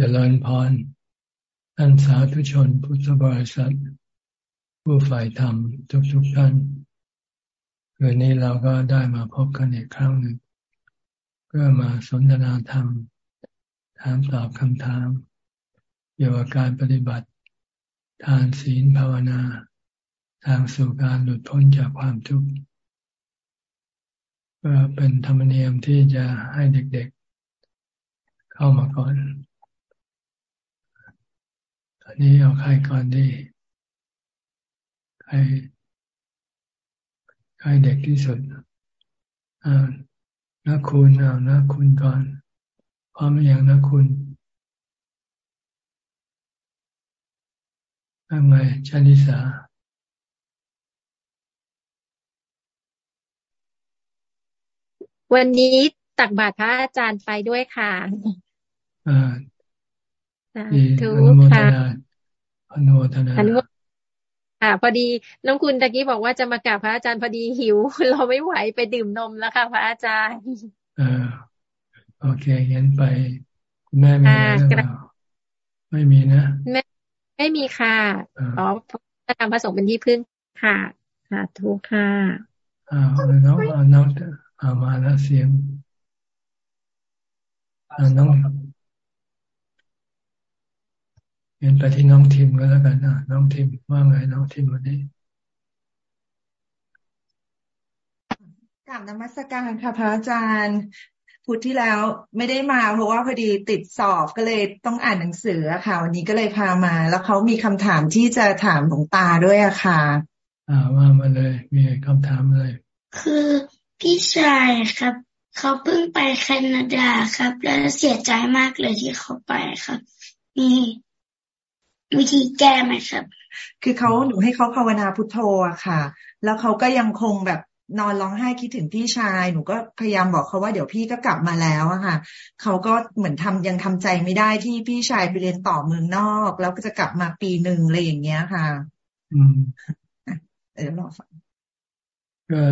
เจริญพรท่านสาธุชนพุทธบริษัท ผู้ฝ่ายธรรมทุกทุกท่านคืนนี้เราก็ได้มาพบกันอีกครั้งหนึ่ง เพื่อมาสนทนาธรรม ถามตอบคำถามเกี่ยวกับการปฏิบัติ ทานศีลภาวนา ทางสู่การหลุดพ้นจากความทุกข์ก็เป็นธรรมเนียมที่จะให้เด็กๆ เข้ามาก่อน อันนี้เอาใครก่อนดี ใคร ใครเด็กที่สุดอ่านักคุณเอานักคุณก่อนพร้อมหรือยังนักคุณทำไงชานิสาวันนี้ตักบาตรพระอาจารย์ไปด้วยค่ะอ่า ทุกค่ะอนุโมทนาอนุค่ะ พอดีน้องคุณตะกี้บอกว่าจะมากราบพระอาจารย์พอดีหิว เราไม่ไหวไปดื่มนมแล้วค่ะ พระอาจารย์อ่าโอเคงั้นไปคุณแม่มีอะไรหรือเปล่าไม่มีนะไม่ไม่มีค่ะอ๋อพระธรรมพระสงฆ์เป็นที่พึ่งค่ะค่ะทุกค่ะอ่าน้องน้องเอามาแล้วเสียงอ่าน้อง เห็นไปที่น้องทิมก็แล้วกันนะน้องทิมว่าไงน้องทิมวันนี้กลับนมัสการค่ะพระอาจารย์พุธที่แล้วไม่ได้มา เพราะว่าพอดีติดสอบก็เลยต้องอ่านหนังสือค่ะ วันนี้ก็เลยพามา แล้วเขามีคำถามที่จะถามหลวงตาด้วยอะค่ะ อ่าว่ามาเลย มีคำถามอะไร คือพี่ชายครับ เขาเพิ่งไปแคนาดาครับ แล้วเสียใจมากเลยที่เขาไปครับ มี วิธีแก้ไหมครับ คือเขาหนูให้เขาภาวนาพุทโธอะค่ะ แล้วเขาก็ยังคงแบบนอนร้องไห้คิดถึงพี่ชาย หนูก็พยายามบอกเขาว่าเดี๋ยวพี่ก็กลับมาแล้วอะค่ะ เขาก็เหมือนทำยังทำใจไม่ได้ที่พี่ชายไปเรียนต่อเมืองนอก แล้วก็จะกลับมาปีหนึ่งอะไรอย่างเงี้ยค่ะ อืมเดี๋ยวรอฟังก็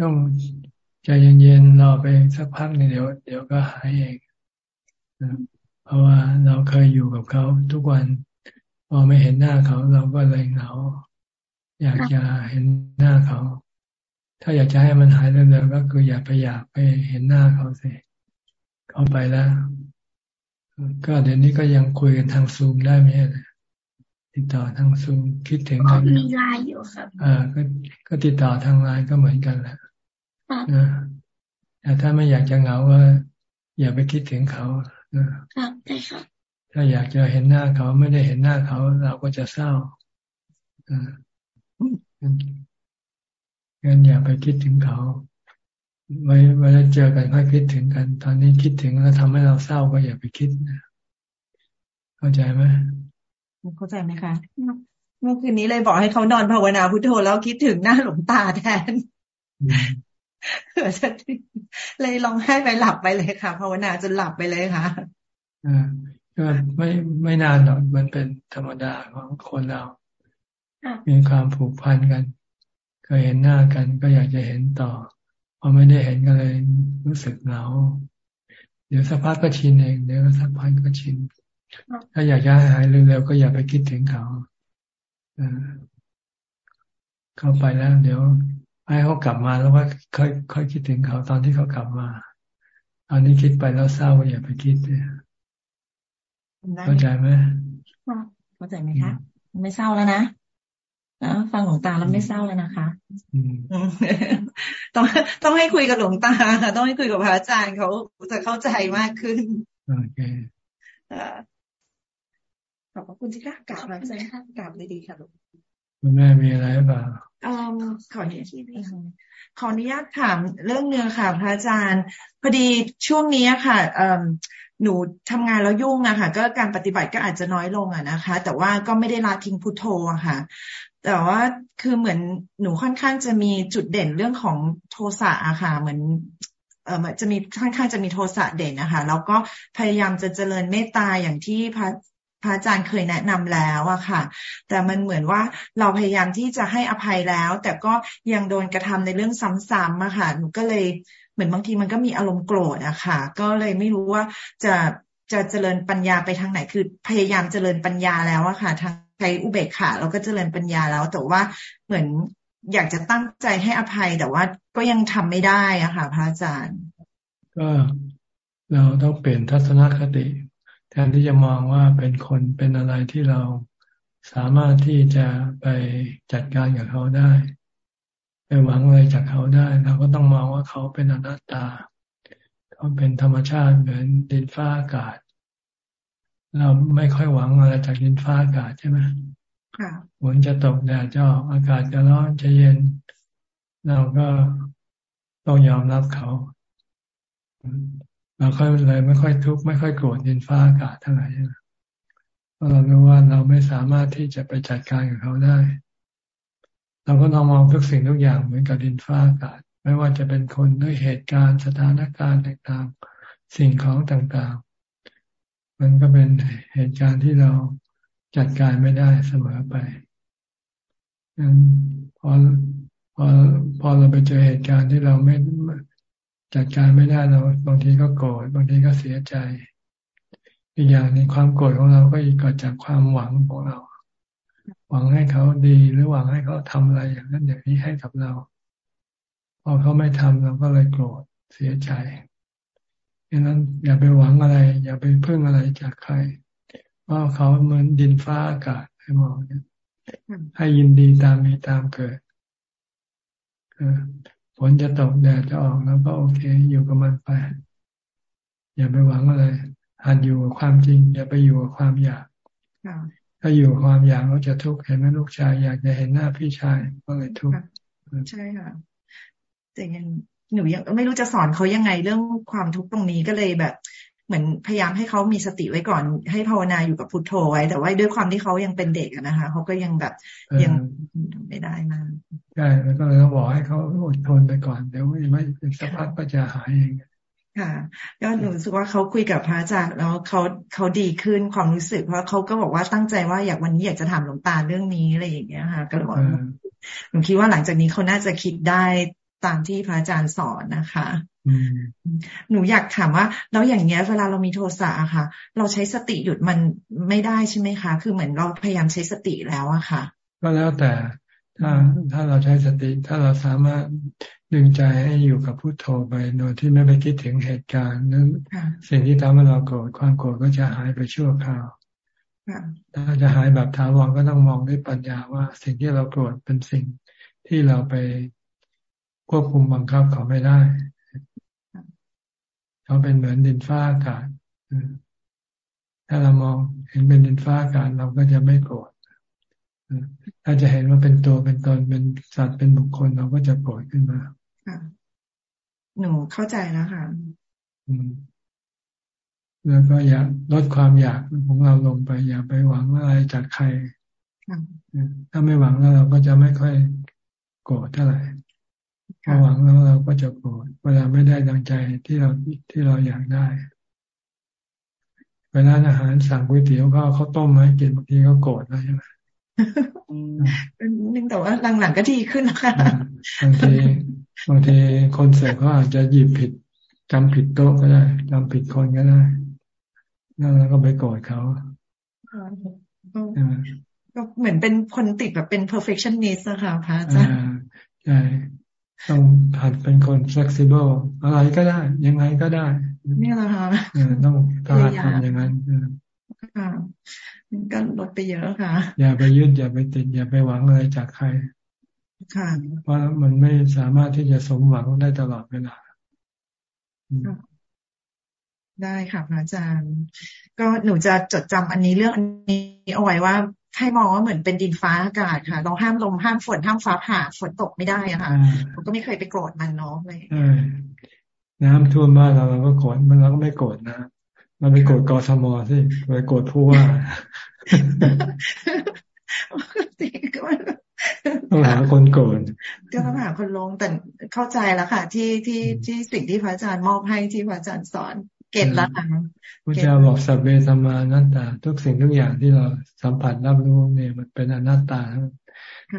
ต้องใจเย็นๆรอไปสักพักนึงเดี๋ยวเดี๋ยวก็หายเองเพราะว่าเราเคยอยู่กับเขาทุกวัน พอไม่เห็นหน้าเขาเราก็เลยเหงา อยากจะเห็นหน้าเขา ถ้าอยากจะให้มันหายเร็วๆก็คืออย่าไปอยากไปเห็นหน้าเขาสิเขาไปแล้ว ก็เดี๋ยวนี้ก็ยังคุยกันทางซูมได้ไหมติดต่อทางซูมคิดถึงกันมีไลน์อยู่ครับอ่าก็ก็ติดต่อทางไลน์ก็เหมือนกันแหละนะแต่ถ้าไม่อยากจะเหงาว่าอย่าไปคิดถึงเขาครับได้ครับ ถ้าอยากจะเห็นหน้าเขาไม่ได้เห็นหน้าเขา เราก็จะเศร้าอ่างั้นอย่าไปคิดถึงเขา ไว้เวลาเจอกันค่อยคิดถึงกัน ตอนนี้คิดถึงแล้วทำให้เราเศร้าก็อย่าไปคิดนะเข้าใจไหมเข้าใจไหมคะเมื่อคืนนี้เลยบอกให้เขานอนภาวนาพุทโธแล้วคิดถึงหน้าหลวงตาแทนเผื่อจะเลยลองให้ไปหลับไปเลยค่ะ ภาวนาจนหลับไปเลยค่ะอ่า ก็ไม่ไม่นานหรอกมันเป็นธรรมดาของคนเรา มีความผูกพันกันเคยเห็นหน้ากันก็อยากจะเห็นต่อพอไม่ได้เห็นก็เลยรู้สึกเหงาเดี๋ยวสักพักก็ชินเองเดี๋ยวสักพักก็ชิน ถ้าอยากจะหายเร็วๆก็อย่าไปคิดถึงเขาเข้าไปแล้ว เดี๋ยวให้เขากลับมาแล้วว่าค่อยค่อยคิดถึงเขาตอนที่เขากลับมาตอนนี้คิดไปแล้วเศร้าอย่าไปคิดเนี่ย เข้าใจไหมเข้าใจไหมคะ ไม่เศร้าแล้วนะนะฟังหลวงตาแล้วไม่เศร้าแล้วนะคะต้องต้องให้คุยกับหลวงตาค่ะต้องให้คุยกับพระอาจารย์เขาจะเข้าใจมากขึ้นโอเคขอบพระคุณที่ค่ะกราบพระอาจารย์ค่ะกราบดีๆค่ะลูกคุณแม่มีอะไรเปล่าอขออนุญาตขออนุญาตถามเรื่องเนื้อค่ะ พระอาจารย์ พอดีช่วงนี้ค่ะ หนูทำงานแล้วยุ่งอะค่ะ ก็การปฏิบัติก็อาจจะน้อยลงอะนะคะ แต่ว่าก็ไม่ได้ละทิ้งพุทโธอะค่ะ แต่ว่าคือเหมือนหนูค่อนข้างจะมีจุดเด่นเรื่องของโทสะอะค่ะ เหมือนเออจะมีค่อนข้างจะมีโทสะเด่นนะคะแล้วก็พยายามจะเจริญเมตตาอย่างที่พระพระอาจารย์เคยแนะนำแล้วอะค่ะ แต่มันเหมือนว่าเราพยายามที่จะให้อภัยแล้ว แต่ก็ยังโดนกระทำในเรื่องซ้ำๆอะค่ะ หนูก็เลย เหมือนบางทีมันก็มีอารมณ์โกรธอะค่ะ ก็เลยไม่รู้ว่าจะจะเจริญปัญญาไปทางไหนคือพยายามเจริญปัญญาแล้วอะค่ะทางใช้อุเบกขาเราก็เจริญปัญญาแล้ว แต่ว่าเหมือนอยากจะตั้งใจให้อภัยแต่ว่าก็ยังทำไม่ได้อะค่ะ พระอาจารย์ ก็เราต้องเปลี่ยนทัศนคติ แทนที่จะมองว่าเป็นคนเป็นอะไรที่เราสามารถที่จะไปจัดการกับเขาได้ ไปหวังอะไรจากเขาได้เราก็ต้องมองว่าเขาเป็นอนัตตา เขาเป็นธรรมชาติเหมือนดินฟ้าอากาศ เราไม่ค่อยหวังอะไรจากดินฟ้าอากาศใช่ไหมฝนจะตกแดดจะออกอากาศจะร้อนจะเย็น เราก็ต้องยอมรับเขาเราค่อยเลยไม่ค่อยทุกข์ไม่ค่อยโกรธดินฟ้าอากาศเท่าไหร่เพราะเรารู้ว่าเราไม่สามารถที่จะไปจัดการกับเขาได้ เราก็ต้องมองทุกสิ่งทุกอย่างเหมือนกับดินฟ้าอากาศ ไม่ว่าจะเป็นคนด้วยเหตุการณ์สถานการณ์ต่างๆ สิ่งของต่างๆ มันก็เป็นเหตุการณ์ที่เราจัดการไม่ได้เสมอไปงั้นพอพอพอเราไปเจอเหตุการณ์ที่เราไม่จัดการไม่ได้เราบางทีก็โกรธบางทีก็เสียใจ อีกอย่างในความโกรธของเราก็เกิดจากความหวังของเรา หวังให้เขาดีหรือหวังให้เขาทำอะไรอย่างนั้นอย่างนี้ให้กับเรา พอเขาไม่ทำเราก็เลยโกรธเสียใจดังนั้นอย่าไปหวังอะไร อย่าไปเพึ่งอะไรจากใครว่าเขาเหมือนดินฟ้าอากาศให้มองให้ยินดีตามมีตามเกิดฝนจะตกแดดจะออกแล้วก็โอเค อยู่กับมันไป อย่าไปหวังอะไรหัดอยู่กับความจริง อย่าไปอยู่กับความอยาก ถ้าอยู่กับความอยากเราจะทุกข์เห็นไหมลูกชายอยากจะเห็นหน้าพี่ชายก็เลยทุกข์ใช่ค่ะแต่ยังหนูยังไม่รู้จะสอนเขายังไงเรื่องความทุกข์ตรงนี้ก็เลยแบบ เหมือนพยายามให้เขามีสติไว้ก่อน ให้ภาวนาอยู่กับพุทโธไว้ แต่ว่าด้วยความที่เขายังเป็นเด็กนะคะเขาก็ยังแบบยังไม่ได้มากใช่แล้วก็เลยต้องบอกให้เขาอดทนไปก่อนเดี๋ยวไม่สักพักก็จะหายเอง ค่ะก็หนูรู้สึกว่าเขาคุยกับพระอาจารย์แล้วเขาเขาดีขึ้นความรู้สึกเพราะเขาก็บอกว่าตั้งใจว่าอยากวันนี้อยากจะถามหลวงตาเรื่องนี้อะไรอย่างเงี้ยค่ะ ก็เลยบอกหนูคิดว่าหลังจากนี้เขาน่าจะคิดได้ตามที่พระอาจารย์สอนนะคะหนูอยากถามว่าแล้วอย่างเงี้ย เวลาเรามีโทสะอะค่ะ เราใช้สติหยุดมันไม่ได้ใช่ไหมคะ คือเหมือนเราพยายามใช้สติแล้วอะค่ะ ก็แล้วแต่ ถ้าถ้าเราใช้สติ ถ้าเราสามารถดึงใจให้อยู่กับพุโทโธไปโดยที่ไม่ไปคิดถึงเหตุการณ์นั้นสิ่งที่ทำให้เราโกรธความโกรธก็จะหายไปชั่วคราวถ้าจะหายแบบถาวรก็ต้องมองด้วยปัญญาว่า สิ่งที่เราโกรธเป็นสิ่งที่เราไปควบคุมบังคับเขาไม่ได้ เขาเป็นเหมือนดินฟ้าอากาศถ้าเรามองเห็นเป็นดินฟ้าอากาศเราก็จะไม่โกรธ ถ้าจะเห็นว่าเป็นตัวเป็นตนเป็นสัตว์เป็นบุคคลเราก็จะโกรธขึ้นมาหนูเข้าใจแล้วค่ะแล้วก็อย่าลดความอยากของเราลงไป อย่าไปหวังอะไรจากใคร ถ้าไม่หวังแล้วเราก็จะไม่ค่อยโกรธเท่าไหร่พอหวังแล้วเราก็จะโกรธเวลาไม่ได้ดังใจที่เราที่เราอยากได้เวลาอาหารสั่งก๋วยเตี๋ยวก็เขาต้มมาให้กินบางทีก็โกรธนะใช่ไหม นึงแต่ว่าหลังๆก็ดีขึ้นนะคะบางทีบางทีคนเสิร์ฟเขาอาจจะหยิบผิดจำผิดโต๊ะก็ได้จำผิดคนก็ได้แล้วก็ไปโกรธเขาก็เหมือนเป็นคนติดแบบเป็น perfectionist อะค่ะพระอาจารย์ใช่ต้องหัดเป็นคน flexible อะไรก็ได้ ยังไงก็ได้ นี่แหละค่ะต้องต้องหัดทำอย่างนั้น ค่ะก็ลดไปเยอะค่ะ อย่าไปยึดอย่าไปติดอย่าไปหวังอะไรจากใครค่ะเพราะมันไม่สามารถที่จะสมหวังได้ตลอดเวลาได้ค่ะพระอาจารย์ ก็หนูจะจดจำอันนี้เรื่องอันนี้เอาไว้ว่าให้มองว่าเหมือนเป็นดินฟ้าอากาศค่ะ เราห้ามลมห้ามฝนห้ามฟ้าผ่าฝนตกไม่ได้อะค่ะผมก็ไม่เคยไปโกรธมันเนาะเลยน้ำท่วมบ้านเราเราก็โกรธมันเราก็ไม่โกรธนะ เราไปโกรธกอทมสิไปโกรธผู้ว่าต้องหาคนโกรธก็ต้องหาคนลงแต่เข้าใจแล้วค่ะ ที่ที่ที่สิ่งที่พระอาจารย์มอบให้ที่พระอาจารย์สอน เก็ตแล้วค่ะพระเจ้าบอกสัพเพธรรมานัตตา ทุกสิ่งทุกอย่างที่เราสัมผัสรับรู้เนี่ยมันเป็นอนัตตา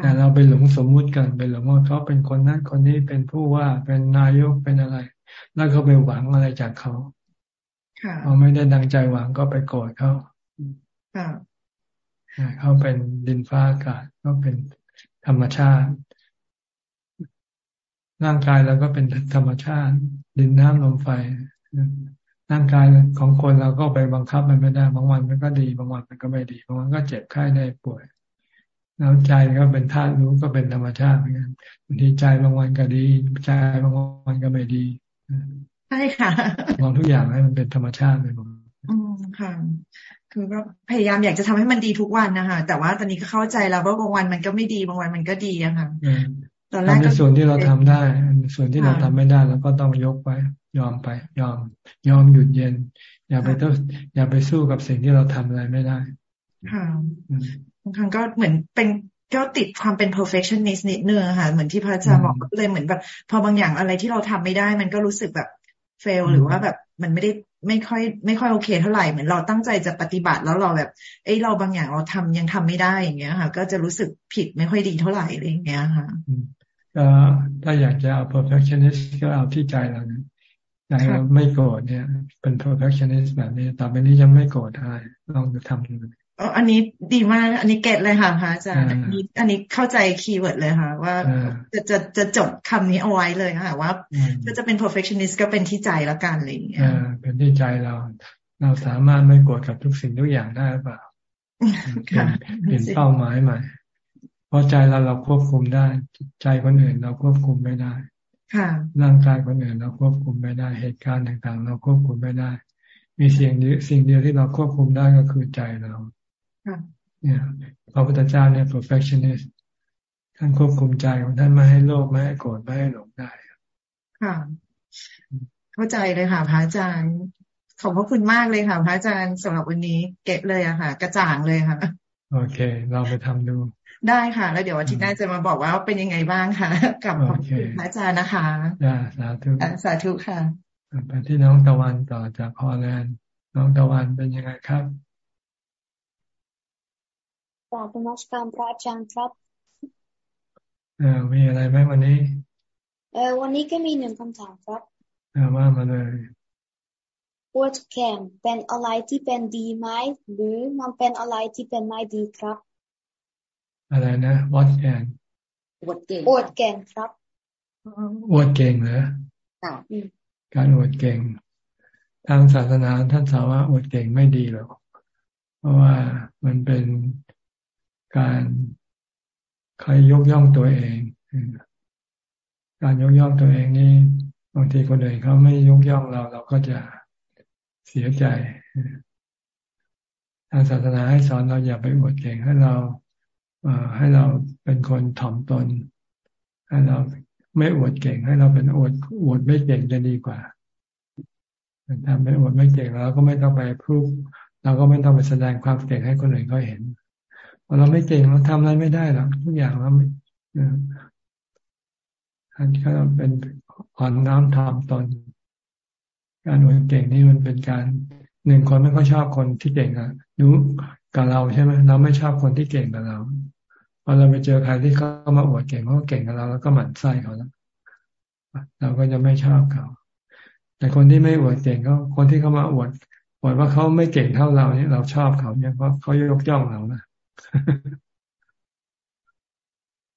แต่เราไปหลงสมมุติกันไปหลงว่าเขาเป็นคนนั้นคนนี้เป็นผู้ว่าเป็นนายกเป็นอะไร แล้วก็ไปหวังอะไรจากเขา พอไม่ได้ดังใจหวังก็ไปโกรธเขาเขาเป็นดินฟ้าอากาศก็เป็นธรรมชาติ ร่างกายเราก็เป็นธรรมชาติ ดินน้ำลมไฟร่างกายของคนเราก็ไปบังคับมันไม่ได้ บางวันมันก็ดี บางวันมันก็ไม่ดี บางวันก็เจ็บไข้ได้ป่วยแล้วใจก็เป็นธาตุรู้ก็เป็นธรรมชาติเหมือนกันบางทีใจบางวันก็ดี ใจบางวันก็ไม่ดี ใช่ค่ะมองทุกอย่างให้มันเป็นธรรมชาติเลยผมอืมค่ะ คือก็พยายามอยากจะทำให้มันดีทุกวันนะคะแต่ว่าตอนนี้ก็เข้าใจแล้วว่าบางวันมันก็ไม่ดีบางวันมันก็ดีอะค่ะตอนแรกในส่วนที่เราทำได้ ส่วนที่เราทำไม่ได้เราก็ต้องยกไป ยอมไป ยอม ยอมหยุดเย็น อย่าไปต้องอย่าไปสู้กับสิ่งที่เราทำอะไรไม่ได้ค่ะบางครั้งก็เหมือนเป็นก็ติดความเป็น perfectionist นิดนึงค่ะเหมือนที่พระอาจารย์บอกเลยเหมือนแบบ พอบางอย่างอะไรที่เราทำไม่ได้ มันก็รู้สึกแบบ fail หรือว่าแบบมันไม่ได้ไม่ค่อย ไม่ค่อยโอเคเท่าไหร่เหมือนเราตั้งใจจะปฏิบัติแล้วเราแบบ เอ้เราบางอย่างเราทำยังทำไม่ได้อย่างเงี้ยค่ะ ก็จะรู้สึกผิดไม่ค่อยดีเท่าไหร่อะไรอย่างเงี้ยค่ะก็ถ้าอยากจะเอา perfectionist ก็เอาที่ใจเรานใจเราไม่โกรธเนี่ย เป็น perfectionist แบบนี้ต่อไปนี้จะไม่โกรธอะไรลองดูทำดู อันนี้ดีมาก อันนี้ get เลยค่ะพระอาจารย์อันนี้อันนี้เข้าใจ keyword เลยค่ะ ว่าจะจะจะจดคำนี้เอาไว้เลยค่ะ ว่าถ้าจะเป็น perfectionist ก็เป็นที่ใจแล้วกันอะไรอย่างเงี้ยเป็นที่ใจเรา เราสามารถไม่โกรธกับทุกสิ่งทุกอย่างได้เปล่าเปลี่ยนเป้าหมายใหม่เพราะใจเราเราควบคุมได้ ใจคนอื่นเราควบคุมไม่ได้ร่างกายคนอื่นเราควบคุมไม่ได้ เหตุการณ์ต่างๆ เราควบคุมไม่ได้ มีสิ่งเดียวสิ่งเดียวที่เราควบคุมได้ก็คือใจเรา เนี่ยพระพุทธเจ้าเนี่ย perfectionist ท่านควบคุมใจของท่านไม่ให้โลภไม่ให้โกรธไม่ให้หลงได้ค่ะ เข้าใจเลยค่ะ พระอาจารย์ขอบพระคุณมากเลยค่ะ พระอาจารย์สำหรับวันนี้เก็ตเลยอะค่ะ กระจ่างเลยค่ะ โอเค เราไปทำดู ได้ค่ะ แล้วเดี๋ยววันที่หน้าจะมาบอกว่าเป็นยังไงบ้างค่ะกับขอบคุณพระอาจารย์นะคะสาธุสาธุค่ะไปที่น้องตะวันต่อจากฮอลแลนด์น้องตะวันเป็นยังไงครับ กราบนมัสการพระอาจารย์ครับเออมีอะไรไหมวันนี้ เออวันนี้ก็มีหนึ่งคำถามครับเออว่ามาเลยปวดแขนเป็นอะไรที่เป็นดีไหมหรือมันเป็นอะไรที่เป็นไม่ดีครับ อะไรนะวัดแกนอวดเก่งอวดเก่งครับอวดเก่งเหรอการอวดเก่ง ทางศาสนาท่านสาวว่าอวดเก่งไม่ดีหรอก เพราะว่ามันเป็น การใครยกย่องตัวเอง การยกย่องตัวเองนี่บางทีคนอื่นเขาไม่ยกย่องเราเราก็จะเสียใจทางศาสนาให้สอนเราอย่าไปอวดเก่งให้เราให้เราเป็นคนถ่อมตน ให้เราไม่อวดเก่ง ให้เราเป็นอวดอวดไม่เก่งจะดีกว่าทำไม่อวดไม่เก่งเราก็ไม่ต้องไปพูดเราก็ไม่ต้องไปแสดงความเก่งให้คนอื่นเขาเห็น เราไม่เก่งเราทำอะไรไม่ได้หรอกทุกอย่างเราไม่อันก็เป็นขอนน้ำทำตน การอวดเก่งนี่มันเป็นการหนึ่งคนไม่ค่อยชอบคนที่เก่งอะดูกับเราใช่ไหมเราไม่ชอบคนที่เก่งกับเราพอเราไปเจอใครที่เขามาอวดเก่งเขาเก่งกับเราแล้วก็หมั่นไส้เขาแล้วเราก็จะไม่ชอบเขา แต่คนที่ไม่อวดเก่งเขาคนที่เขามาอวดอวดว่าเขาไม่เก่งเท่าเราเนี่ยเราชอบเขาเนี่ยเพราะเขายกย่องเรานะ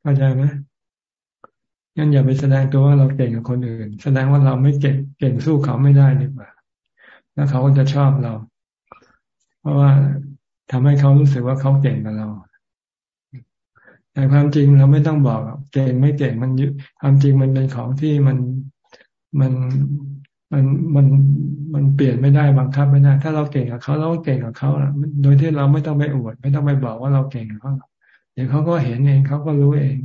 เข้าใจไหมงั้นอย่าไปแสดงตัวว่าเราเก่งกับคนอื่น แสดงว่าเราไม่เก่งเก่งสู้เขาไม่ได้ดีกว่าแล้วเขาก็จะชอบเรา เพราะว่าทำให้เขารู้สึกว่าเขาเก่งกับเราแต่ความจริงเราไม่ต้องบอกเก่งไม่เก่งมันความจริงมันเป็นของที่มันมัน มันมันมันเปลี่ยนไม่ได้บังคับไม่ได้ ถ้าเราเก่งกับเขาเราก็เก่งกับเขาโดยที่เราไม่ต้องไปอวด ไม่ต้องไปบอกว่าเราเก่งกับเขาเดี๋ยวเขาก็เห็นเองเขาก็รู้เอง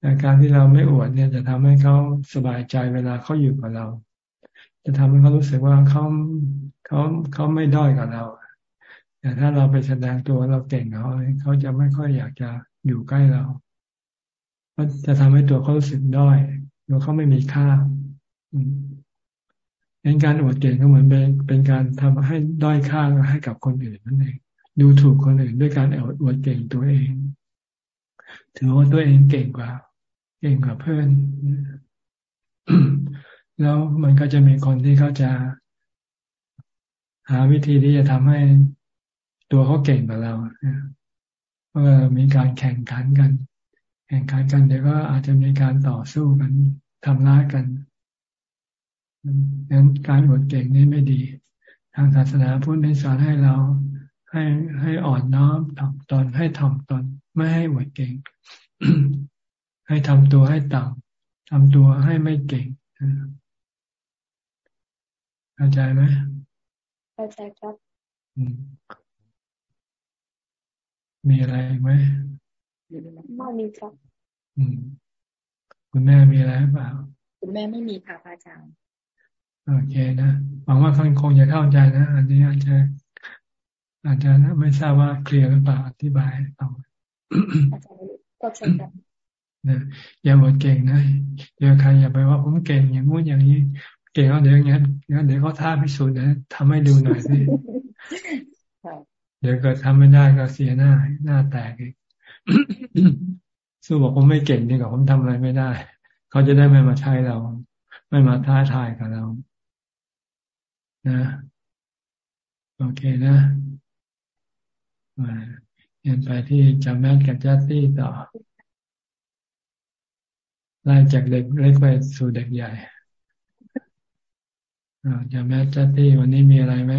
แต่การที่เราไม่อวดเนี่ยจะทำให้เขาสบายใจเวลาเขาอยู่กับเรา จะทำให้เขารู้สึกว่าเขาเขาเขาไม่ด้อยกับเราแต่ถ้าเราไปแสดงตัวเราเก่งเขาเขาจะไม่ค่อยอยากจะอยู่ใกล้เราก็จะทำให้ตัวเขารู้สึกด้อย ตัวเขาไม่มีค่าเป็นการอวดเก่งก็เหมือนเป็นเป็นการทำให้ด้อยค่าให้กับคนอื่นนั่นเองดูถูกคนอื่นด้วยการอวดเก่งตัวเอง ถือว่าตัวเองเก่งกว่า เก่งกว่าเพื่อน แล้วมันก็จะมีคนที่เขาจะ หาวิธีที่จะทำให้ตัวเขาเก่งกว่าเราเมื่อมีการแข่งขันกัน ข่งขันกันเดี๋ยวก็อาจจะมีการต่อสู้กันทำร้ายกันงั้นการอวดเก่งนี่ไม่ดี ทางศาสนาพุทธสอนให้เราให้ให้อ่อนน้อมถ่อมตนให้ถ่อมตน ไม่ให้อวดเก่ง ให้ทำตัวให้ต่ำทำตัวให้ไม่เก่งเข้าใจไหมเข้าใจครับมีอะไรไหมไม่มีครับ คุณแม่มีอะไรเปล่า คุณแม่ไม่มีค่ะพระอาจารย์โอเคนะหวังว่าท่านคงจะเข้าใจนะ อันนี้อาจจะอาจจะไม่ทราบว่าเคลียร์หรือเปล่าอธิบายต่อก็ใช่ครับนะอย่าหมดเก่งนะเดี๋ยวใครอย่าไปว่าผมเก่งอย่างงู้นอย่างนี้ เก่งแล้วเดี๋ยวอย่างนี้เดี๋ยวเขาท้าพิสูจน์นะทำให้ดูหน่อยสิเดี๋ยวเกิดทำไม่ได้ก็เสียหน้าหน้าแตกอีก สู้บอกผมไม่เก่งดีกว่าผมทำอะไรไม่ได้ เขาจะได้ไม่มาใช้เรา ไม่มาท้าทายกับเรา นะโอเคนะมาเรียนไปที่จำแม่นกับจัตตี้ต่อไล่จากเด็กเล็กไปสู่เด็กใหญ่จำแม่จัตตี้วันนี้มีอะไรไหม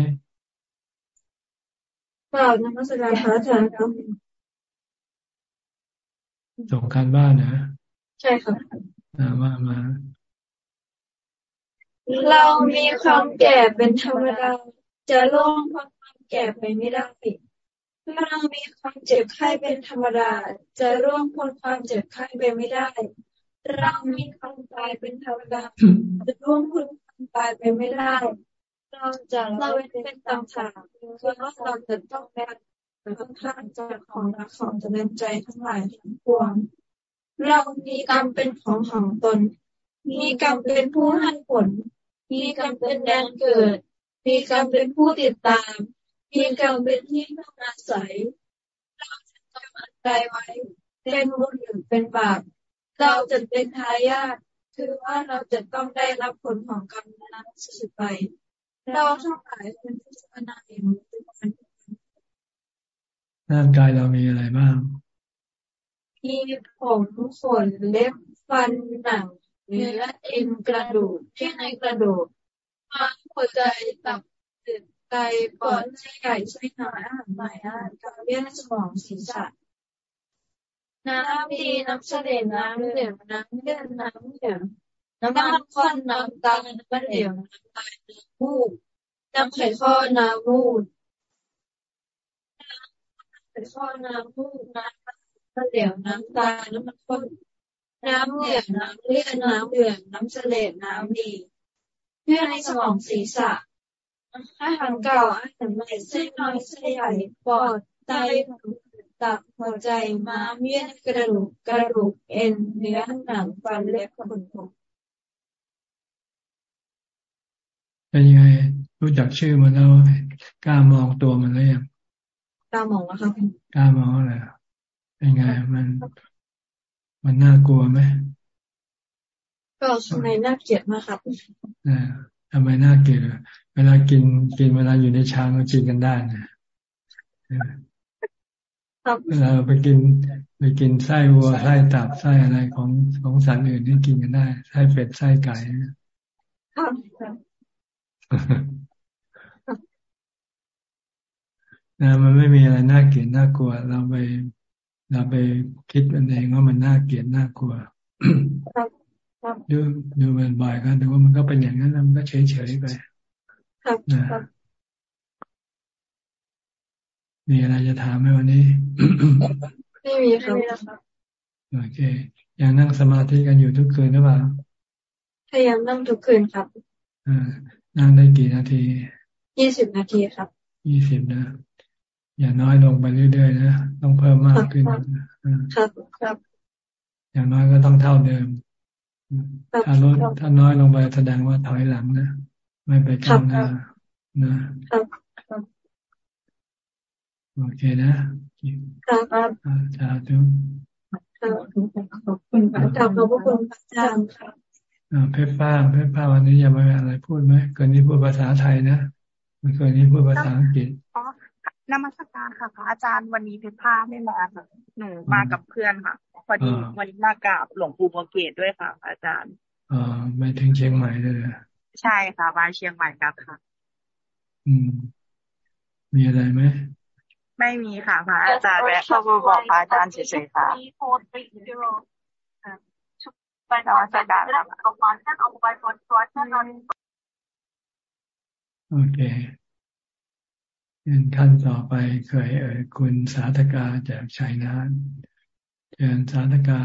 เปล่านมัสการพระอาจารย์ครับ ส่งการบ้านนะ ใช่ค่ะมามา เรามีความแก่เป็นธรรมดา จะล่วงพ้นความแก่ไปไม่ได้เรามีความเจ็บไข้เป็นธรรมดา จะร่วงพ้นความเจ็บไข้ไปไม่ได้ เรามีความตายเป็นธรรมดา จะร่วงพ้นความตายไปไม่ได้ เราจะเราเป็นตามถามเพราะเราจะต้องแบกค่อนข้างจากของรักของจะเดินใจทั้งหลายทั้งปวง เรามีกรรมเป็นของของตน มีกรรมเป็นผู้ให้ผล มีกรรมเป็นแดนเกิด มีกรรมเป็นผู้ติดตาม มีกรรมเป็นที่ต้องอาศัย เราจะทำอันใดไว้ เป็นบุญหรือเป็นบาป เราจะเป็นทายาทคือว่าเราจะต้องได้รับผลของกรรมนั้นสืบไป เราทั้งหลายเป็นผู้ชนะเองทุกคน ร่างกายเรามีอะไรบ้างมีผมขนเล็บฟันหนังเนื้อเอ็นกระดูกที่ในกระดูกม้าหัวใจตับไตปอดไส้ใหญ่ไส้น้อยอาหารใหม่อาหารกระเลี้ยงสมองศีรษะน้ำดีน้ำเสลน้ำเหลวน้ำเลือดน้ำเหลวน้ำมันข้นน้ำตาลน้ำเหลวน้ำตาลน้ำมูกน้ำไข่ข้อน้ำมูด ไข่ข้อน้ำมูดน้ำเหลวน้ำตา น้ำมันข้นน้ำเหลวน้ำเลือดน้ำเหลืองน้ำเสลดน้ำดีเพื่อในสมองศีรษะอาหารเก่าอาหารใหม่เส้นน้อยเส้นใหญ่ปอดไตตับหัวใจม้ามเยื่อกระดูกกระดูกเอ็นเนื้อหนังฟันเล็บขนผมเป็นยังไงรู้จักชื่อมันแล้วกล้ามองตัวมันแล้วยัง กล้ามองแล้วครับกล้ามองอะไรเป็นไงมัน มันน่ากลัวไหมก็ข้างในน่าเกลียดมากครับอ่าทำไมน่าเกลียดเวลากินกินเวลาอยู่ในชามก็กินกันได้นะเวลาไปกินไปกินไส้วัวไส้ตับไส้อะไรของของสัตว์อื่นนี่กินกันได้ไส้เป็ดไส้ไก่ นะมันไม่มีอะไรน่าเกลียดน่ากลัว เราไปเราไปคิดมันเองว่ามันน่าเกลียดน่ากลัวดูดูมันบ่อยกันดูว่ามันก็เป็นอย่างนั้นมันก็เฉยเฉยไปนะมีอะไรจะถามไหมวันนี้ไม่มีครับโอเคยังนั่งสมาธิกันอยู่ทุกคืนหรือเปล่าพยายามนั่งทุกคืนครับอ่านั่งได้กี่นาทียี่สิบนาทีครับยี่สิบนะ อย่าน้อยลงไปเรื่อยๆนะต้องเพิ่มมากขึ้นครับครับ อย่างน้อยก็ต้องเท่าเดิม ถ้าลดถ้าน้อยลงไปแสดงว่าถอยหลังนะไม่ไปก้าวหน้านะโอเคนะครับสาธุขอบคุณพระอาจารย์ขอบคุณพระอาจารย์ครับเพชรป้าเพชรป้าวันนี้ยังไม่อะไรพูดไหมเกินนี้พูดภาษาไทยนะมันเกินนี้พูดภาษาอังกฤษอ๋อ นมัสการค่ะพระอาจารย์วันนี้เพชรป้าไม่มาค่ะ หนูมากับเพื่อนค่ะ พอดีวันนี้มากราบหลวงปู่บัวเกตด้วยค่ะอาจารย์อ่าไม่ถึงเชียงใหม่เลยใช่ค่ะมาเชียงใหม่ครับค่ะ อืม มีอะไรไหมไม่มีค่ะพระอาจารย์แวะเข้ามาบอกพระอาจารย์เฉยๆค่ะไปนอนสดาโอเคเงินขั้นต่อไปเคยเอ่ยคุณสาธกาจากชัยนาทเชิญสาธกา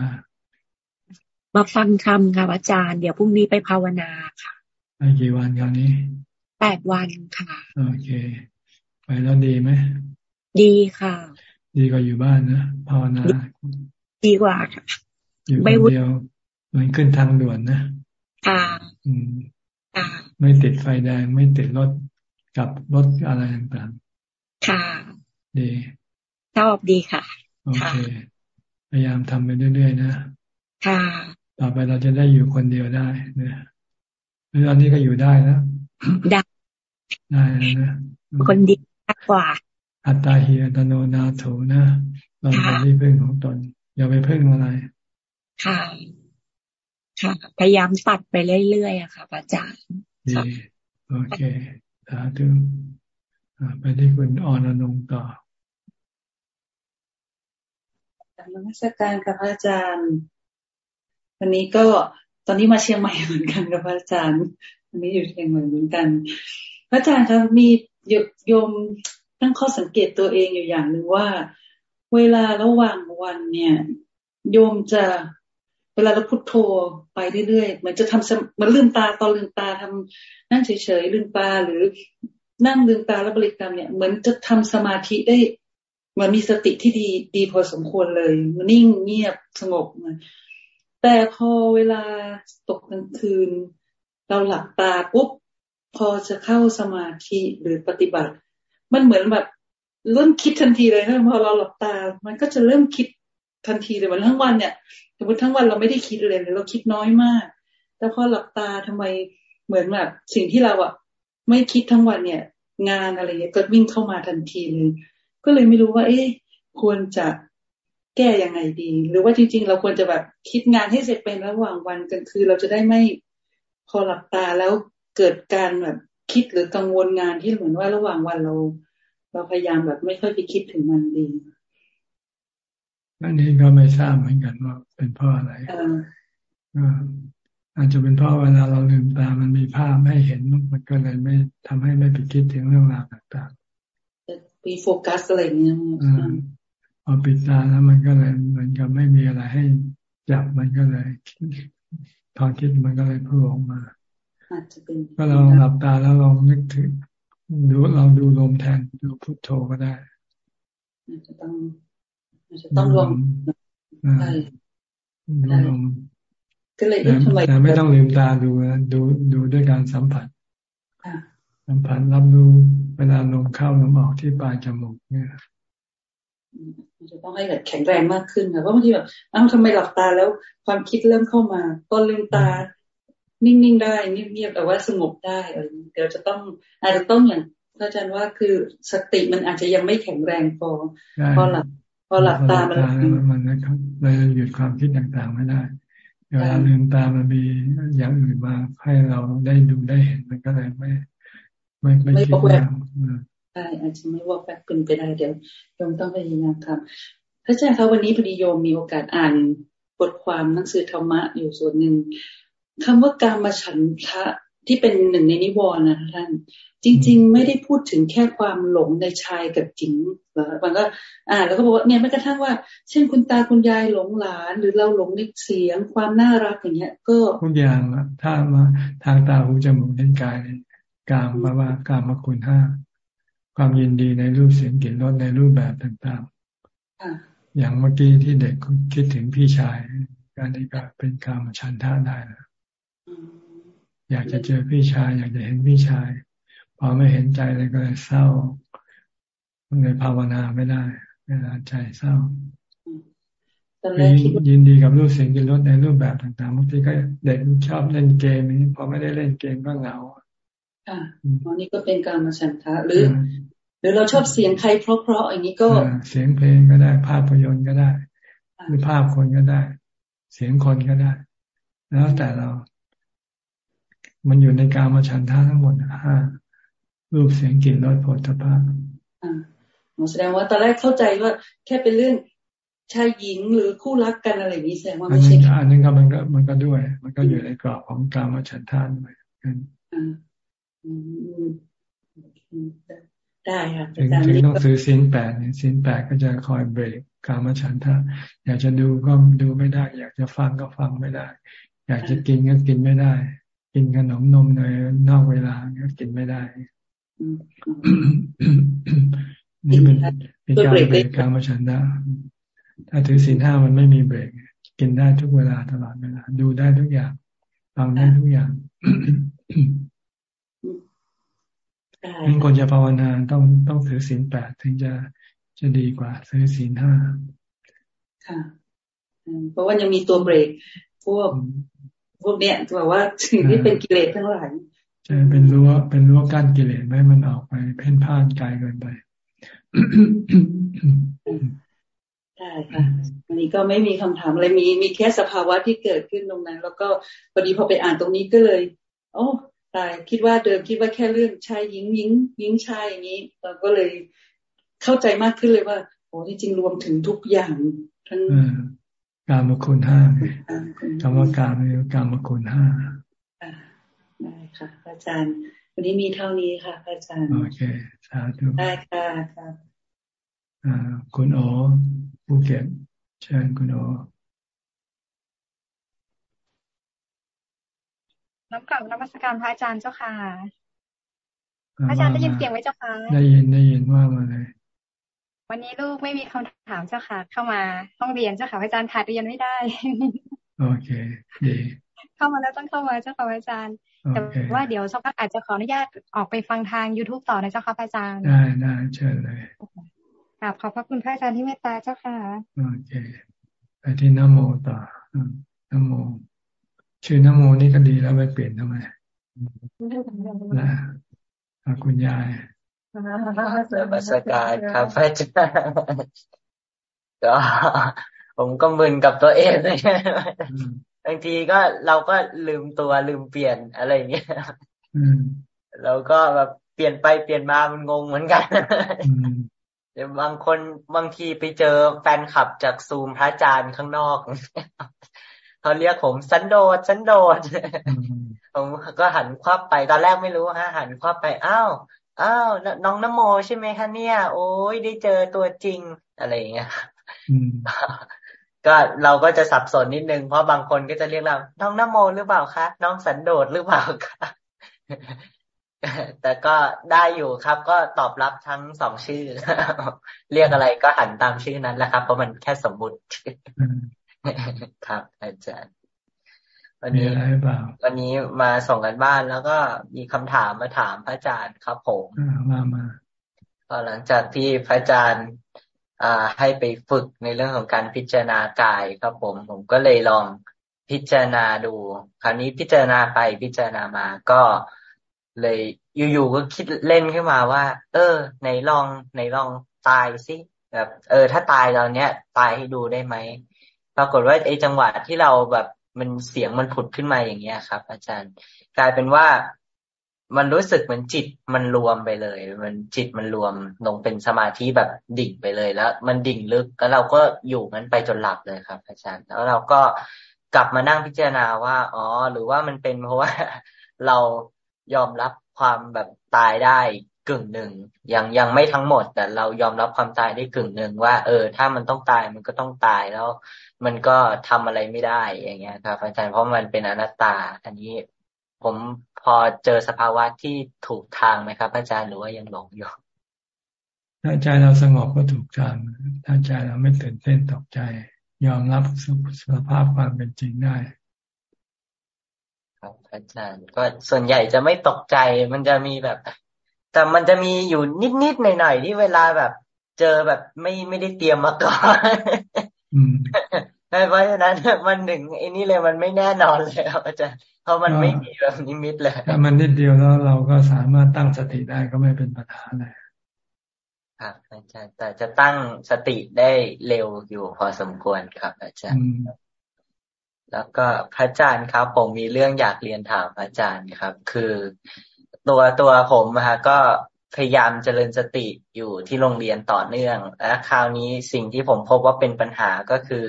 มาฟังธรรมค่ะอาจารย์ เดี๋ยวพรุ่งนี้ไปภาวนาค่ะไปกี่วันคราวนี้แปดวันค่ะ โอเค ไปแล้วดีไหม ดีค่ะ ดีกว่าอยู่บ้านนะภาวนาดีกว่าค่ะอยู่คนเดียวมันขึ้นทางด่วนนะค่ะอืมค่ะไม่ติดไฟแดง ไม่ติดรถกับรถอะไรต่างๆ ค่ะดีชอบดีค่ะโอเคพยายามทำไปเรื่อยๆนะค่ะต่อไปเราจะได้อยู่คนเดียวได้เนี่ยหรืออันนี้ก็อยู่ได้นะได้ได้นะคนดีมากกว่า อัตตาเฮียตโนนาโถนะเราเป็นที่พึ่งของตน อย่าไปพึ่งอะไร ค่ะ ค่ะ พยายามตัดไปเรื่อยๆอะค่ะอาจารย์ดีโอเคสาธุ ไปที่คุณออนอนงต่อนมัสการค่ะพระอาจารย์ วันนี้ก็ตอนนี้มาเชียงใหม่เหมือนกันกับพระอาจารย์วันนี้อยู่เชียงใหม่เหมือนกัน พระอาจารย์ครับมีโยมตั้งข้อสังเกตตัวเองอยู่อย่างหนึ่งว่า เวลาระหว่างวันเนี่ย โยมจะเวลาเราพุทโธไปเรื่อยๆเหมือนจะทำมันลืมตาตอนลืมตาทำนั่งเฉยๆลืมตาหรือ นั่งลืมตาแล้วบริกรรมเนี่ย เหมือนจะทำสมาธิได้เหมือนมีสติที่ดีดีพอสมควรเลยมันนิ่งเงียบสงบนะแต่พอเวลาตกกลางคืน เราหลับตาปุ๊บพอจะเข้าสมาธิหรือปฏิบัติ มันเหมือนแบบเริ่มคิดทันทีเลยนะพอเราหลับตา มันก็จะเริ่มคิดทันทีเลยวันทั้งวันเนี่ยสมมติทั้งวันเราไม่ได้คิดเลยเราคิดน้อยมาก แต่พอหลับตาทำไมเหมือนแบบสิ่งที่เราอะ ไม่คิดทั้งวันเนี่ย งานอะไรเงี้ยก็วิ่งเข้ามาทันทีเลย ก็เลยไม่รู้ว่า เอ๊ะควรจะแก้ยังไงดี หรือว่าจริงๆ เราควรจะแบบคิดงานให้เสร็จเป็นระหว่างวันกันคือเราจะได้ไม่พอหลับตาแล้วเกิดการแบบคิดหรือกังวลงานที่เหมือนว่าระหว่างวันเรา เราพยายามแบบไม่ค่อยไปคิดถึงมันดีอันนี้ก็ไม่ทราบเหมือนกันว่าเป็นเพราะอะไร อาจจะเป็นเพราะเวลาเราลืมตามันมีภาพไม่เห็นมันก็เลยไม่ทำให้ไม่ไปคิดถึงเรื่องราวต่างๆมีโฟกัสอะไรเงี้ยพอปิดตาแล้วมันก็เลยเหมือนกับไม่มีอะไรให้จับมันก็เลยทอนคิดมันก็เลยพุ่งออกมาก็ลองหลับตาแล้วลองนึกถึงดูลองดูลมแทนดูพุทโธก็ได้จะต้องจะต้องลองใช่ดูลม ก็เลยทำไมแต่ไม่ต้องลืมตาดูดูดูด้วยการสัมผัสสัมผัสรับรู้เวลาลมเข้าลมออกที่ปลายจมูกเนี่ยจะต้องให้แบบแข็งแรงมากขึ้นค่ะเพราะบางทีแบบอ้าวทำไมหลับตาแล้วความคิดเริ่มเข้ามาตอนลืมตา นิ่งๆได้เงียบๆแต่ว่าสงบได้อะไรเดี๋ยวจะต้องอาจจะต้องอย่างพระอาจารย์ว่าคือสติมันอาจจะยังไม่แข็งแรงพอพอหลับพอหลับตามันมันนะครับเราหยุดความคิดต่างๆไม่ได้ เวลาลืมตามันมีอย่างอื่นมาให้เราได้ดูได้เห็นมันก็เลยไม่ ไม่ไม่คิดแล้วใช่อาจจะไม่ว่าแป๊บเป็นไปได้เดี๋ยวโยมต้องพยายามทำพระอาจารย์คะวันนี้พอดีโยมมีโอกาสอ่านบทความหนังสือธรรมะอยู่ส่วนหนึ่งคำว่าการมาฉันทะ ที่เป็นหนึ่งในนิวรณ์นะท่าน จริง ๆ ไม่ได้พูดถึงแค่ความหลงในชายกับหญิงแล้วมันก็ อ่า แล้วก็บอกว่าเนี่ยแม้กระทั่งว่า เช่นคุณตาคุณยายหลงหลาน หรือเราหลงในเสียง ความน่ารักอย่างเงี้ย ก็ทุกอย่างถ้ามาทางตาหูจมูกเล่นกายกามมาว่ากามคุณห้าความยินดีในรูปเสียงกลิ่นรสในรูปแบบต่างๆอย่างเมื่อกี้ที่เด็กคิดถึงพี่ชายการนี้ก็เป็นการมาชันท่าได้นะ อยากจะเจอพี่ชาย อยากจะเห็นพี่ชาย พอไม่เห็นใจเลยก็เลยเศร้าเลยภาวนาไม่ได้เวลาใจเศร้าตอนแรกคิดยินดีกับรูปเสียงกินรสในรูปแบบต่างๆบางทีก็เด็กชอบเล่นเกมนี้พอไม่ได้เล่นเกมก็เหงาอ่าอันนี้ก็เป็นการมาฉันทะหรือ หรือเราชอบเสียงใครเพราะๆอย่างนี้ก็เสียงเพลงก็ได้ ภาพยนตร์ก็ได้ หรือภาพคนก็ได้ เสียงคนก็ได้ แล้วแต่เรา มันอยู่ในการมาฉันทะทั้งหมดห้ารูปเสียงกลิ่นรสผลพภะอ่าแสดงว่าตอนแรกเข้าใจว่าแค่เป็นเรื่องชายหญิงหรือคู่รักกันอะไรอย่างนี้แสดงว่าไม่ใช่อันนี้ก็มันก็มันก็ด้วย มันก็อยู่ในกรอบของการมาฉันทานด้วยกันได้ค่ะถึงถึงต้องซื้อสินแปดสินแปดก็จะคอยเบรกการมาฉันทาอยากจะดูก็ดูไม่ได้ อยากจะฟังก็ฟังไม่ได้ อยากจะกินก็กินไม่ได้ กินขนมนมเนยนอกเวลาก็กินไม่ได้ นี่เป็นเป็นการเบรกการมาฉันทาถ้าถือศีลห้ามันไม่มีเบรก กินได้ทุกเวลาตลอดเวลาดูได้ทุกอย่างฟังได้ทุกอย่างงั้นคนจะภาวนาต้องต้องถือศีลแปดถึงจะจะดีกว่าถือศีลห้าค่ะเพราะว่ายังมีตัวเบรกพวก พวกเนี้ยแบบว่าสิ่งที่เป็นกิเลสทั้งหลายใช่เป็นรั้วเป็นรั้วกั้นกิเลสไม่มันออกไป เพ่นพ่านกายเกินไปได้ค่ะอันนี้ก็ไม่มีคำถามอะไรมีมีแค่สภาวะที่เกิดขึ้นตรงนั้น แล้วก็พอดีพอไปอ่านตรงนี้ก็เลย โอ้ตายคิดว่าเดิมคิดว่าแค่เรื่องชายหญิงหญิงหญิงชายอย่างนี้เราก็เลยเข้าใจมากขึ้นเลยว่าโอ้ที่จริงรวมถึงทุกอย่าง ทั้ง การมคุณห้าคำว่าการคือการมคุณห้าได้ค่ะอาจารย์ วันนี้มีเท่านี้ค่ะอาจารย์ โอเคสาธุได้ค่ะครับคุณโอภูเก็ตเชิญคุณโอน้ำกลับนมัสการพระอาจารย์เจ้าค่ะพระอาจารย์ได้ยินเสียงไหมเจ้าค่ะ ได้ยินได้ยินว่ามาเลย วันนี้ลูกไม่มีคำถามเจ้าค่ะ เข้ามาห้องเรียนเจ้าค่ะพระอาจารย์ขาดเรียนไม่ได้ โอเคดีเข้ามาแล้วต้องเข้ามาเจ้าค่ะพระอาจารย์ แต่ว่าเดี๋ยวสักพักอาจจะขออนุญาตออกไปฟังทาง youtube ต่อนะเจ้าค่ะพระอาจารย์ได้ได้เชิญเลยกราบขอบพระคุณพระอาจารย์ที่เมตตาเจ้าค่ะโอเคไปที่นโมต่อนโม ชื่อนโมนี่ก็ดีแล้วไปเปลี่ยนทำไมนะคุณยาย สมัสการครับพระอาจารย์ก็ผมก็มึนกับตัวเองเลยบางทีก็เราก็ลืมตัวลืมเปลี่ยนอะไรเงี้ยเราก็แบบเปลี่ยนไปเปลี่ยนมามันงงเหมือนกันเดี๋ยวบางคนบางทีไปเจอแฟนคลับจากซูมพระอาจารย์ข้างนอกเขาเรียกผมสันโดษสันโดษผมก็หันควับไปตอนแรกไม่รู้ฮะหันควับไปอ้าว อ้าวน้องนโมใช่ไหมคะเนี่ย โอ้ยได้เจอตัวจริงอะไรอย่างเงี้ยก็เราก็จะสับสนนิดนึงเพราะบางคนก็จะเรียกเรา น้องนโมหรือเปล่าคะน้องสันโดษหรือเปล่าคะแต่ก็ได้อยู่ครับ ก็ตอบรับทั้งสองชื่อ เรียกอะไรก็หันตามชื่อนั้นแหละครับ เพราะมันแค่สมมุติ ครับ อาจารย์ วันนี้อะไรเปล่าวันนี้มาส่งกันบ้านแล้วก็มีคำถามมาถามพระอาจารย์ครับผมมามาก็หลังจากที่พระอาจารย์อ่าให้ไปฝึกในเรื่องของการพิจารณากายครับผม ผมก็เลยลองพิจารณาดู คราวนี้พิจารณาไปพิจารณามาก็เลยอยู่ๆก็คิดเล่นขึ้นมาว่า เออไหนลองไหนลองตายสิแบบเออ ถ้าตายตอนเนี้ยตายให้ดูได้ไหมปรากฏว่าไอ้จังหวะที่เราแบบ มันเสียงมันผุดขึ้นมาอย่างเงี้ยครับ อาจารย์ กลายเป็นว่ามันรู้สึกเหมือนจิตมันรวมไปเลย มันจิตมันรวมลงเป็นสมาธิแบบดิ่งไปเลยแล้ว มันดิ่งลึกแล้วเราก็อยู่งั้นไปจนหลับเลยครับ อาจารย์ แล้วเราก็กลับมานั่งพิจารณาว่า อ๋อ หรือว่ามันเป็นเพราะว่าเรายอมรับความแบบตายได้ กึ่งหนึ่งยังยังไม่ทั้งหมด แต่เรายอมรับความตายได้กึ่งหนึ่งว่า เออ ถ้ามันต้องตายมันก็ต้องตายแล้ว มันก็ทำอะไรไม่ได้อย่างเงี้ยครับอาจารย์เพราะมันเป็นอนัตตา อันนี้ผมพอเจอสภาวะที่ถูกทางไหมครับ อาจารย์หรือว่ายังหลงอยู่ถ้าใจเราสงบก็ถูกทางถ้าใจเราไม่ตื่นเต้นตกใจ ยอมรับสภาพความเป็นจริงได้ครับอาจารย์ก็ส่วนใหญ่จะไม่ตกใจมันจะมีแบบ แต่มันจะมีอยู่นิดๆหน่อยๆที่เวลาแบบ เจอแบบไม่ไม่ได้เตรียมมาก่อนเพราะฉะนั้นมันหนึ่งไอ้นี่เลยมันไม่แน่นอนเลยครับอาจารย์เพราะมันไม่มีแบบนิมิตเลยถ้ามันนิดเดียวแล้วเราก็สามารถตั้งสติได้ก็ไม่เป็นปัญหาเลยครับอาจารย์แต่จะตั้งสติได้เร็วอยู่พอสมควรครับ อาจารย์แล้วก็พระอาจารย์ครับ ผมมีเรื่องอยากเรียนถามอาจารย์ครับ คือ ตัวตัวผมนะก็พยายามเจริญสติอยู่ที่โรงเรียนต่อเนื่อง และคราวนี้สิ่งที่ผมพบว่าเป็นปัญหาก็คือ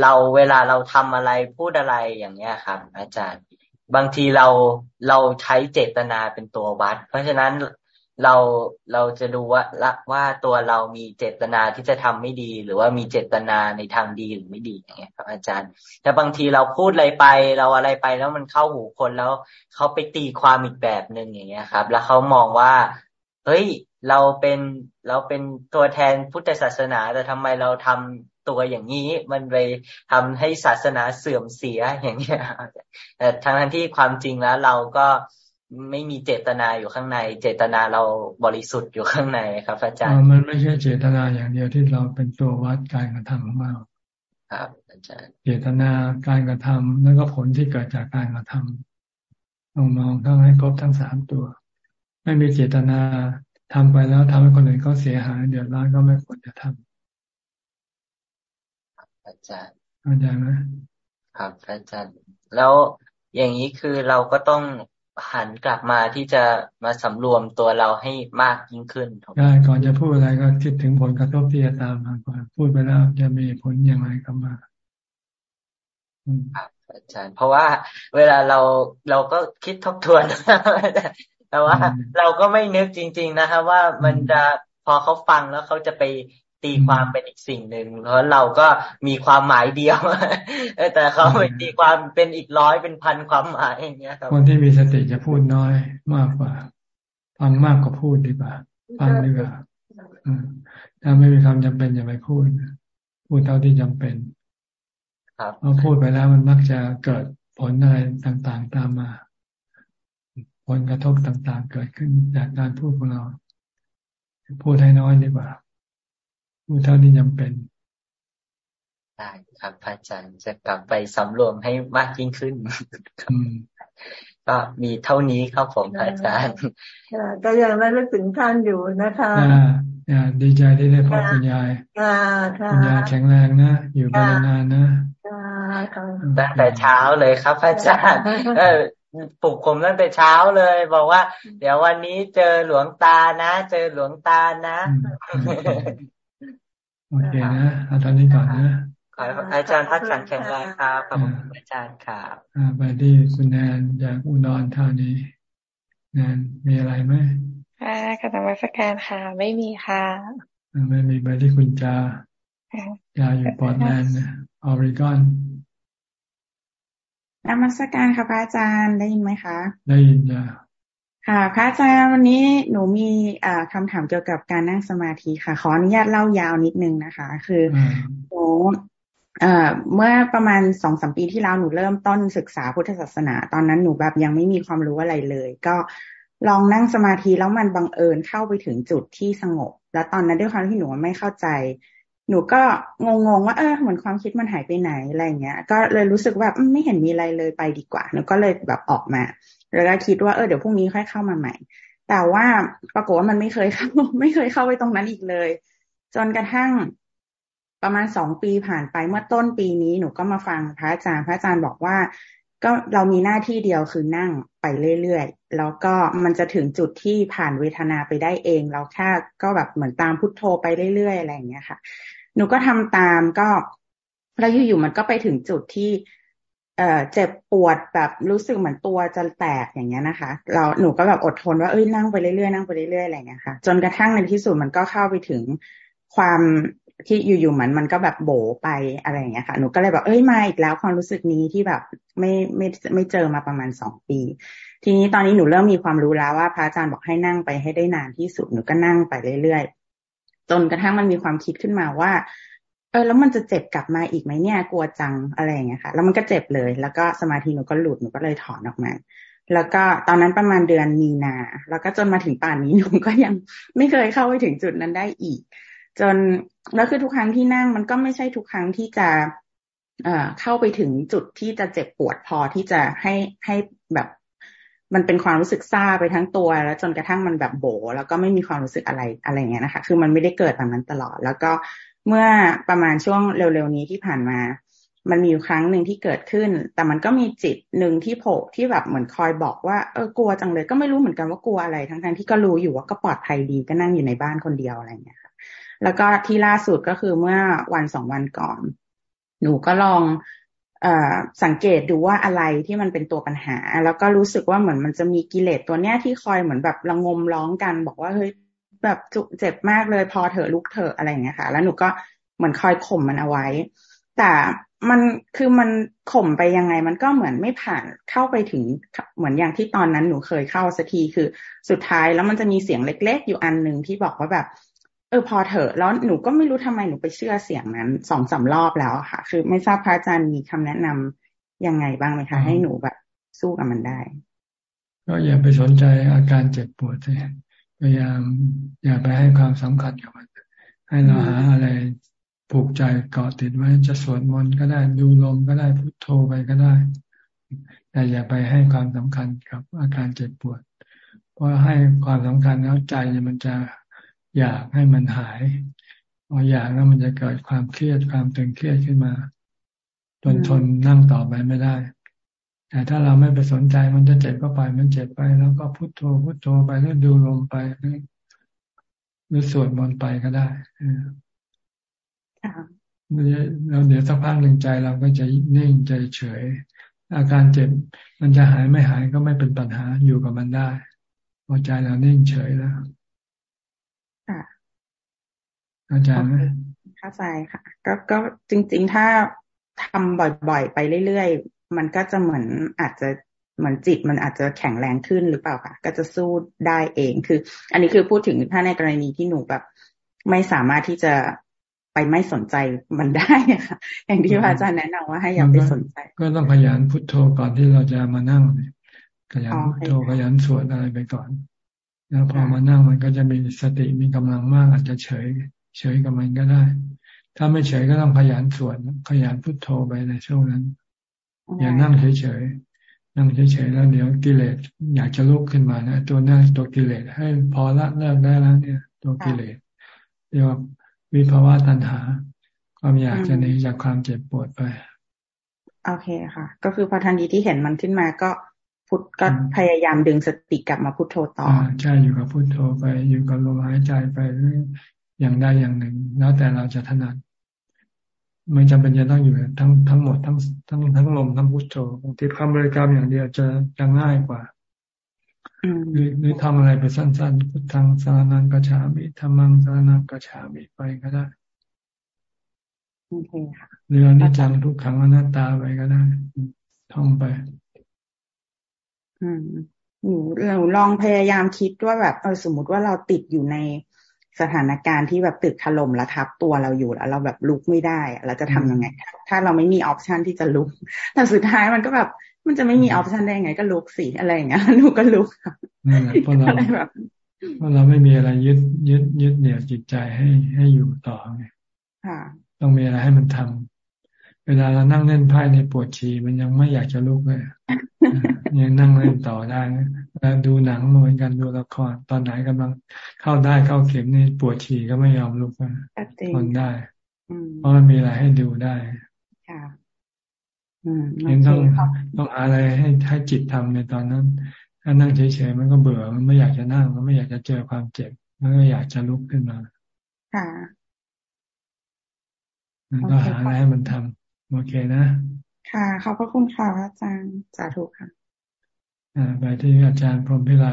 เราเวลาเราทำอะไรพูดอะไรอย่างเงี้ยครับ อาจารย์ บางทีเราเราใช้เจตนาเป็นตัววัด เพราะฉะนั้น เราเราจะดูว่าละว่าตัวเรามีเจตนาที่จะทำไม่ดี หรือว่ามีเจตนาในทางดีหรือไม่ดีอย่างเงี้ยครับ อาจารย์ แต่บางทีเราพูดอะไรไป เราอะไรไปแล้วมันเข้าหูคนแล้วเขาไปตีความอีกแบบหนึ่งอย่างเงี้ยครับ แล้วเขามองว่าเฮ้ยเราเป็นเราเป็นตัวแทนพุทธศาสนา แต่ทำไมเราทำตัวอย่างนี้มันไปทำให้ศาสนาเสื่อมเสียอย่างเงี้ยแต่ทั้งที่ความจริงแล้วเราก็ ไม่มีเจตนาอยู่ข้างใน เจตนาเราบริสุทธิ์อยู่ข้างในครับ อาจารย์มันไม่ใช่เจตนาอย่างเดียวที่เราเป็นตัววัดการกระทำของเราครับ อาจารย์ เจตนาการกระทำแล้วก็ผลที่เกิดจากการกระทำลองมองทั้งให้ครบทั้งสามตัว ไม่มีเจตนาทำไปแล้วทำให้คนอื่นเขาเสียหายเดือดร้อนก็ไม่ควรจะทำอาจารย์อาจารย์นะครับอาจารย์ แล้วอย่างนี้คือเราก็ต้อง หันกลับมาที่จะมาสำรวมตัวเราให้มากยิ่งขึ้นใช่ก่อนจะพูดอะไรก็คิดถึงผลกระทบที่จะตามมาก่อนพูดไปแล้วจะมีผลยังไงกลับมาอาจารย์เพราะว่าเวลาเราเราก็คิดทบทวนแต่ว่าเราก็ไม่นึกจริง ๆ นะครับว่ามันจะพอเขาฟังแล้วเขาจะไป ตีความเป็นอีกสิ่งหนึ่งเพราะเราก็มีความหมายเดียวแต่เขาไปตีความเป็นอีกร้อยเป็นพันความหมายอย่างเงี้ยครับคนที่มีสติจะพูดน้อยมากกว่าฟังมากกว่าพูดดีกว่าฟังดีกว่าถ้าไม่มีความจำเป็นอย่าไปพูดพูดเท่าที่จำเป็นครับพอพูดไปแล้วมันมักจะเกิดผลอะไรต่างๆ ตามมา ผลกระทบต่างๆ เกิดขึ้นจากการพูดของเรา พูดให้น้อยดีกว่าู เท่าที่จำเป็นได้ครับพระอาจารย์จะกลับไปสำรวมให้มากยิ่งขึ้นก็มีเท่านี้ครับผมพระอาจารย์ก็ยังไม่ได้ถึงท่านอยู่นะคะอ่าดีใจที่ได้พบคุณยายคุณยายแข็งแรงนะ อยู่ไปนานนะตั้งแต่เช้าเลยครับพระอาจารย์เออปลุกผมตั้งแต่เช้าเลย บอกว่า เดี๋ยววันนี้เจอหลวงตานะ เจอหลวงตานะ โอเคนะเอาตอนนี้ก่อนนะขออาจารย์พักสังแข็งแรงครับขอบคุณอาจารย์ครับไปที่คุณแนนจากอุดรธานีแนนมีอะไรไหมค่ะนมัสการค่ะ ไม่มีค่ะไม่มีไปที่คุณจาจาอยู่ปอร์ตแลนด์ออริกอนนมัสการค่ะพระอาจารย์ได้ยินไหมคะ ได้ยินจ้ะ ค่ะพระอาจารย์วันนี้หนูมีคำถามเกี่ยวกับการนั่งสมาธิค่ะ ขออนุญาตเล่ายาวนิดนึงนะคะ คือหนูเมื่อประมาณสองสามปีที่แล้วหนูเริ่มต้นศึกษาพุทธศาสนา ตอนนั้นหนูแบบยังไม่มีความรู้อะไรเลย ก็ลองนั่งสมาธิแล้วมันบังเอิญเข้าไปถึงจุดที่สงบ แล้วตอนนั้นด้วยความที่หนูไม่เข้าใจ หนูก็งงๆว่าเออเหมือนความคิดมันหายไปไหนอะไรเงี้ย ก็เลยรู้สึกว่าไม่เห็นมีอะไรเลยไปดีกว่า หนูก็เลยแบบออกมา แล้วก็คิดว่าเออเดี๋ยวพรุ่งนี้ค่อยเข้ามาใหม่ แต่ว่าปรากฏว่ามันไม่เคยเข้า ไม่เคยเข้าไปตรงนั้นอีกเลย จนกระทั่งประมาณสองปีผ่านไปเมื่อต้นปีนี้หนูก็มาฟังพระอาจารย์พระอาจารย์บอกว่า ก็เรามีหน้าที่เดียวคือนั่งไปเรื่อยๆแล้วก็มันจะถึงจุดที่ผ่านเวทนาไปได้เอง เราแค่ก็แบบเหมือนตามพุทโธไปเรื่อยๆอะไรอย่างเงี้ยค่ะ หนูก็ทำตามก็แล้วอยู่ๆมันก็ไปถึงจุดที่ เอ่อเจ็บปวดแบบรู้สึกเหมือนตัวจะแตกอย่างเงี้ยนะคะ เราหนูก็แบบอดทนว่าเอ้ยนั่งไปเรื่อยๆนั่งไปเรื่อยๆอะไรเงี้ยค่ะ จนกระทั่งในที่สุดมันก็เข้าไปถึงความที่อยู่ๆเหมือนมันก็แบบโบไปอะไรอย่างเงี้ยค่ะ หนูก็เลยแบบเอ้ยมาอีกแล้วความรู้สึกนี้ที่แบบไม่ไม่ไม่เจอมาประมาณสองปี ทีนี้ตอนนี้หนูเริ่มมีความรู้แล้วว่าพระอาจารย์บอกให้นั่งไปให้ได้นานที่สุดหนูก็นั่งไปเรื่อยๆจนกระทั่งมันมีความคิดขึ้นมาว่า เออแล้วมันจะเจ็บกลับมาอีกไหมเนี่ย กลัวจังอะไรอย่างเงี้ยค่ะ แล้วมันก็เจ็บเลย แล้วก็สมาธิหนูก็หลุดหนูก็เลยถอนออกมา แล้วก็ตอนนั้นประมาณเดือนมีนา แล้วก็จนมาถึงป่านนี้หนูก็ยังไม่เคยเข้าไปถึงจุดนั้นได้อีก จนแล้วคือทุกครั้งที่นั่งมันก็ไม่ใช่ทุกครั้งที่จะเอ่อเข้าไปถึงจุดที่จะเจ็บปวดพอที่จะให้ให้แบบมันเป็นความรู้สึกซาไปทั้งตัว แล้วจนกระทั่งมันแบบโบแล้วก็ไม่มีความรู้สึกอะไรอะไรเงี้ยนะคะ คือมันไม่ได้เกิดแบบนั้นตลอด แล้วก็ เมื่อประมาณช่วงเร็วๆนี้ที่ผ่านมา มันมีอยู่ครั้งหนึ่งที่เกิดขึ้น แต่มันก็มีจิตหนึ่งที่โผล่ที่แบบเหมือนคอยบอกว่าเออกลัวจังเลยก็ไม่รู้เหมือนกันว่ากลัวอะไร ทั้งๆที่ก็รู้อยู่ว่าก็ปลอดภัยดีก็นั่งอยู่ในบ้านคนเดียวอะไรเงี้ยค่ะแล้วก็ที่ล่าสุดก็คือเมื่อวันสองวันก่อน หนูก็ลองสังเกตดูว่าอะไรที่มันเป็นตัวปัญหา แล้วก็รู้สึกว่าเหมือนมันจะมีกิเลสตัวเนี้ยที่คอยเหมือนแบบระงมร้องกัน บอกว่าเฮ้ย แบบจุเจ็บมากเลยพอเถอะลุกเถอะอะไรอย่างเงี้ยค่ะ แล้วหนูก็เหมือนคอยข่มมันเอาไว้ แต่มันคือมันข่มไปยังไง มันก็เหมือนไม่ผ่านเข้าไปถึงเหมือนอย่างที่ตอนนั้นหนูเคยเข้าสักทีคือสุดท้ายแล้วมันจะมีเสียงเล็ก ๆ อยู่อันหนึ่งที่บอกว่าแบบ เออพอเถอะแล้วหนูก็ไม่รู้ทำไมหนูไปเชื่อเสียงนั้นสองสารอบแล้วค่ะ คือไม่ทราบพระอาจารย์มีคำแนะนำยังไงบ้างไหมคะ ให้หนูแบบสู้กับมันได้ ก็อย่าไปสนใจอาการเจ็บปวดเลย พยายามอย่าไปให้ความสำคัญกับมัน ให้เราหาอะไรผูกใจเกาะติดไว้จะสวดมนต์ก็ได้ดูลมก็ได้พุทโธไปก็ได้ แต่อย่าไปให้ความสำคัญกับอาการเจ็บปวด เพราะให้ความสำคัญแล้วใจมันจะอยากให้มันหายพออยากแล้วมันจะเกิดความเครียดความตึงเครียดขึ้นมาจนทนนั่งต่อไปไม่ได้ แต่ถ้าเราไม่ไปสนใจมันจะเจ็บก็ไปมันเจ็บไป แล้วก็พุโทโธพุโทโธไปแล้วดูลมไปหรือสวดมนต์ไปก็ได้แล้วเดี๋ยวสักพักหนึ่งใจเราก็จะนิ่งใจเฉย อาการเจ็บมันจะหายไม่หายก็ไม่เป็นปัญหาอยู่กับมันได้พอใจเรานิ่งเฉยแล้วเข้าใจไหมเข้าใจค่ะ ก็ก็จริง ๆ ถ้าทำบ่อยๆ ไปเรื่อยๆ มันก็จะเหมือนอาจจะเหมือนจิตมันอาจจะแข็งแรงขึ้นหรือเปล่าคะก็จะสู้ได้เองคือ อันนี้คือพูดถึงถ้าในกรณีที่หนูแบบไม่สามารถที่จะไปไม่สนใจมันได้ค่ะ อย่างที่พระอาจารย์แนะนำว่าให้อย่าไปสนใจ ก็ต้องขยันพุทโธก่อนที่เราจะมานั่งขยันพุทโธขยันสวดอะไรไปก่อน แล้วพอมานั่งมันก็จะมีสติมีกำลังมากอาจจะเฉย เฉยกับมันก็ได้ ถ้าไม่เฉยก็ต้องขยันสวดขยันพุทโธไปในช่วงนั้น อย่านั่งเฉยๆนั่งเฉยๆแล้วเดี๋ยวกิเลสอยากจะลุกขึ้นมานะตัวนั่งตัวกิเลสให้พอละเลิกได้แล้วเนี่ย ตัวกิเลสเรียกว่าวิภาวะตัณหา ความอยากจะหนีจากความเจ็บปวดไปโอเคค่ะ ก็คือพอทันทีที่เห็นมันขึ้นมาก็พุทก็พยายามดึงสติกลับมาพุทโธต่อใช่อยู่กับพุทโธไปอยู่กับลมหายใจไปอย่างใดอย่างหนึ่ง แล้วแต่เราจะถนัด ไม่จำเป็นจะต้องอยู่ทั้งทั้งหมดทั้งทั้งทั้งลมทั้งพุทโธบางทีคำบริกรรมอย่างเดียวจะจะง่ายกว่าหรือหรือทำอะไรไปสั้นๆพุทธังสารนังกระฉามิธรรมังสารนังกระฉามิไปก็ได้โอเคค่ะหรืออนิจจังทุกขังอนัตตาไปก็ได้ท่องไป อืมหนูเราลองพยายามคิดว่าแบบเออสมมติว่าเราติดอยู่ใน สถานการณ์ที่แบบตึกถล่มแล้วทับตัวเราอยู่แล้วเราแบบลุกไม่ได้เราจะทํำยังไง ถ้าเราไม่มีออปชันที่จะลุก แต่สุดท้ายมันก็แบบมันจะไม่มีออปชันได้ยังไงก็ลุกสิอะไรอย่างเงี้ยหนูก็ลุกนั่นแหละเพราะเราเพราะเราไม่มีอะไรยึดยึดยึดเหนี่ยวจิตใจให้ให้อยู่ต่อไงต้องมีอะไรให้มันทำ เวลาเรานั่งเล่นไพ่ในปวดฉี่มันยังไม่อยากจะลุกเลยยังนั่งเล่นต่อได้แล้วดูหนังเหมือนกันดูละครตอนไหนกำลังเข้าได้เข้าเข็มนี่ปวดฉี่ก็ไม่ยอมลุกทนได้เพราะมันมีอะไรให้ดูได้ค่ะยังต้องต้องอะไรให้ให้จิตทำในตอนนั้น ถ้านั่งเฉยๆมันก็เบื่อมันไม่อยากจะนั่งมันไม่อยากจะเจอความเจ็บมันก็อยากจะลุกขึ้นมาค่ะก็หาอะไรให้มันทำ โอเคนะ ค่ะ ขอบพระคุณค่ะอาจารย์สาธุค่ะไปที่อาจารย์พรหมพิไล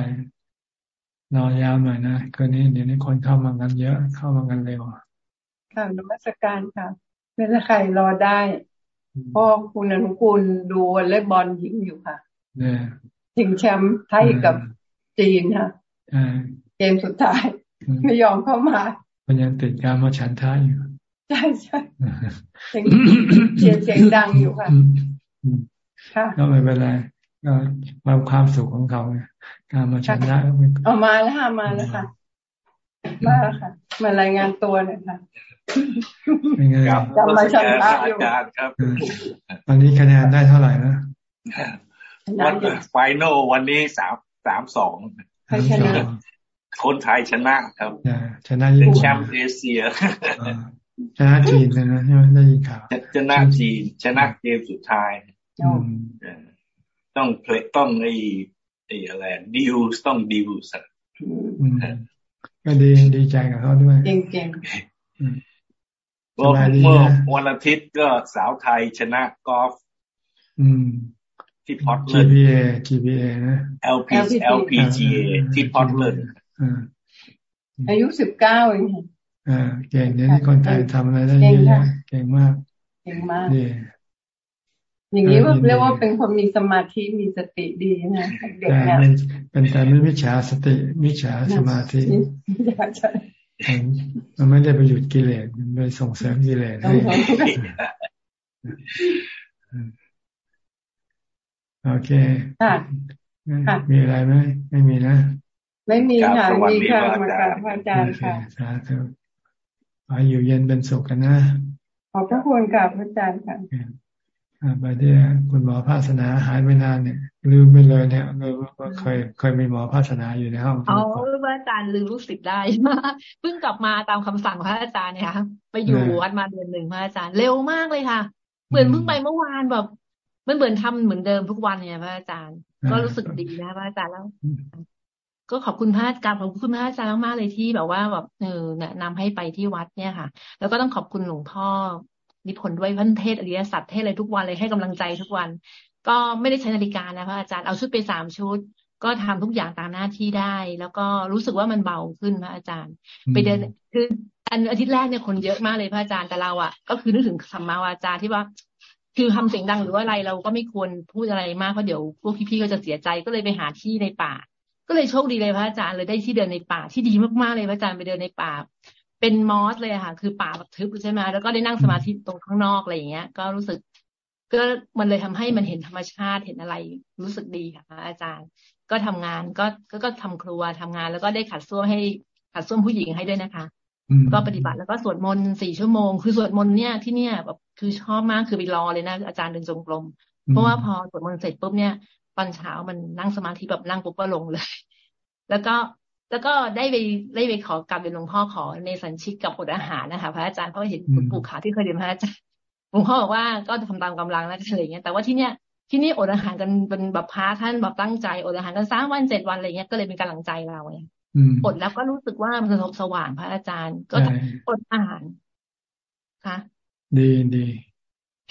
รอยาวหน่อยนะคืนนี้เดี๋ยวนี้คนเข้ามากันเยอะเข้ามากันเร็วค่ะนมัสการค่ะไม่ละใครรอได้พ่อคุณอนุกูลดูวอลเลย์บอลหญิงอยู่ค่ะเนี่ยชิงแชมป์ไทยกับจีนค่ะเกมสุดท้าย ไม่ยอมเข้ามา มันยังติดการมาฉันท้ายอยู่ ใช่ใช่เสียงเสียงดังอยู่ค่ะค่ะก็ไม่เป็นไรก็มาความสุขของเขาการมาชนะเอามาแล้วค่ะมาแล้วค่ะ มาแล้วค่ะ มารายงานตัวเลยค่ะเป็นไงจำมาชนะอาจารย์ครับวันนี้คะแนนได้เท่าไหร่นะวันไฟนอลวันนี้สามสามสองคนไทยชนะครับชนะเป็นแชมป์เอเชีย ชนะจีนนะใช่ไหมได้ยินข่าวชนะจีน ชนะเกมสุดท้ายต้องเพลต้องไอ้ไอ้อะไรดิวต้องดิวสักก็ดีดีใจกับเขาด้วยจริงๆเมื่อวันอาทิตย์ก็สาวไทยชนะกอล์ฟที่พอตเลน GPA GPA นะ LP LPGA ที่พอตเลนอายุสิบเก้าเองอ่า เก่งเนี่ยที่คนไทยทำอะไรได้เยอะเก่งมาก เก่งมากอย่างนี้ว่าเรียกว่าเป็นคนมีสมาธิมีสติดีนะเด็กเนี่ยเป็นแต่ไม่มิจฉาสติมิจฉาสมาธิมันไม่ได้ไปหยุดกิเลสมันไปส่งเสริมกิเลสให้โอเคมีอะไรไหมไม่มีนะ ไม่มีค่ะมีค่ะมากับพระอาจารย์ค่ะสาธุ ขออยู่เย็นเป็นสุขกันนะ ขอบพระคุณกับพระอาจารย์ค่ะไปเดียคุณหมอภาสนาหายไปนานเนี่ยลืมไปเลยเนี่ยลืมว่าเคยเคยมีหมอภาสนาอยู่ในห้องอ๋อพระอาจารย์ลืมรู้สึกได้เพิ่งกลับมาตามคำสั่งพระอาจารย์เนี่ยค่ะไปอยู่วัดมาเดือนหนึ่งพระอาจารย์เร็วมากเลยค่ะ เหมือนเพิ่งไปเมื่อวานแบบมันเหมือนทำเหมือนเดิมทุกวันเนี่ยพระอาจารย์ ก็รู้สึกดีนะพระอาจารย์แล้ว ก็ขอบคุณพระอาจารย์ขอบคุณพระอาจารย์มากๆเลยที่แบบว่าแบบเออแนะนำให้ไปที่วัดเนี่ยค่ะ แล้วก็ต้องขอบคุณหลวงพ่อนิพนธ์ด้วยพันเทศอริยสัจเทศเลยทุกวันเลยให้กำลังใจทุกวัน ก็ไม่ได้ใช้นาฬิกานะพระอาจารย์เอาชุดไปสามชุด ก็ทำทุกอย่างตามหน้าที่ได้ แล้วก็รู้สึกว่ามันเบาขึ้นพระอาจารย์ ไปเดินคืออันอาทิตย์แรกเนี่ยคนเยอะมากเลยพระอาจารย์แต่เราอะ ก็คือนึกถึงสัมมาวาจาที่ว่าคือทำเสียงดังหรือว่าอะไรเราก็ไม่ควรพูดอะไรมากเพราะเดี๋ยวพวกพี่ๆก็จะเสียใจก็เลยไปหาที่ในป่า ก็เลยโชคดีเลยพระอาจารย์เลยได้ที่เดินในป่าที่ดีมากๆเลยพระอาจารย์ไปเดินในป่า เป็นมอสเลยค่ะ คือป่าแบบทึบใช่ไหมแล้วก็ได้นั่งสมาธิตรงข้างนอกอะไรอย่างเงี้ย ก็รู้สึก ก็มันเลยทำให้มันเห็นธรรมชาติเห็นอะไรรู้สึกดีค่ะ อาจารย์ ก็ทำงานก็ก็ก็ทำครัวทำงาน แล้วก็ได้ขัดส้วมให้ขัดส้วมผู้หญิงให้ด้วยนะคะก็ปฏิบัติแล้วก็สวดมนต์สี่ชั่วโมง คือสวดมนต์เนี่ยที่เนี่ยแบบคือชอบมากคือไปรอเลยนะอาจารย์เดินจงกรมเพราะว่าพอสวดมนต์เสร็จปุ๊บเนี่ย ตอนเช้ามันนั่งสมาธิแบบนั่งปุ๊บก็ลงเลย แล้วก็แล้วก็ได้ไปได้ไปขอกลับเป็นหลวงพ่อขอในสัญชิกกับอดอาหารนะคะพระอาจารย์เพราะเห็นคุณปู่ขาที่เคยเรียนพระอาจารย์หลวงพ่อบอกว่าก็ทำตามกำลังนะอะไรอย่างเงี้ยแต่ว่าที่เนี้ยที่นี่อดอาหารกันเป็นแบบพระท่านแบบตั้งใจอดอาหารกันสามวันเจ็ดวันอะไรเงี้ยก็เลยเป็นกำลังใจเราเนี่ยอดแล้วก็รู้สึกว่ามันสว่างพระอาจารย์ ก็อดอาหารค่ะดีดี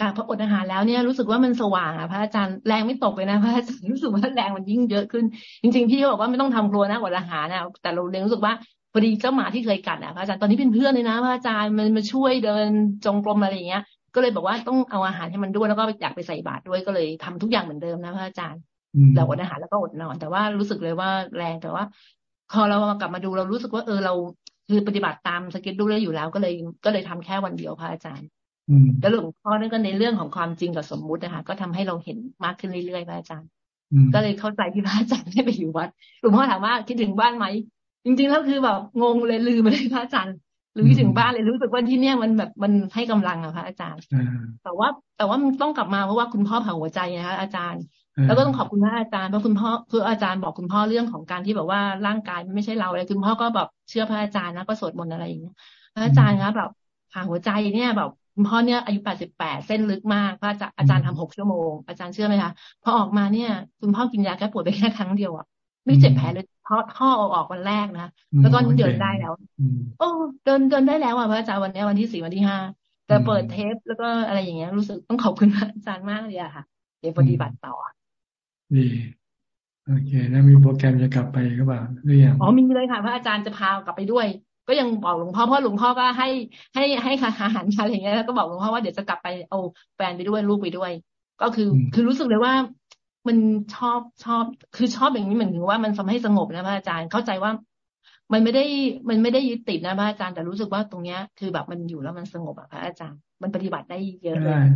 ค่ะพออดอาหารแล้วเนี่ยรู้สึกว่ามันสว่างอะพระอาจารย์แรงไม่ตกเลยนะพระอาจารย์รู้สึกว่าแรงมันยิ่งเยอะขึ้น จริง ๆ พี่เขาบอกว่าไม่ต้องทำครัวนะอดอาหารนะแต่เราเรียนรู้สึกว่าพอดีเจ้าหมาที่เคยกัดอะพระอาจารย์ตอนนี้เป็นเพื่อนเลยนะพระอาจารย์มันมาช่วยเดินจงกรมอะไรอย่างเงี้ย ก็เลยบอกว่าต้องเอาอาหารให้มันด้วยแล้วก็อยากไปใส่บาตรด้วยก็เลยทำทุกอย่างเหมือนเดิมนะพระอาจารย์เราอดอาหารแล้วก็อดนอน แต่ว่ารู้สึกเลยว่าแรงแต่ว่าพอเรากลับมาดูเรารู้สึกว่าเออเราคือปฏิบัติตามสเก็ตดูได้อยู่แล้ว ก็เลยก็เลยทำแค่วันเดียวพระอาจารย์ แล้วหลวงพ่อนั่นก็ในเรื่องของความจริงกับสมมุตินะคะก็ทำให้เราเห็นมากขึ้นเรื่อยๆพระอาจารย์ก็เลยเข้าใจที่พระอาจารย์ให้ไปอยู่วัดหลวงพ่อถามว่าคิดถึงบ้านไหมจริงๆแล้วคือแบบงงเลยลืมไปเลยพระอาจารย์หรือคิดถึงบ้านเลยรู้สึกว่าที่เนี่ยมันแบบมันให้กำลังอะพระอาจารย์ แต่ว่าแต่ว่ามันต้องกลับมาเพราะว่าคุณพ่อเผาหัวใจนะคะอาจารย์ แล้วก็ต้องขอบคุณพระอาจารย์เพราะคุณพ่อคืออาจารย์บอกคุณพ่อเรื่องของการที่แบบว่าร่างกายมันไม่ใช่เราเลยคุณพ่อก็แบบเชื่อพระอาจารย์นะก็สวดมนต์อะไรอย่างเงี้ยพระอาจารย์ครับแบบผ่าหัวใจเนี่ยแบบ คุณพ่อเนี่ยอายุแปดสิบแปดเส้นลึกมากพระอาจารย์ทำหกชั่วโมง อาจารย์เชื่อไหมคะพอออกมาเนี่ย คุณพ่อกินยาแก้ปวดไปแค่ครั้งเดียวอะไม่เจ็บแผลเลยเพราะท่อออกวันแรกนะแล้วก็เดินได้แล้ว โอ้เดินเดินได้แล้วอะพระอาจารย์วันนี้วันที่สี่วันที่ห้าแต่เปิดเทปแล้วก็อะไรอย่างเงี้ยรู้สึกต้องขอบคุณพระอาจารย์มากเลยอะค่ะเดี๋ยวปฏิบัติต่อดีโอเค แล้วมีโปรแกรมจะกลับไปก็บ่าหรือยังอ๋อมีเลยค่ะพระอาจารย์จะพากลับไปด้วย ก็ยังบอกหลวงพ่อเพราะหลวงพ่อก็ให้ให้ให้อาหารอะไรอย่างเงี้ยแล้วก็บอกหลวงพ่อว่าเดี๋ยวจะกลับไปเอาแฟนไปด้วยลูกไปด้วย ก็คือคือรู้สึกเลยว่ามันชอบชอบ คือชอบอย่างนี้เหมือนถึงว่ามันทำให้สงบนะพระอาจารย์เข้าใจว่า มันไม่ได้มันไม่ได้ยึดติดนะพระอาจารย์แต่รู้สึกว่าตรงเนี้ย คือแบบมันอยู่แล้วมันสงบอะพระอาจารย์มันปฏิบัติได้เยอะเลย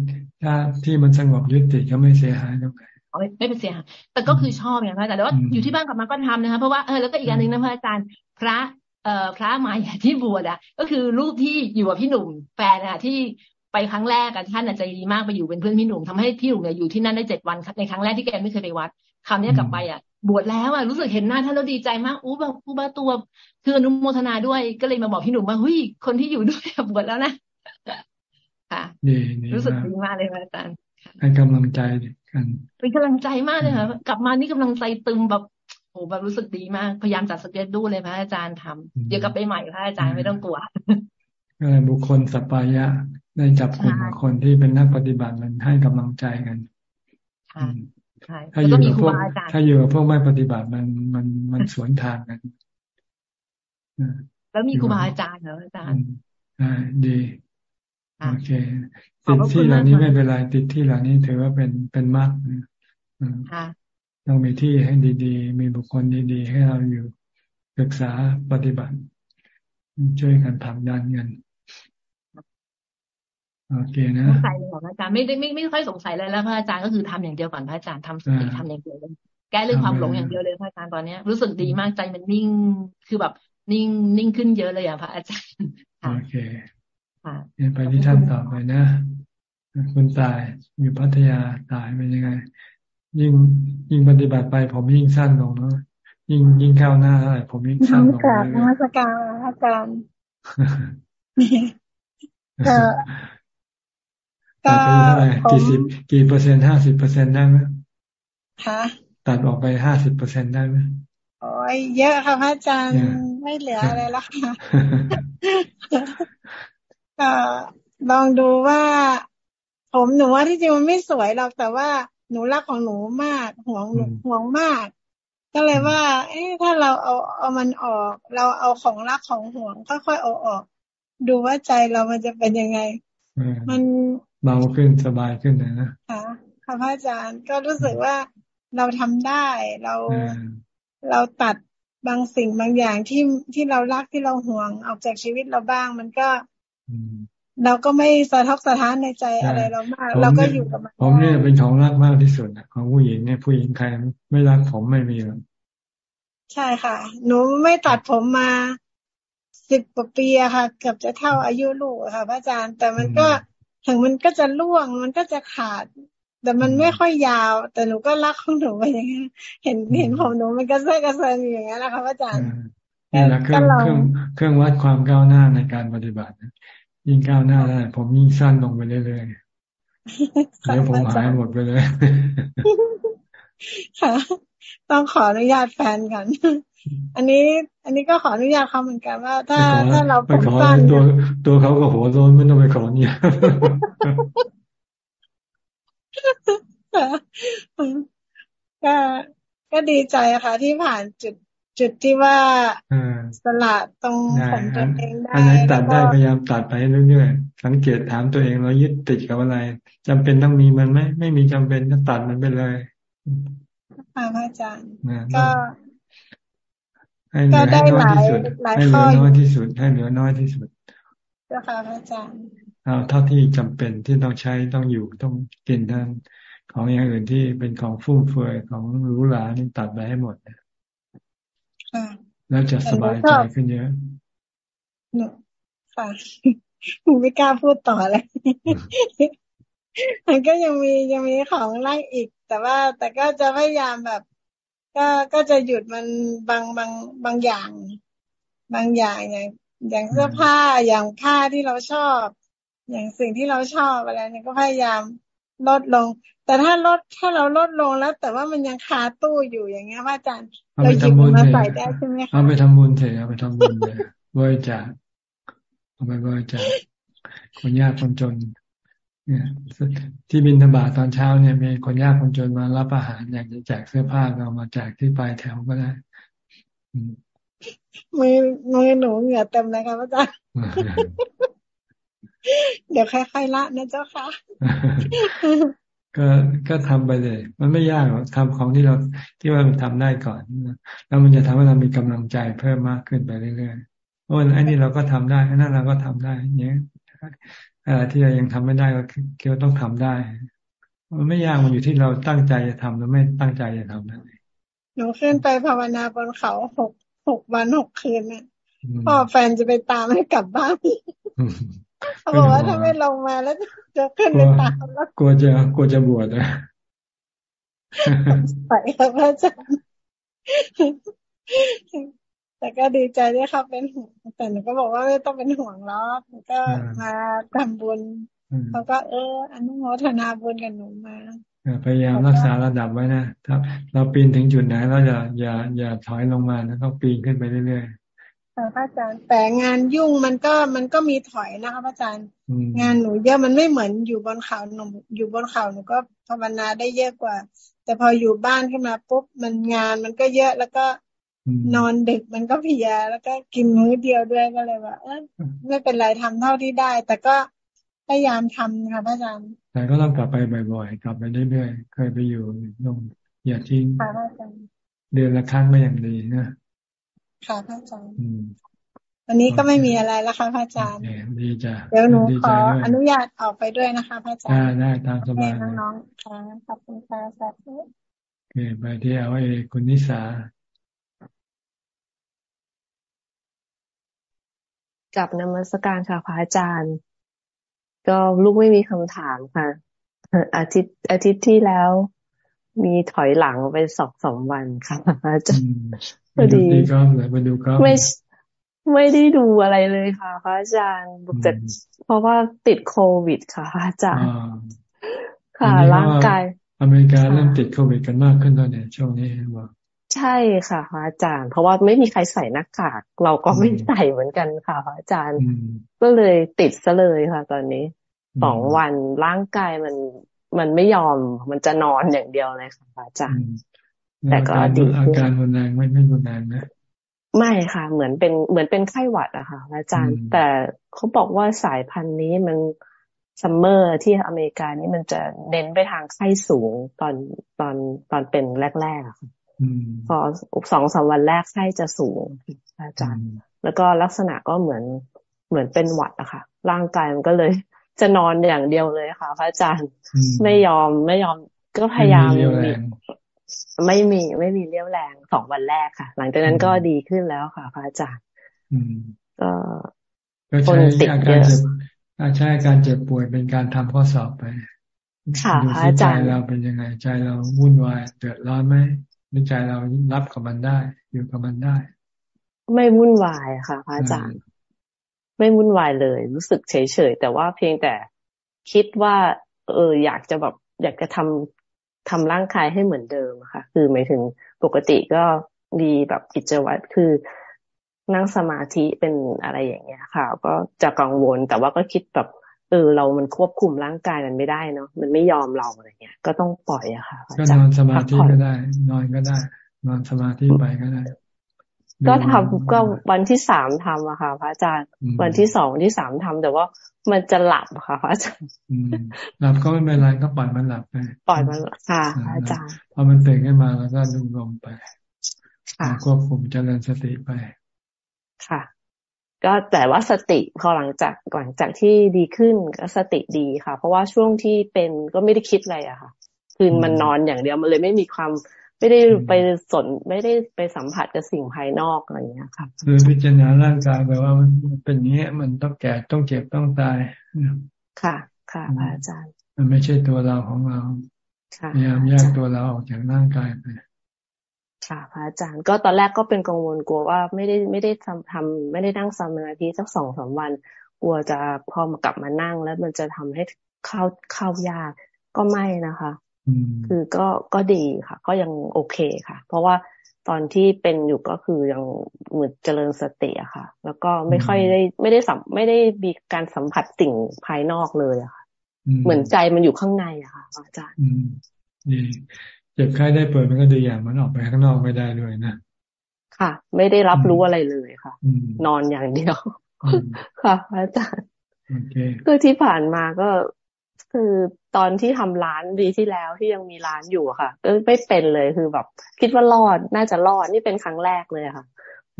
ถ้าที่มันสงบยึดติดก็ไม่เสียหายตรงไหนไม่ไม่เป็นเสียหายแต่ก็คือชอบอย่างพระอาจารย์แต่ว่าอยู่ที่บ้านกลับมาก็ทำนะคะเพราะว่าเออแล้วก็อีกอันหนึ่งนะพระอาจารย์ พระ เอ่อพระใหม่ที่บวชอะ ก็คือรูปที่อยู่กับพี่หนุ่มแฟนอะที่ไปครั้งแรกอะท่านใจดีมากไปอยู่เป็นเพื่อนพี่หนุ่มทำให้พี่หนุ่มเนี่ยอยู่ที่นั่นได้เจ็ดวันในครั้งแรกที่แกไม่เคยไปวัดคราวนี้กลับไปอะ บวชแล้วอะรู้สึกเห็นหน้าท่านแล้วดีใจมากอู้แบบอู้บ้าตัวคืออนุโมทนาด้วยก็เลยมาบอกพี่หนุ่มว่าเฮ้ยคนที่อยู่ด้วยบวชแล้วนะค่ะรู้สึกดีมากเลยอาจารย์ให้กำลังใจกันเป็นกำลังใจมากเลยค่ะกลับมานี่กำลังใจตึมแบบ โอ้แบบรู้สึกดีมาก พยายามจัดสเก็ตดูเลยพระอาจารย์ทำเดี๋ยวกลับไปใหม่พระอาจารย์ไม่ต้องกลัวก็เลยบุคคลสปายะได้จับกลุ่มคนที่เป็นนักปฏิบัติมันให้กำลังใจกันถ้าอยู่กับพวกถ้าอยู่กับพวกไม่ปฏิบัติมันมันมันสวนทางกันแล้วมีครูบาอาจารย์เหรออาจารย์อ่าดีโอเคติดที่เหล่านี้ไม่เป็นไรติดที่เหล่านี้ถือว่าเป็นเป็นมรรค ต้องมีที่ให้ดีๆ มีบุคคลดีๆ ให้เราอยู่ศึกษาปฏิบัติ ช่วยกันทำดันกันโอเคนะสงสัยเลยของอาจารย์ไม่ได้ไม่ไม่ค่อยสงสัยเลยแล้วพระอาจารย์ก็คือทำอย่างเดียวก่อนพระอาจารย์ทำสติทำอย่างเดียวเลยแก้เรื่องความหลงอย่างเดียวเลยพระอาจารย์ตอนเนี้ยรู้สึกดีมากใจมันนิ่งคือแบบ นิ่งนิ่งขึ้นเยอะเลยอะพระอาจารย์โอเคค่ะไปที่ท่านต่อไปนะคุณตายอยู่พัทยาตายเป็นยังไง ยิ่งยิ่งปฏิบัติไปผมยิ่งสั้นลงเนาะยิ่งยิ่งก้าวหน้าอะไรผมยิ่งสั้นลงเลยนมัสการอาจารย์ก็กี่สิบกี่เปอร์เซ็นต์ห้าสิบเปอร์เซ็นต์ได้ไหมคะตัดออกไปห้าสิบเปอร์เซ็นต์ได้ไหมโอ้ยเยอะค่ะพระอาจารย์ไม่เหลืออะไรแล้วค่ะก็ลองดูว่า ผมหนูว่าที่จริงมันไม่สวยหรอกแต่ว่า หนูรักของหนูมากห่วงห่วงมาก ก็เลยว่า เอ๊ะถ้าเราเอาเอามันออก เราเอาของรักของห่วงค่อยๆเอาออก ดูว่าใจเรามันจะเป็นยังไง มันเบาขึ้นสบายขึ้นนะค่ะค่ะพระอาจารย์ก็รู้สึกว่าเราทำได้เราเราตัดบางสิ่งบางอย่างที่ที่เรารักที่เราห่วงออกจากชีวิตเราบ้าง มันก็ เราก็ไม่สะทกสะท้านในใจอะไรเรามาก เราก็อยู่กับมันผมเนี่ยเป็นของรักมากที่สุดของผู้หญิงเนี่ยผู้หญิงใครไม่รักผมไม่มีหรอกใช่ค่ะ หนูไม่ตัดผมมาสิบกว่าปีอะค่ะ เกือบจะเท่าอายุลูกค่ะพระอาจารย์ แต่มันก็ถึงมันก็จะล่วง มันก็จะขาด แต่มันไม่ค่อยยาว แต่หนูก็รักของหนูไปอย่างเงี้ยเห็นเห็นผมหนูมันก็เซ่กระเซิงอย่างเงี้ยนะคะพระอาจารย์นี่แหละเครื่องเครื่องเครื่องวัดความก้าวหน้าในการปฏิบัติ ยิ่งก้าวหน้าได้ผมยิ่งสั้นลงไปเรื่อยๆเดี๋ยวผมหายหมดไปเลยค่ะต้องขออนุญาตแฟนกัน อันนี้ อันนี้ก็ขออนุญาตเขาเหมือนกันว่า ถ้าถ้าเราผมสั้นตัวตัวเขาก็หัวโดนไม่ต้องไปขอเนี่ยก็ก็ดีใจค่ะที่ผ่านจุด จุดที่ว่าสละตรงผมตัวเองได้อันไหนตัดได้พยายามตัดไปเรื่อยๆสังเกตถามตัวเองเรายึดติดกับอะไรจำเป็นต้องมีมันไหมไม่มีจำเป็นก็ตัดมันไปเลยค่ะอาจารย์ก็ให้เหลือให้น้อยที่สุดให้เหลือน้อยที่สุด ให้เหลือน้อยที่สุดเจ้าค่ะอาจารย์เอาเท่าที่จำเป็นที่ต้องใช้ต้องอยู่ต้องกินท่านของอย่างอื่นที่เป็นของฟุ่มเฟือยของหรูหรานี่ตัดไปให้หมด แล้วจะสบายใจขึ้นเยอะหนูค่ะไม่กล้าพูดต่อเลยมันก็ยังมียังมีของร่างอีก แต่ว่าแต่ก็จะพยายามแบบ ก็ก็จะหยุดมันบางบางบางอย่าง บางอย่างอย่างอย่างเสื้อผ้าอย่างผ้าที่เราชอบ อย่างสิ่งที่เราชอบอะไรเนี่ยก็พยายามลดลง แต่ถ้าลดถ้าเราลดลงแล้ว แต่ว่ามันยังคาตู้อยู่อย่างเงี้ยพระอาจารย์เราหยิบมาใส่ได้ใช่ไหมคะเอาไปทำบุญเถอะเอาไปทำบุญเลยบริจาคเอาไปบริจาคคนยากคนจน เนี่ยที่บินธบาตตอนเช้าเนี่ยมีคนยากคนจนมารับอาหารอยากจะแจกเสื้อผ้าเรามาแจกที่ปลายแถวก็ได้มือมือหนูเหงื่อเต็มเลยค่ะพระอาจารย์เดี๋ยวค่อยๆละนะเจ้าค่ะ ก็ก็ทำไปเลย มันไม่ยากหรอกทำของที่เราที่ว่ามันทำได้ก่อน แล้วมันจะทำให้เรามีกำลังใจเพิ่มมากขึ้นไปเรื่อยๆเพราะอันนี้เราก็ทำได้อันนั้นเราก็ทำได้เนี้ยอะไรที่เรายังทำไม่ได้ก็คิดว่าต้องทำได้ มันไม่ยากมันอยู่ที่เราตั้งใจจะทำหรือไม่ตั้งใจจะทำนั่นเองหนูขึ้นไปภาวนาบนเขาหกหกวันหกคืนเนี่ยพ่อแฟนจะไปตามให้กลับบ้าน เขาบอกว่าถ้าไม่ลงมาแล้วจะขึ้นไปตามแล้วกลัวจะกลัวจะบวชนะไปครับอาจารย์แต่ก็ดีใจที่เขาเป็นห่วงแต่หนูก็บอกว่าไม่ต้องเป็นห่วงหรอกก็มาทำบุญเขาก็เอออนุโมทนาบุญกับหนูมาพยายามรักษาระดับไว้นะถ้าเราปีนถึงจุดไหนเราอย่าอย่าอย่าถอยลงมานะต้องปีนขึ้นไปเรื่อยๆ ค่ะอาจารย์แต่งานยุ่งมันก็มันก็มีถอยนะคะอาจารย์งานหนูเยอะมันไม่เหมือนอยู่บนเขาหนูอยู่บนเขาหนูก็ภาวนาได้เยอะกว่า แต่พออยู่บ้านขึ้นมาปุ๊บมันงานมันก็เยอะแล้วก็นอนดึกมันก็เพียแล้วก็กินมื้อเดียวด้วยก็เลยว่าเออไม่เป็นไรทำเท่าที่ได้ แต่ก็พยายามทำค่ะพระอาจารย์แต่ก็ต้องกลับไปบ่อยๆกลับไปเรื่อยๆเคยไปอยู่ลงอย่าทิ้งเดือนละครั้งก็ยังดีนะ ค่ะพระอาจารย์วันนี้ก็ไม่มีอะไรแล้วค่ะพระอาจารย์ดีจ้ะเดี๋ยวหนูขออนุญาตออกไปด้วยนะคะพระอาจารย์ได้ตามสบายน้องๆค่ะขอบคุณค่ะสาธุโอเคไปที่เอาเอคุณนิสากับนมัสการค่ะพระอาจารย์ ก็ลูกไม่มีคำถามค่ะ อาทิตย์อาทิตย์ที่แล้ว มีถอยหลังไปสองสองวันค่ะอาจารย์ พอดีก็เลยมาดูก็ไม่ไม่ได้ดูอะไรเลยค่ะพระอาจารย์แต่เพราะว่าติดโควิดค่ะพระอาจารย์ค่ะร่างกาย อเมริกาเริ่มติดโควิดกันมากขึ้นตอนนี้ช่วงนี้ว่าใช่ค่ะพระอาจารย์ เพราะว่าไม่มีใครใส่หน้ากาก เราก็ไม่ใส่เหมือนกันค่ะพระอาจารย์ ก็เลยติดซะเลยค่ะ ตอนนี้สองวันร่างกายมันมันไม่ยอมมันจะนอนอย่างเดียวเลยค่ะพระอาจารย์ แต่ก็ดีอาการรุนแรงไม่ไม่รุนแรงนะไม่ค่ะ เหมือนเป็นเหมือนเป็นไข้หวัดอะค่ะ อาจารย์ แต่เขาบอกว่าสายพันธุ์นี้มันซัมเมอร์ที่อเมริกานี่มันจะเน้นไปทางไข้สูงตอนตอนตอนเป็นแรกๆอะค่ะพอสองสามวันแรกไข้จะสูงอาจารย์ แล้วก็ลักษณะก็เหมือนเหมือนเป็นหวัดอะค่ะ ร่างกายมันก็เลย จะนอนอย่างเดียวเลยค่ะ พระอาจารย์ไม่ยอมไม่ยอมก็พยายาม ไม่มีไม่มีเรี่ยวแรงสองวันแรกค่ะ หลังจากนั้นก็ดีขึ้นแล้วค่ะ พระอาจารย์ก็คนติดเยอะใช้การเจ็บป่วยเป็นการทำข้อสอบไปค่ะพระอาจารย์เราเป็นยังไง ใจเราวุ่นวายเดือดร้อนไหมในใจเรารับกับมันได้ อยู่กับมันได้ ไม่วุ่นวายค่ะ พระอาจารย์ ไม่วุ่นวายเลย รู้สึกเฉยๆแต่ว่าเพียงแต่คิดว่า เออ อยากจะแบบอยากจะทำ ทำร่างกายให้เหมือนเดิมค่ะ คือหมายถึงปกติก็มีแบบกิจวัตรคือนั่งสมาธิเป็นอะไรอย่างเงี้ยค่ะ ก็จะกังวลแต่ว่าก็คิดแบบเออเรามันควบคุมร่างกายมันไม่ได้เนาะมันไม่ยอมเราอะไรเงี้ย ก็ต้องปล่อยอะค่ะก็นอนสมาธิก็ได้ นอนก็ได้ นอนสมาธิไปก็ได้ ก็ทำก็วันที่สามทำอะค่ะ พระอาจารย์วันที่สองวันที่สามทำแต่ว่า มันจะหลับค่ะพระอาจารย์หลับก็ไม่เป็นไรก็ปล่อยมันหลับไปปล่อยมันค่ะพระอาจารย์พอมันตื่นขึ้นมาแล้วก็ดูลมไปควบคุมเจริญสติไป ค่ะ ก็แต่ว่าสติพอหลังจากหลังจากที่ดีขึ้นก็สติดีค่ะ เพราะว่าช่วงที่เป็นก็ไม่ได้คิดอะไรอะค่ะ คือมันนอนอย่างเดียวมันเลยไม่มีความ ไม่ได้ไปสนไม่ได้ไปสัมผัสกับสิ่งภายนอกอะไรอย่างเงี้ยค่ะคือพิจารณาร่างกายแบบว่ามันเป็นอย่างนี้มันต้องแก่ต้องเจ็บต้องตายค่ะ ค่ะอาจารย์ มันไม่ใช่ตัวเราของเราพยายามแยกตัวเราออกจากร่างกายไปค่ะพระอาจารย์ก็ตอนแรกก็เป็นกังวลกลัวว่าไม่ได้ไม่ได้ทำทำไม่ได้นั่งสมาธิสักสองสามวัน กลัวจะพอมากลับมานั่งแล้วมันจะทำให้เข้าเข้ายากก็ไม่นะคะ คือก็ก็ดีค่ะ ก็ยังโอเคค่ะ เพราะว่าตอนที่เป็นอยู่ก็คือยังเหมือนเจริญสติอะค่ะ แล้วก็ไม่ค่อยได้ไม่ได้สัมไม่ได้มีการสัมผัสสิ่งภายนอกเลยอะค่ะ เหมือนใจมันอยู่ข้างในอะค่ะอาจารย์ดีเจ็บไข้ได้ป่วยมันก็ดีอย่างมันออกไปข้างนอกไม่ได้ด้วยนะค่ะ ไม่ได้รับรู้อะไรเลยค่ะ นอนอย่างเดียวค่ะ อาจารย์ก็ที่ผ่านมาก็คือ ตอนที่ทำร้านดีที่แล้วที่ยังมีร้านอยู่ค่ะก็ไม่เป็นเลยคือแบบ คิดว่ารอดน่าจะรอดนี่เป็นครั้งแรกเลยค่ะ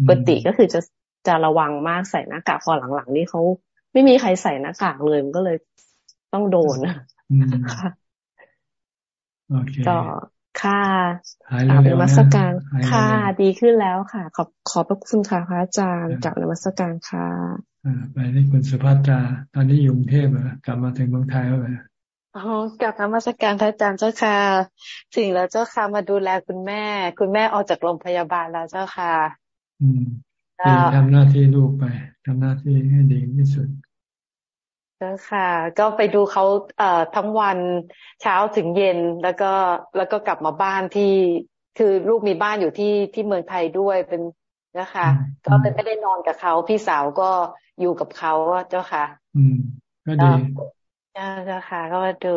ปกติก็คือจะจะระวังมากใส่หน้ากากพอหลังๆนี่เขาไม่มีใครใส่หน้ากากเลยมันก็เลยต้องโดนค่ะก็ค่ะหายกราบเร็นวๆมันะสการหายค่ะเร็วดีขึ้นแล้วค่ะ ขอบขอบพระคุณค่ะพระอาจารย์กราบนมัสการค่ะๆอ่าไปที่คุณสุภัตราตอนนี้อยู่กรุงเทพเหรอกลับมาถึงเมืองไทยแล้วเหรอ อ๋อกลับนมัสการพระอาจารย์เจ้าค่ะ ถึงแล้วเจ้าค่ะมาดูแลคุณแม่ คุณแม่ออกจากโรงพยาบาลแล้วเจ้าค่ะ อืมก็ดีทำหน้าที่ลูกไปทำหน้าที่ให้ดีที่สุดเจ้าค่ะ ก็ไปดูเขาเอ่อทั้งวันเช้าถึงเย็นแล้วก็แล้วก็กลับมาบ้านที่คือลูกมีบ้านอยู่ที่ที่เมืองไทยด้วยเป็นนะคะ ก็เป็นไม่ได้นอนกับเขาพี่สาวก็อยู่กับเขาเจ้าค่ะ อืม ก็ดี เจ้าเจ้าค่ะก็มาดู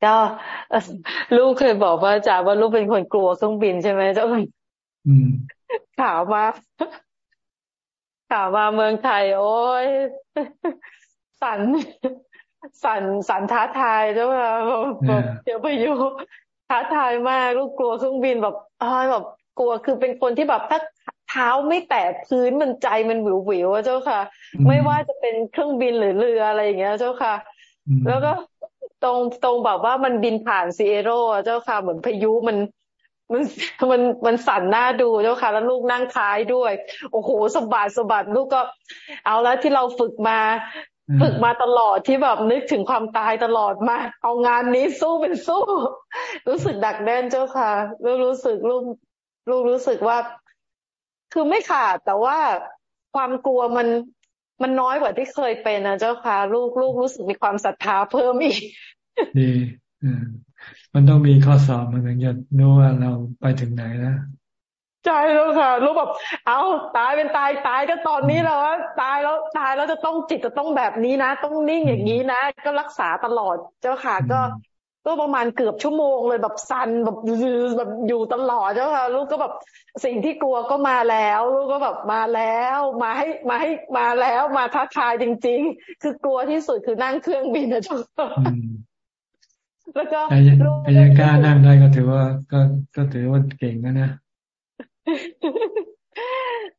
ก็เอ่อลูกเคยบอกว่าอาจารย์ว่าลูกเป็นคนกลัวเครื่องบินใช่ไหมเจ้าค่ะอืมถามมาถามมาเมืองไทย โอ้ยสันสันสันท้าทายใช่ไหมแบบแบบเดี๋ยวไปอยู่ท้าทายมากลูกกลัวเครื่องบินแบบอ้ายแบบกลัวคือเป็นคนที่แบบถ้าเท้าไม่แตะพื้นมันใจมันวิววิวๆอะเจ้าค่ะ ไม่ว่าจะเป็นเครื่องบินหรือเรืออะไรอย่างเงี้ย เจ้าค่ะ แล้วก็ตรงตรงแบบว่ามันบินผ่านซีเอโร่อะเจ้าค่ะเหมือนพายุมันมันมันมันสั่นหน้าดูเจ้าค่ะ แล้วลูกนั่งท้ายด้วย โอ้โหสะบัดสะบัดลูกก็ เอาแล้วที่เราฝึกมา ฝึกมาตลอดที่แบบนึกถึงความตายตลอดมา เอางานนี้สู้เป็นสู้ รู้สึกดักแน่นเจ้าค่ะลูกรู้สึกลูกลูกรู้สึกว่า คือไม่ขาดแต่ว่าความกลัวมัน มันน้อยกว่าที่เคยเป็นนะเจ้าค่ะ ลูกลูกรู้สึกมีความศรัทธาเพิ่มอีกดีอืมมันต้องมีข้อสอบมันถึงจะรู้ว่าเราไปถึงไหนนะใช่แล้วค่ะลูกแบบเอาตายเป็นตายตายก็ตอนนี้แล้วอะตายแล้วตายแล้วจะต้องจิตจะต้องแบบนี้นะ ต้องนิ่งอย่างนี้นะ ก็รักษาตลอดเจ้าค่ะ ก็ ก็ประมาณเกือบชั่วโมงเลยแบบสันแบบแบบอยู่ตลอดเจ้าค่ะลูกก็แบบสิ่งที่กลัวก็มาแล้ว ลูกก็แบบมาแล้วมาให้มาให้มาแล้วมาท้าทายจริง ๆ คือกลัวที่สุดคือนั่งเครื่องบินนะเจ้าค่ะแล้วก็แต่ยังลูกแต่ยังกล้านั่งได้ก็ถือว่าก็ก็ถือว่าเก่งนะนะ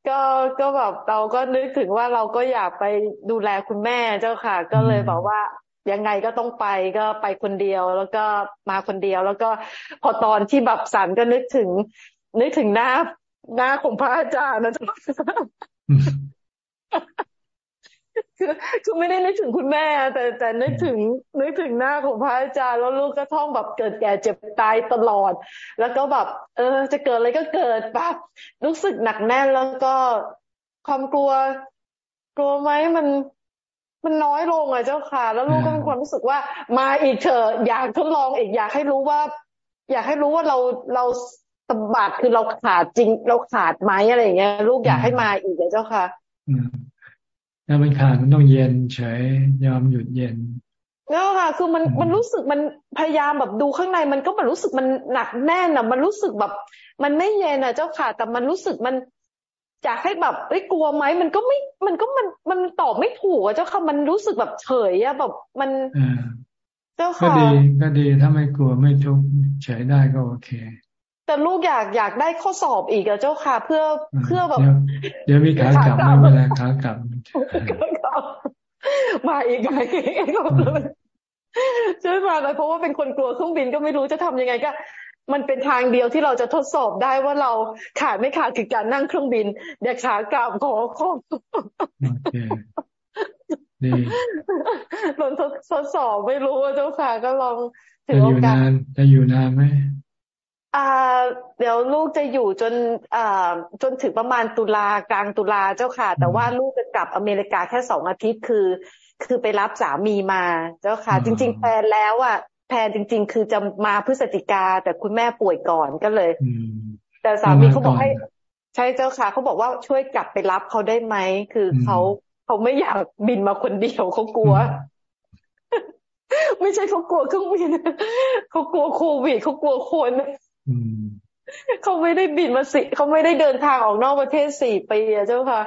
ก็ก็แบบเราก็นึกถึงว่าเราก็อยากไปดูแลคุณแม่เจ้าค่ะ ก็เลยบอกว่า ยังไงก็ต้องไปก็ไปคนเดียว แล้วก็มาคนเดียว แล้วก็พอตอนที่แบบสันก็นึกถึง นึกถึงหน้าหน้าของพระอาจารย์นะจ้าค่ะคือคือไม่ได้นึกถึงคุณแม่ แต่แต่นึกถึง นึกถึงหน้าของพระอาจารย์ แล้วลูกก็ท่องแบบเกิดแก่เจ็บตายตลอด แล้วก็แบบ เออ จะเกิดอะไรก็เกิดแบบรู้สึกหนักแน่นแล้วก็ความกลัว กลัวไหมมัน มันน้อยลงอะเจ้าค่ะ แล้วลูกก็มีความรู้สึกว่า มาอีกเถอะอยากทดลองอีกอยากให้รู้ว่า อยากให้รู้ว่าเราเราสมบัติคือเราขาดจริง เราขาดไหมอะไรอย่างเงี้ย ลูกอยากให้มาอีกอะเจ้าค่ะอืมถ้ามันขาดมันต้องเย็นเฉยยอมหยุดเย็นแล้วค่ะ คือมันมันรู้สึกมันพยายามแบบดูข้างในมันก็มันรู้สึกมันหนักแน่นอะ มันรู้สึกแบบ มันไม่เย็นอะเจ้าค่ะ แต่มันรู้สึกมัน อยากให้แบบเอ้ยกลัวไหมมันก็ไม่มันก็มันมันตอบไม่ถูกอะเจ้าค่ะมันรู้สึกแบบเฉยอะแบบมันอ่าเจ้าก็ค่ะดีก็ดีถ้าไม่กลัวไม่ทุกข์เฉยได้ก็โอเค แต่ลูกอยากอยากได้ข้อสอบอีกอะเจ้าค่ะ เพื่อเพื่อแบบ เดี๋ยวเดี๋ยวมีขากลับไม่เป็นไรขากลับมาอีกมาอีกช่วยมาเลยเพราะว่าเป็นคนกลัวเครื่องบินก็ไม่รู้จะทำยังไงก็ มันเป็นทางเดียวที่เราจะทดสอบได้ว่าเราขาดไม่ขาดคือการนั่งเครื่องบิน เดี๋ยวขากลับขอขอโอเคดีลองทดทดสอบไม่รู้ว่าเจ้าค่ะก็ลองถืจะออโอยู่กาสนานจะอยู่นานไหมอ่า เดี๋ยวลูกจะอยู่จนอ่าจนถึงประมาณตุลากลางตุลาเจ้าค่ะ แต่ว่าลูกจะกลับอเมริกาแค่สองอาทิตย์คือ คือไปรับสามีมาเจ้าค่ะ จริง ๆแพลนแล้วอะ แพลนจริง ๆ คือจะมาพฤศจิกาแต่คุณแม่ป่วยก่อนก็เลยแต่สามีเขาบอกให้ ใช่เจ้าค่ะเขาบอกว่าช่วยกลับไปรับเขาได้ไหมคือเขาเขาไม่อยากบินมาคนเดียวเขากลัว ไม่ใช่เขากลัวเครื่องบินเขากลัวโควิดเขากลัวคนอืม เขาไม่ได้บินมาสิเขาไม่ได้เดินทางออกนอกประเทศสี่ปีอะเจ้าค่ะ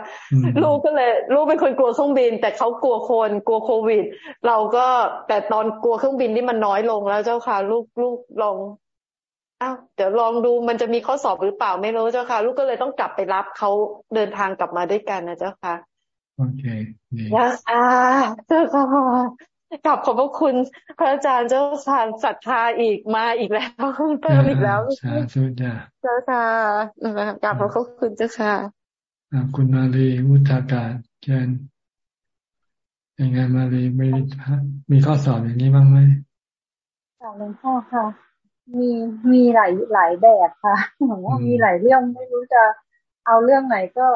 ลูกก็เลย ลูกเป็นคนกลัวเครื่องบิน แต่เขากลัวคนกลัวโควิด เราก็แต่ตอนกลัวเครื่องบินนี่มันน้อยลงแล้วเจ้าค่ะ ลูกลูกลองอ้าวเดี๋ยวลองดูมันจะมีข้อสอบหรือเปล่าไม่รู้เจ้าค่ะ ลูกก็เลยต้องกลับไปรับเขาเดินทางกลับมาด้วยกันนะเจ้าค่ะโอเคดียะอ่าเจ้าค่ะ กลับขอบพระคุณพระอาจารย์เจ้าค่ะศรัทธาอีกมาอีกแล้วเพิ่มอีกแล้วสาธุจ้าเจ้าค่ะกลับขอบพระคุณเจ้าค่ะคุณมาลีมุตากาศเชิญยังไงมาลีมีมีข้อสอบอย่างนี้บ้างไหมหลวงพ่อค่ะ มีมีหลายหลายแบบค่ะหลวงพ่อมีหลายเรื่องไม่รู้จะเอาเรื่องไหนก็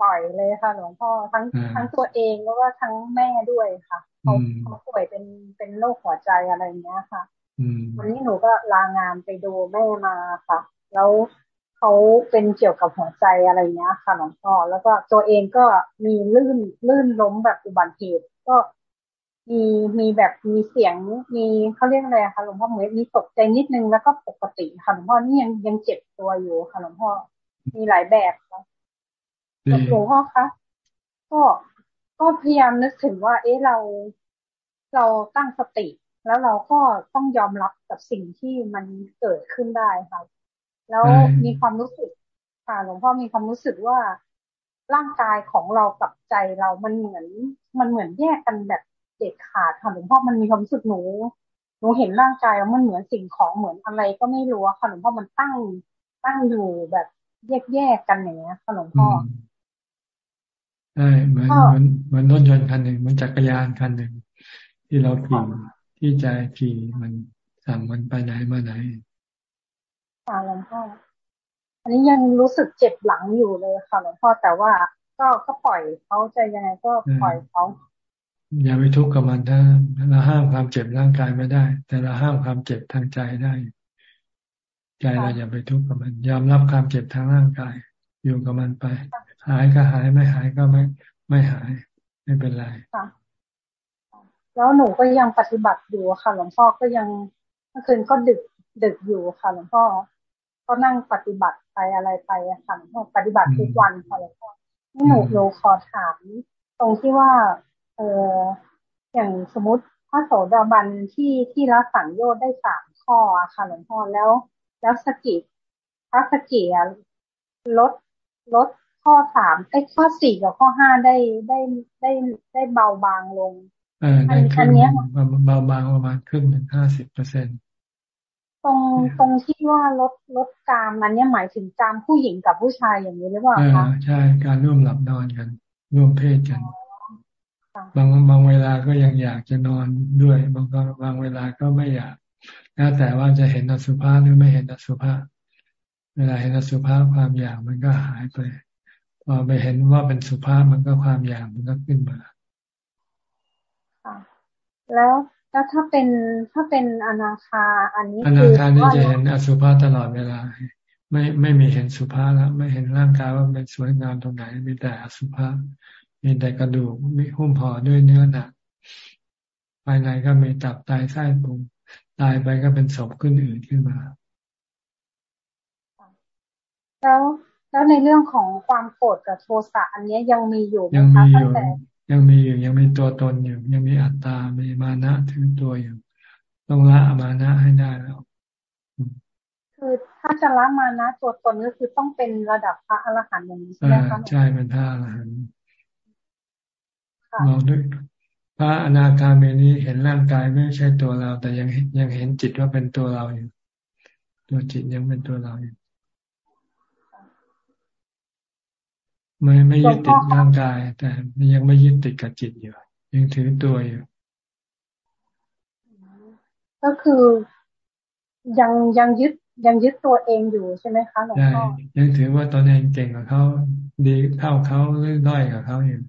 ปล่อยเลยค่ะ หลวงพ่อทั้งทั้งตัวเองแล้วก็ทั้งแม่ด้วยค่ะ เขาเขาป่วยเป็นเป็นโรคหัวใจอะไรเงี้ยค่ะวันนี้หนูก็ลางานไปดูแม่มาค่ะ แล้วเขาเป็นเกี่ยวกับหัวใจอะไรเงี้ยค่ะหลวงพ่อแล้วก็ตัวเองก็มีลื่นลื่นล้มแบบอุบัติเหตุก็มีมีแบบมีเสียงมีเขาเรียกอะไรคะหลวงพ่อเหมือนมีตกใจนิดนึงแล้วก็ปกติค่ะหลวงพ่อนี่ยังยังเจ็บตัวอยู่ค่ะหลวงพ่อมีหลายแบบค่ะหลวงพ่อคะก็ ก็พยายามนึกถึงว่า เอ๊ะเราเราตั้งสติ แล้วเราก็ต้องยอมรับกับสิ่งที่มันเกิดขึ้นได้ค่ะแล้วมีความรู้สึกค่ะหลวงพ่อมีความรู้สึกว่าร่างกายของเรากับใจเรามันเหมือน มันเหมือนแยกกันแบบเด็ดขาดค่ะหลวงพ่อมันมีความรู้สึกหนูหนูเห็นร่างกายแล้วมันเหมือนสิ่งของเหมือนอะไรก็ไม่รู้ค่ะหลวงพ่อมันตั้งตั้งอยู่แบบแยกแยกกันอย่างเงี้ยค่ะหลวงพ่อ ใช่เหมือนเหมือนเหมือนรถยนต์คันหนึ่งเหมือนจักรยานคันหนึ่งที่เราขี่ที่ใจขี่มันสั่งมันไปไหนมาไหนค่ะหลวงพ่ออันนี้ยังรู้สึกเจ็บหลังอยู่เลยค่ะหลวงพ่อแต่ว่าก็ก็ปล่อยเขาใจยังไงก็ปล่อยเขาอย่าไปทุกข์กับมันถ้าเราห้ามความเจ็บร่างกายไม่ได้ แต่เราห้ามความเจ็บทางใจได้ ใจเราอย่าไปทุกข์กับมันยอมรับความเจ็บทางร่างกายอยู่กับมันไป หายก็หายไม่หายก็ไม่ไม่หาย ไม่เป็นไรแล้วหนูก็ยังปฏิบัติอยู่ค่ะ หลวงพ่อก็ยังเมื่อคืนก็ดึกดึกอยู่ค่ะ หลวงพ่อก็นั่งปฏิบัติไปอะไรไปค่ะหลวงพ่อปฏิบัติทุกวันค่ะหลวงพ่อนี่หนูหนูขอถามตรงที่ว่า เอออย่างสมมติพระโสดาบันที่ที่ละสังโยชน์ได้สามข้อค่ะ หลวงพ่อแล้ว แล้วสกิพระสกิลดลด ข้อสามไอ้ข้อสี่กับข้อห้าได้ได้ได้ได้เบาบางลงอันอันนี้เบาบางประมาณครึ่งหนึ่งห้าสิบเปอร์เซ็นต์ตรงตรงที่ว่าลดลดกามนั้นเนี่ยหมายถึงกามผู้หญิงกับผู้ชายอย่างนี้หรือเปล่าคะใช่การร่วมหลับนอนกันร่วมเพศกันบางบางเวลาก็ยังอยากจะนอนด้วย บางก็บางเวลาก็ไม่อยากแล้วแต่ว่าจะเห็นอสุภะหรือไม่เห็นอสุภะเวลาเห็นอสุภะความอยากมันก็หายไป พอไปเห็นว่าเป็นสุภาพมันก็ความอยากมันก็ขึ้นมาแล้วแล้วถ้าเป็นถ้าเป็นอนาคาอันนี้อนาคานี่จะเห็นอสุภะตลอดเวลา ไม่ไม่มีเห็นสุภาพแล้ว ไม่เห็นร่างกายว่าเป็นสวยงามตรงไหนมีแต่อสุภาพมีแต่กระดูกมีหุ้มห่อด้วยเนื้อหนักภายในก็มีตับไตไส้พุงตายไปก็เป็นศพขึ้นอื่นขึ้นมา แล้ว แล้วในเรื่องของความโกรธกับโทสะอันนี้ยังมีอยู่ไหมคะตั้งแต่ยังมีอยู่ยังมีตัวตนอยู่ยังมีอัตตา มีมานะถือตัวอยู่ต้องละมานะให้ได้แล้วคือถ้าจะละมานะตัวตนก็คือต้องเป็นระดับพระอรหันต์อย่างนี้ใช่ไหมคะใช่เป็นพระอรหันต์เราด้วยพระอนาคามีนี้เห็นร่างกายไม่ใช่ตัวเรา แต่ยังยังเห็นจิตว่าเป็นตัวเราอยู่ ตัวจิตยังเป็นตัวเราอยู่ ไม่ไม่ยึดติดร่างกาย แต่ยังไม่ยึดติดกับจิตอยู่ ยังถือตัวอยู่ ก็คือยังยังยึดยังยึดตัวเองอยู่ใช่ไหมคะหลวงพ่อยังถือว่าตนเองเก่งกว่าเขาดีเท่าเขาหรือด้อยกับเขาอยู่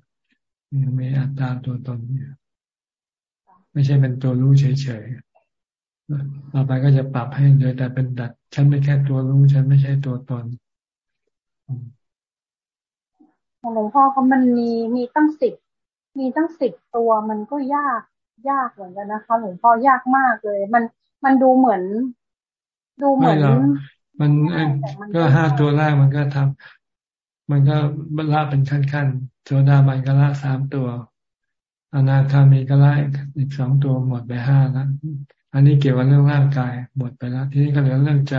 ยังมีอัตตาตัวตนอยู่ไม่ใช่เป็นตัวรู้เฉยๆต่อไปก็จะปรับให้เลยแต่เป็นดัดฉันไม่แค่ตัวรู้ฉันไม่ใช่ตัวตน หลวงพ่อเขามันมีมีตั้งสิบมีตั้งสิบตัวมันก็ยากยากเหมือนกันนะคะ หลวงพ่อยากมากเลย มันมันดูเหมือน ดูเหมือนมันก็ห้าตัวแรกมันก็ทำมันก็ละเป็นขั้นๆโซดามันก็ละสามตัว อนาคามีก็ละอีกสองตัวหมดไปห้าแล้วอันนี้เกี่ยวกับเรื่องร่างกายหมดไปแล้ว ทีนี้ก็เหลือเรื่องใจ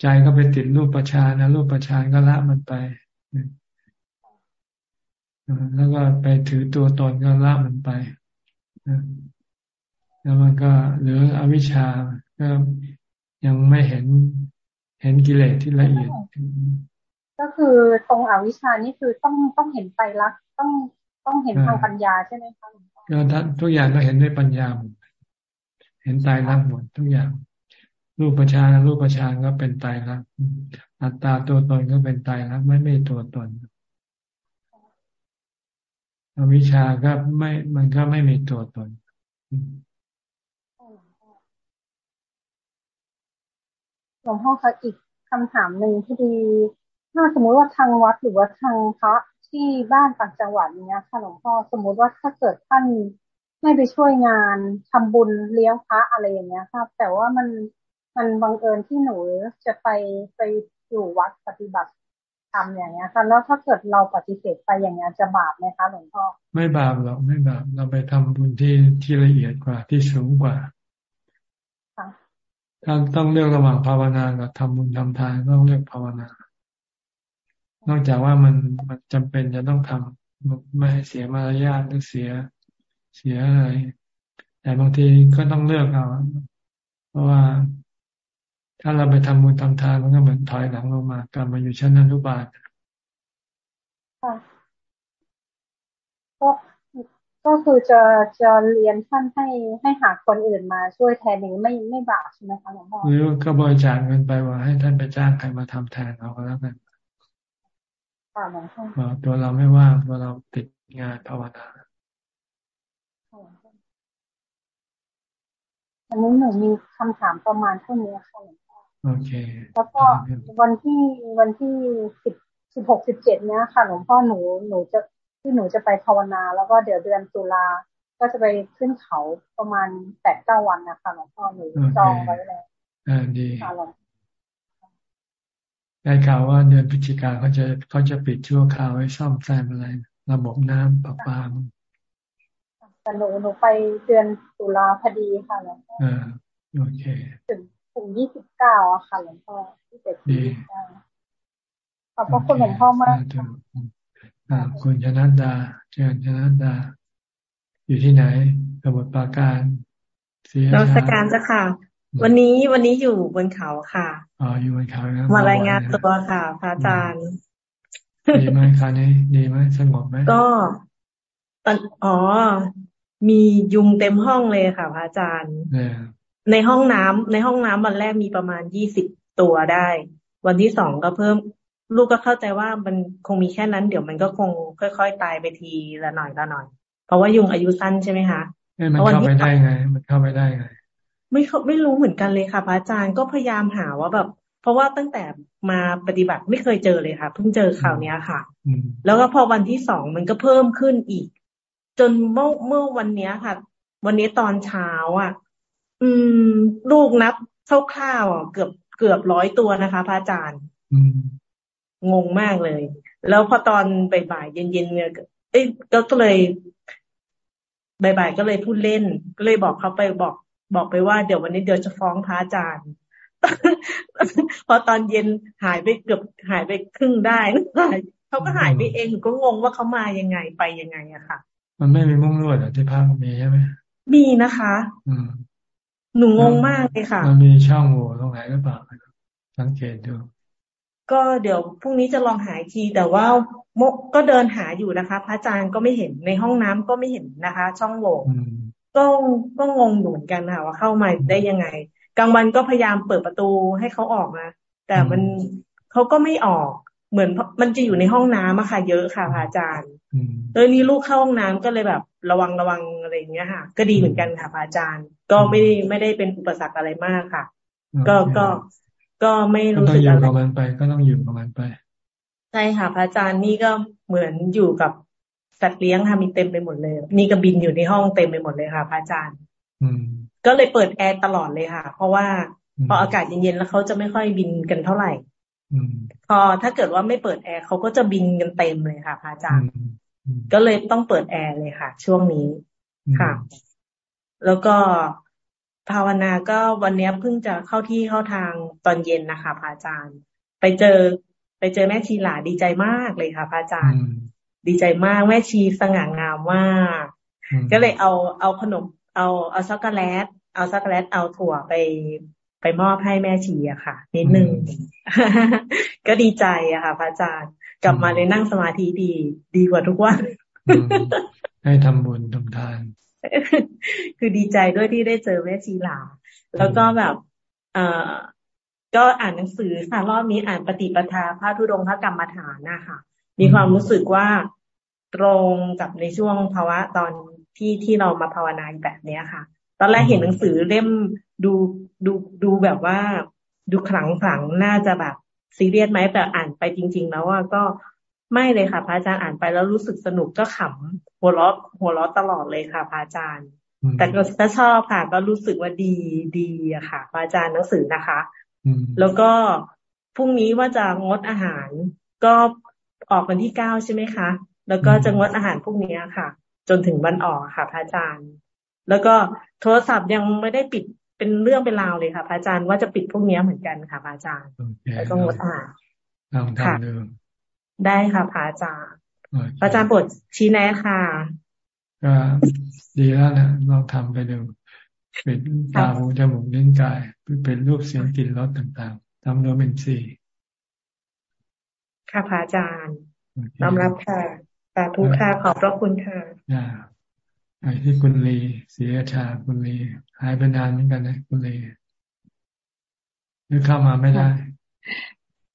ใจก็ไปติดรูปประชานนะรูปประชานก็ละมันไป แล้วก็ไปถือตัวตนก็ละมันไปแล้วมันก็หรืออวิชชาก็ยังไม่เห็นเห็นกิเลสที่ละเอียด ก็คือตรงอวิชชานี่คือต้องต้องเห็นไปรักต้องต้องเห็นทางปัญญาใช่ไหมคะก็ทุกอย่างก็เห็นด้วยปัญญาหมดเห็นตายรักหมดทุกอย่าง รูปประชานรูปประชานก็เป็นตายรักอัตตาตัวตนก็เป็นตายรักไม่ไม่ตัวตน อวิชาก็ไม่มันก็ไม่มีตัวตนหลวงพ่อคะอีกคำถามหนึ่งที่ดีถ้าสมมุติว่าทางวัดหรือว่าทางพระที่บ้านต่างจังหวัดเนี้ยค่ะหลวงพ่อสมมุติว่าถ้าเกิดท่านไม่ไปช่วยงานทำบุญเลี้ยงพระอะไรอย่างเงี้ยครับ แต่ว่ามันมันบังเอิญที่หนูจะไปไปอยู่วัดปฏิบัติ ทำอย่างเงี้ยค่ะแล้วถ้าเกิดเราปฏิเสธไปอย่างเงี้ยจะบาปไหมคะหลวงพ่อไม่บาปหรอกไม่บาปเราไปทำบุญที่ที่ละเอียดกว่าที่สูงกว่าถ้าต้องเลือกระหว่างภาวนากับทำบุญทำทานต้องเลือกภาวนา นอกจากว่ามันมันจำเป็นจะต้องทำไม่ให้เสียมารยาทหรือเสียเสียอะไรแต่บางทีก็ต้องเลือกเอาเพราะว่า ถ้าเราไปทำบุญทำทานมันก็เหมือนถอยหลังลงมากลับมาอยู่ชั้นอนุบาลก็ก็คือจะจะเรียนท่านให้ให้หาคนอื่นมาช่วยแทนนี้ไม่ไม่บาปใช่ไหมคะหลวงพ่อหรือก็บริจาคเงินไปว่าให้ท่านไปจ้างใครมาทำแทนเราก็แล้วกันตัวเราไม่ว่างตัวเราติดงานภาวนาอันนี้หนูมีคำถามประมาณเท่านี้ค่ะ โอเค แล้วก็วันที่วันที่สิบสิบหกสิบเจ็ดเนี้ยค่ะหลวงพ่อหนูหนูจะที่หนูจะไปภาวนา แล้วก็เดี๋ยวเดือนตุลาก็จะไปขึ้นเขาประมาณแปดเก้าวันนะคะหลวงพ่อหนูจองไว้แล้วอ่าดีได้ข่าวว่าเดือนพฤศจิกาเขาจะเขาจะปิดชั่วคราวไว้ซ่อมแซมอะไร ระบบน้ำประปาแต่หนูหนูไปเดือนตุลาพอดีค่ะหลวงพ่ออ่าโอเคถึง ถึงยี่สิบเก้าอะค่ะหลวงพ่อที่เจ็ดสิบเก้าขอบพระคุณหลวงพ่อมากค่ะคุณชนะดาเชิญชนะดา อยู่ที่ไหนสมุทรปราการเสียราชการจ้ะค่ะ วันนี้วันนี้อยู่บนเขาค่ะอ๋ออยู่บนเขานะมารายงานตัวค่ะ พระอาจารย์ดีไหมคะนี้ดีไหมสงบไหมก็ตอนอ๋อ มียุงเต็มห้องเลยค่ะ พระอาจารย์ ในห้องน้ำในห้องน้ำวันแรกมีประมาณยี่สิบตัวได้ วันที่สองก็เพิ่ม ลูกก็เข้าใจว่ามันคงมีแค่นั้น เดี๋ยวมันก็คงค่อย ๆ ตายไปทีละหน่อยละหน่อย เพราะว่ายุงอายุสั้นใช่ไหมคะมันเข้าไปได้ไง มันเข้าไปได้ไง ไม่ไม่รู้เหมือนกันเลยค่ะพระอาจารย์ก็พยายามหาว่าแบบ เพราะว่าตั้งแต่มาปฏิบัติไม่เคยเจอเลยค่ะ เพิ่งเจอข่าวเนี้ยค่ะ แล้วก็พอวันที่สองมันก็เพิ่มขึ้นอีก จนเมื่อเมื่อวันเนี้ยค่ะ วันนี้ตอนเช้าอะ อืม ลูกนับคร่าวๆเกือบเกือบร้อยตัวนะคะ พระอาจารย์งงมากเลย แล้วพอตอนบ่ายๆเย็นๆเนี่ยเอ้ยก็เลยบ่ายๆก็เลยพูดเล่น ก็เลยบอกเขาไปบอก บอกไปว่าเดี๋ยววันนี้เดี๋ยวจะฟ้องพระอาจารย์พอตอนเย็นหายไปเกือบหายไปครึ่งได้เขาก็หายไปเองก็งงว่าเขามายังไงไปยังไงอะค่ะ มันไม่มีมุ้งลวดที่พักมีใช่ไหมมีนะคะอืม หนูงงมากเลยค่ะ มันมีช่องโหว่ตรงไหนหรือเปล่าสังเกตดู ก็เดี๋ยวพรุ่งนี้จะลองหาที แต่ว่ามกก็เดินหาอยู่นะคะ พระอาจารย์ก็ไม่เห็นในห้องน้ำก็ไม่เห็นนะคะ ช่องโหว่ก็ก็งงอยู่เหมือนกันค่ะว่าเข้ามาได้ยังไงกลางวันก็พยายามเปิดประตูให้เขาออกมาแต่มันเขาก็ไม่ออก เหมือนมันจะอยู่ในห้องน้ำอะค่ะ เยอะค่ะพระอาจารย์เลยนี้ลูกเข้าห้องน้ำก็เลยแบบระวังระวังอะไรอย่างเงี้ยค่ะ ก็ดีเหมือนกันค่ะพระอาจารย์ ก็ไม่ไม่ได้เป็นอุปสรรคอะไรมากค่ะ ก็ก็ก็ไม่รู้สึกอะไรก็ต้องอยู่กับมันไป ก็ต้องอยู่กับมันไปใช่ค่ะพระอาจารย์นี่ก็เหมือนอยู่กับสัตว์เลี้ยงค่ะมีเต็มไปหมดเลยนี่ก็บินอยู่ในห้องเต็มไปหมดเลยค่ะพระอาจารย์อืมก็เลยเปิดแอร์ตลอดเลยค่ะ เพราะว่าพออากาศเย็นๆแล้วเขาจะไม่ค่อยบินกันเท่าไหร่ พอถ้าเกิดว่าไม่เปิดแอร์เขาก็จะบินกันเต็มเลยค่ะพระอาจารย์ก็เลยต้องเปิดแอร์เลยค่ะ ช่วงนี้ค่ะ แล้วก็ภาวนาก็วันนี้เพิ่งจะเข้าที่เข้าทางตอนเย็นนะคะพระอาจารย์ ไปเจอ ไปเจอแม่ชีหลาดีใจมากเลยค่ะพระอาจารย์ ดีใจมากแม่ชีสง่างามมากก็เลยเอาเอาขนม เอาเอาช็อกโกแลตเอาช็อกโกแลตเอาถั่วไป ไปมอบให้แม่ชีอะค่ะ นิดนึง ก็ดีใจอะค่ะ พระอาจารย์ กลับมาเลยนั่งสมาธิดี ดีกว่าทุกวันให้ทำบุญทำทาน คือดีใจด้วยที่ได้เจอแม่ชีหลา แล้วก็แบบ เอ่อก็อ่านหนังสือค่ะรอบนี้อ่านปฏิปทาพระธุดงค์พระกรรมฐานนะคะมีความรู้สึกว่าตรงกับในช่วงภาวะตอนที่ที่เรามาภาวนาแบบเนี้ยค่ะ ตอนแรกเห็นหนังสือเล่มดูดูดูแบบว่า ดูขลังขลังน่าจะแบบซีเรียสไหมแต่อ่านไปจริง ๆ แล้วว่าก็ไม่เลยค่ะพระอาจารย์อ่านไปแล้วรู้สึกสนุกก็ขำหัวเราะหัวเราะตลอดเลยค่ะพระอาจารย์ แต่ก็ชอบค่ะ ก็รู้สึกว่าดีดีอะค่ะพระอาจารย์หนังสือนะคะ แล้วก็พรุ่งนี้ว่าจะงดอาหาร ก็ออกวันที่เก้าใช่ไหมคะ แล้วก็จะงดอาหารพรุ่งนี้ค่ะ จนถึงวันออกค่ะพระอาจารย์ แล้วก็โทรศัพท์ยังไม่ได้ปิดเป็นเรื่องเป็นราวเลยค่ะพระอาจารย์ว่าจะปิดพวกนี้เหมือนกันค่ะพระอาจารย์แล้วก็งดอาหารค่ะได้ค่ะพระอาจารย์พระอาจารย์ปวดชี้แนะค่ะก็ดีแล้วนะลองทำไปดูเป็นตาหูจมูกลิ้นกายเป็นรูปเสียงกลิ่นรสต่างๆทำโนเป็นสี่ค่ะพระอาจารย์น้อมรับค่ะสาธุค่ะขอบพระคุณค่ะอ่า ไอ้ที่คุณลีเสียชาคุณลีหายไปนานเหมือนกันนะคุณลีนึกเข้ามาไม่ได้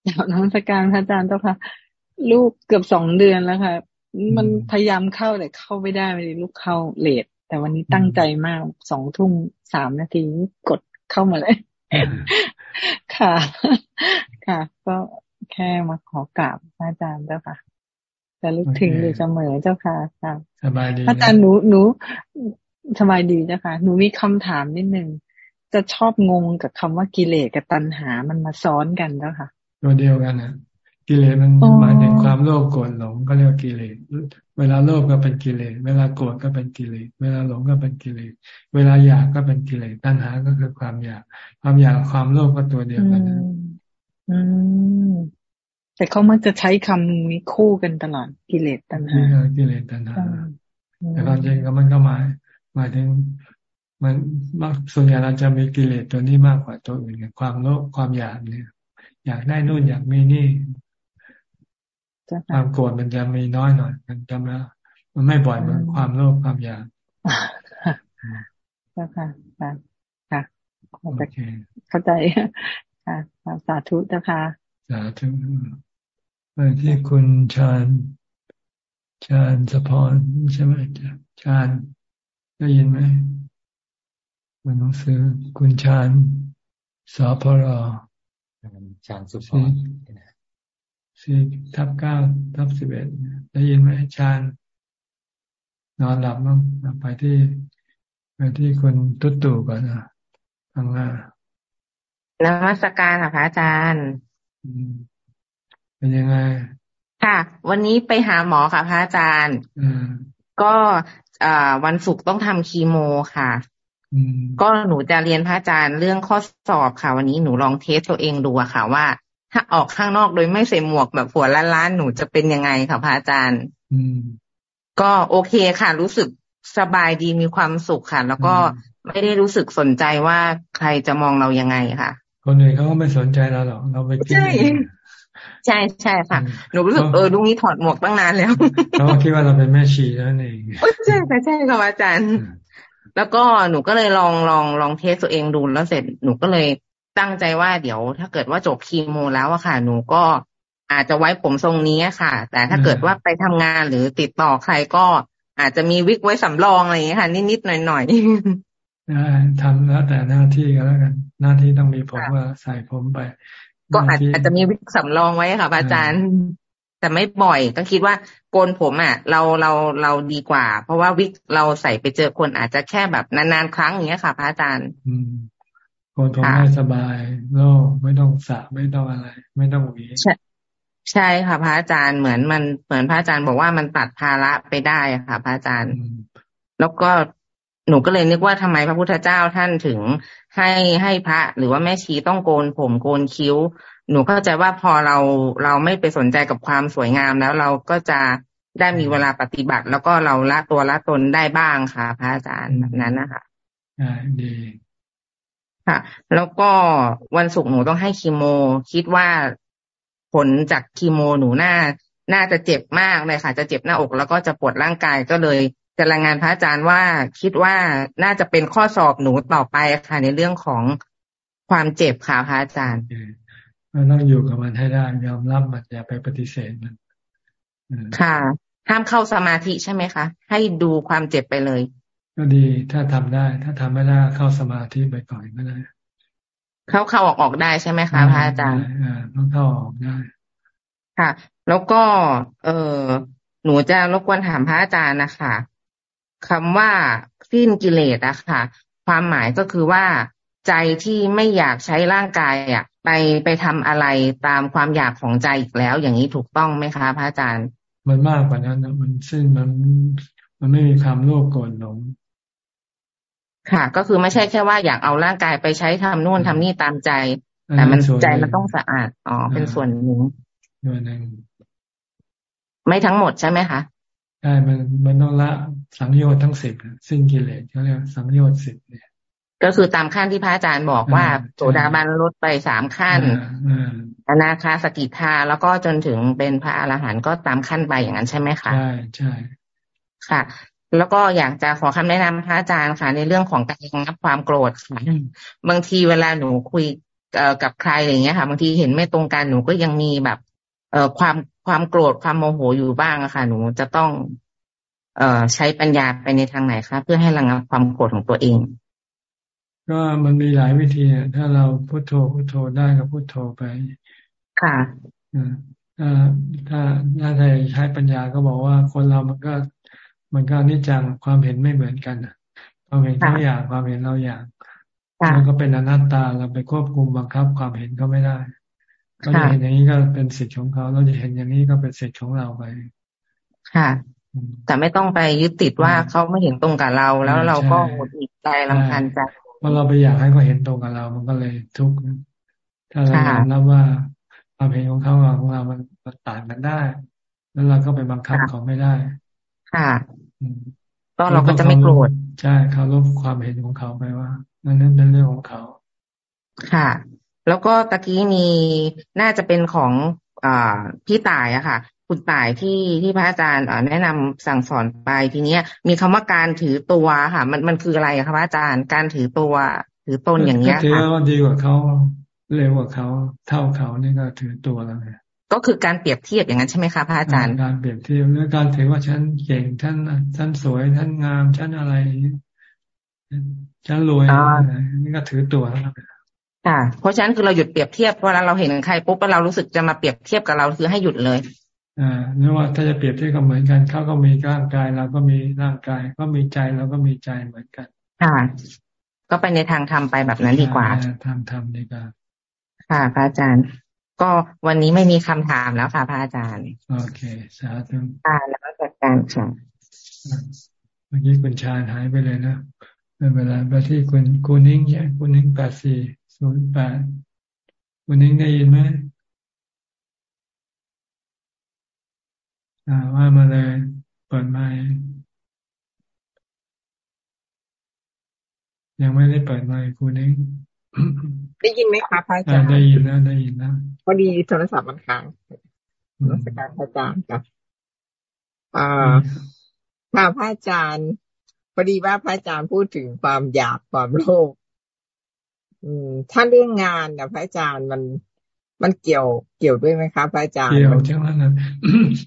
เดี๋ยวน้องสการพระอาจารย์เจ้าค่ะ ลูกเกือบสองเดือนแล้วค่ะ มันพยายามเข้าแต่เข้าไม่ได้เลยลูกเข้าเลทแต่วันนี้ตั้งใจมากสองทุ่มสามนาทีกดเข้ามาเลย ค่ะ ค่ะ ก็แค่มาขอกราบอาจารย์เจ้าค่ะ ระลึกถึงอยู่เสมอเจ้าค่ะค่ะสบายดีอาจารย์หนูหนูสบายดีเจ้าค่ะหนูมีคำถามนิดนึงจะชอบงงกับคำว่ากิเลสกับตัณหามันมาซ้อนกันเจ้าค่ะ ตัวเดียวกันนะกิเลสมันหมายถึงความโลภโกรธหลงก็เรียกกิเลสเวลาโลภก็เป็นกิเลสเวลาโกรธก็เป็นกิเลสเวลาหลงก็เป็นกิเลสเวลาอยากก็เป็นกิเลสตัณหาก็คือความอยาก ความอยากความโลภก็ตัวเดียวกันนะอืม แต่เขามักจะใช้คำนี้คู่กันตลอดกิเลสตัณหากิเลสตัณหาแต่ความจริงก็มันก็หมายหมายถึงมันมากส่วนใหญ่เราจะมีกิเลสตัวนี้มากกว่าตัวอื่นความโลภความอยากเนี่ย อยากได้นู่นอยากมีนี่ความโกรธมันจะมีน้อยหน่อย มันจะมามันไม่บ่อยเหมือนความโลภความอยากค่ะค่ะค่ะเข้าใจค่ะสาธุเจ้าค่ะสาธุ ไปที่คุณชาญชาญสะพรใช่ไหมชาญได้ยินไหมมันหนังสือคุณชาญสพรชาญสุพรสี่ทับเก้าทับสิบเอ็ดได้ยินไหมชาญนอนหลับมั้งไปที่ไปที่คนตุ๊ตู่ก่อนนะทางหน้านมัสการค่ะพระอาจารย์ เป็นยังไง ค่ะ วันนี้ไปหาหมอค่ะพระอาจารย์ก็วันศุกร์ต้องทำคีโมค่ะก็หนูจะเรียนพระอาจารย์เรื่องข้อสอบค่ะ วันนี้หนูลองเทสตัวเองดูอะค่ะว่า ถ้าออกข้างนอกโดยไม่ใส่หมวกแบบหัวล้านๆหนูจะเป็นยังไงค่ะพระอาจารย์ก็โอเคค่ะ รู้สึกสบายดีมีความสุขค่ะ แล้วก็ไม่ได้รู้สึกสนใจว่าใครจะมองเรายังไงค่ะ คนอื่นเขาก็ไม่สนใจเราหรอกเราไปกิน ใช่ใช่ค่ะ หนูรู้สึกเออลุงนี้ถอดหมวกตั้งนานแล้วเขาคิดว่าเราเป็นแม่ชีนั่นเองใช่ค่ะใช่ค่ะอาจารย์ แล้วก็หนูก็เลยลองลองลองเทสตัวเองดูแล้วเสร็จหนูก็เลยตั้งใจว่าเดี๋ยว ถ้าเกิดว่าจบคีโมแล้วอะค่ะ หนูก็อาจจะไว้ผมทรงนี้ค่ะ แต่ถ้าเกิดว่าไปทำงานหรือติดต่อใครก็อาจจะมีวิกไว้สำรองอะไรอย่างนี้ค่ะ นิดๆหน่อยๆได้ทำแล้วแต่หน้าที่ก็แล้วกัน หน้าที่ต้องมีผมว่าใส่ผมไป ก็อาจจะมีวิกสำรองไว้ค่ะอาจารย์ แต่ไม่บ่อย ก็คิดว่าโกนผมอะ เราเราเราดีกว่า เพราะว่าวิกเราใส่ไปเจอคนอาจจะแค่แบบนานๆครั้งอย่างเงี้ยค่ะ พระอาจารย์โกนผมไม่สบายโล่ไม่ต้องสระไม่ต้องอะไร ไม่ต้องหวีใช่ใช่ค่ะ พระอาจารย์เหมือนมันเหมือนพระอาจารย์บอกว่ามันตัดภาระไปได้ค่ะ พระอาจารย์ แล้วก็หนูก็เลยนึกว่าทำไมพระพุทธเจ้าท่านถึง ให้ให้พระ หรือว่าแม่ชีต้องโกนผมโกนคิ้ว หนูเข้าใจว่าพอเราเราไม่ไปสนใจกับความสวยงามแล้วเราก็จะได้มีเวลาปฏิบัติ แล้วก็เราละตัวละตนได้บ้างค่ะ พระอาจารย์แบบนั้นนะคะอ่าดีค่ะ แล้วก็วันศุกร์หนูต้องให้คีโม คิดว่าผลจากคีโมหนูน่าน่าจะเจ็บมากเลยค่ะ จะเจ็บหน้าอกแล้วก็จะปวดร่างกายก็เลย จะรายงานพระอาจารย์ว่าคิดว่าน่าจะเป็นข้อสอบหนูต่อไปค่ะในเรื่องของความเจ็บค่ะพระอาจารย์เราต้องอยู่กับมันให้ได้ยอมรับมันอย่าไปปฏิเสธมันค่ะ ห้ามเข้าสมาธิใช่ไหมคะให้ดูความเจ็บไปเลย ก็ดีถ้าทำได้ ถ้าทำไม่ได้เข้าสมาธิไปก่อนก็ได้เข้าเข้าออกออกได้ใช่ไหมคะพระอาจารย์อ่าต้องเข้าออกได้ค่ะ แล้วก็ เออหนูจะรบกวนถามพระอาจารย์นะคะ คำว่าสิ้นกิเลสอะค่ะ ความหมายก็คือว่าใจที่ไม่อยากใช้ร่างกายอะไปไปทำอะไรตามความอยากของใจอีกแล้ว อย่างนี้ถูกต้องไหมคะพระอาจารย์ มันมากกว่านั้นนะมันสิ้นมันมันไม่มีความโลภโกรธหลงค่ะ ก็คือไม่ใช่แค่ว่าอยากเอาร่างกายไปใช้ทำนู่นทำนี่ตามใจ แต่มันใจมันต้องสะอาดอ๋อเป็นส่วนหนึ่งส่วนหนึ่งไม่ทั้งหมดใช่ไหมคะใช่มันมันต้องละ สังโยชน์ทั้งสิบสิ้นกิเลสเขาเรียกสังโยชน์สิบเนี่ย ก็คือตามขั้นที่พระอาจารย์บอกว่าโสดาบันลดไปสามขั้นอนาคาสกิทาแล้วก็จนถึงเป็นพระอรหันต์ก็ตามขั้นไปอย่างนั้นใช่ไหมคะใช่ใช่ค่ะ แล้วก็อยากจะขอคำแนะนำพระอาจารย์ค่ะ ในเรื่องของการระงับความโกรธค่ะบางทีเวลาหนูคุยกับใครอย่างเงี้ยค่ะบางทีเห็นไม่ตรงกันหนูก็ยังมีแบบเอ่อความความโกรธความโมโหอยู่บ้างอะค่ะ หนูจะต้อง เอ่อใช้ปัญญาไปในทางไหนคะเพื่อให้ระงับความโกรธของตัวเอง ก็มันมีหลายวิธีถ้าเราพุโทโธพุโทโธได้ก็พุโทโธไป ค่ะถ้าถ้าถ้าใครใช้ปัญญาก็บอกว่าคนเรามันก็มันก็นิจังความเห็นไม่เหมือนกันความเห็นเขาอยากความเห็นเราอยากมันก็เป็นอนัตตาเราไปควบคุมบังคับ ความเห็นเขาไม่ได้เขาจะเห็นอย่างนี้ก็เป็นสิทธิ์ของเขาเราจะเห็นอย่างนี้ก็เป็นสิทธิ์ของเราไป ค่ะ แต่ไม่ต้องไปยึดติดว่าเขาไม่เห็นตรงกับเรา แล้วเราก็หมดอิดใจลำพันใจพราะเราไปอยากให้เขาเห็นตรงกับเรา มันก็เลยทุกข์ถ้าเรายอมรับว่าความเห็นของเขาของเรามันมันต่างกันได้ แล้วเราก็ไปบังคับเขาไม่ได้ ค่ะก็เราก็จะไม่โกรธใช่เขาลบความเห็นของเขาไปว่านั่นนั่นเป็นเรื่องของเขา ค่ะ แล้วก็ตะกี้มีน่าจะเป็นของอ่าพี่ต่ายอะค่ะ คุณต่ายที่ที่พระอาจารย์แนะนำสั่งสอนไปทีเนี้ย มีคำว่าการถือตัวค่ะ มันมันคืออะไรคะพระอาจารย์การถือตัว ถือตนอย่างเงี้ยค่ะถือว่าดีกว่าเขาเร็วกว่าเขาเท่าเขานี่ก็ถือตัวแล้วไงก็คือการเปรียบเทียบอย่างนั้นใช่ไหมคะพระอาจารย์การเปรียบเทียบหรือการถือว่าฉันเก่งท่านท่านสวยท่านงามฉันอะไรฉันรวยนี่ก็ถือตัวแล้วค่ะเพราะฉะนั้นคือเราหยุดเปรียบเทียบเวลาเราเห็นใครปุ๊บแล้วเรารู้สึกจะมาเปรียบเทียบกับเราคือให้หยุดเลย อ่าไม่ว่าถ้าจะเปรียบเทียบกันเหมือนกันเขาก็มีร่างกายเราก็มีร่างกาย ก็มีใจเราก็มีใจเหมือนกัน ค่ะ ก็ไปในทางธรรมไปแบบนั้นดีกว่าทางธรรมดีกว่าค่ะพระอาจารย์ ก็วันนี้ไม่มีคำถามแล้วค่ะพระอาจารย์ โอเคสาธุค่ะแล้วจัดการค่ะเมื่อกี้คุณชาญหายไปเลยนะเวลาไปที่คุณคุณนิ้งใช่คุณนิ้งแปดสี่ศูนย์แปดคุณนิ้งได้ยินไหมอ่า ว่ามาเลยเปิดไมค์ยังไม่ได้เปิดไมค์คุณเองได้ยินไหมคะพระอาจารย์ได้ยินนะได้ยินนะพอดีโทรศัพท์มันค้างรัชการพระอาจารย์ครับอ่าค่ะพระอาจารย์พอดีว่าพระอาจารย์พูดถึงความอยากความโลภอืม ถ้าเรื่องงานนะพระอาจารย์มัน มันเกี่ยวเกี่ยวด้วยไหมครับอาจารย์เกี่ยวใช่ไหมนั้น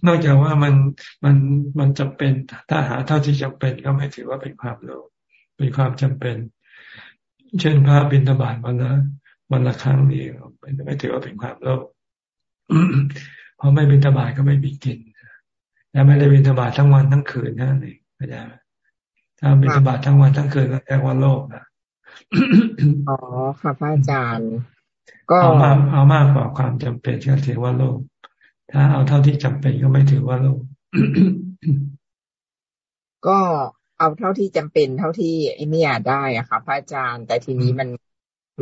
นอกจากว่ามันมันมันจำเป็นถ้าหาเท่าที่จำเป็นก็ไม่ถือว่าเป็นความโลภเป็นความจำเป็น เช่นพระบิณฑบาตวันละวันละครั้งเดียวไม่ถือว่าเป็นความโลภเพราะไม่บิณฑบาตก็ไม่มีกินและไม่ได้บิณฑบาตทั้งวันทั้งคืนนั่นเองเข้าใจไหมถ้าบิณฑบาตทั้งวันทั้งคืนก็แปลว่าโลภนะอ๋อค่ะพระอาจารย์ ก็เอามากเอามากกว่าความจำเป็นก็ถือว่าโลภถ้าเอาเท่าที่จำเป็นก็ไม่ถือว่าโลภก็เอาเท่าที่จำเป็นเท่าที่ไอ้นี่ได้อะค่ะพระอาจารย์ แต่ทีนี้มัน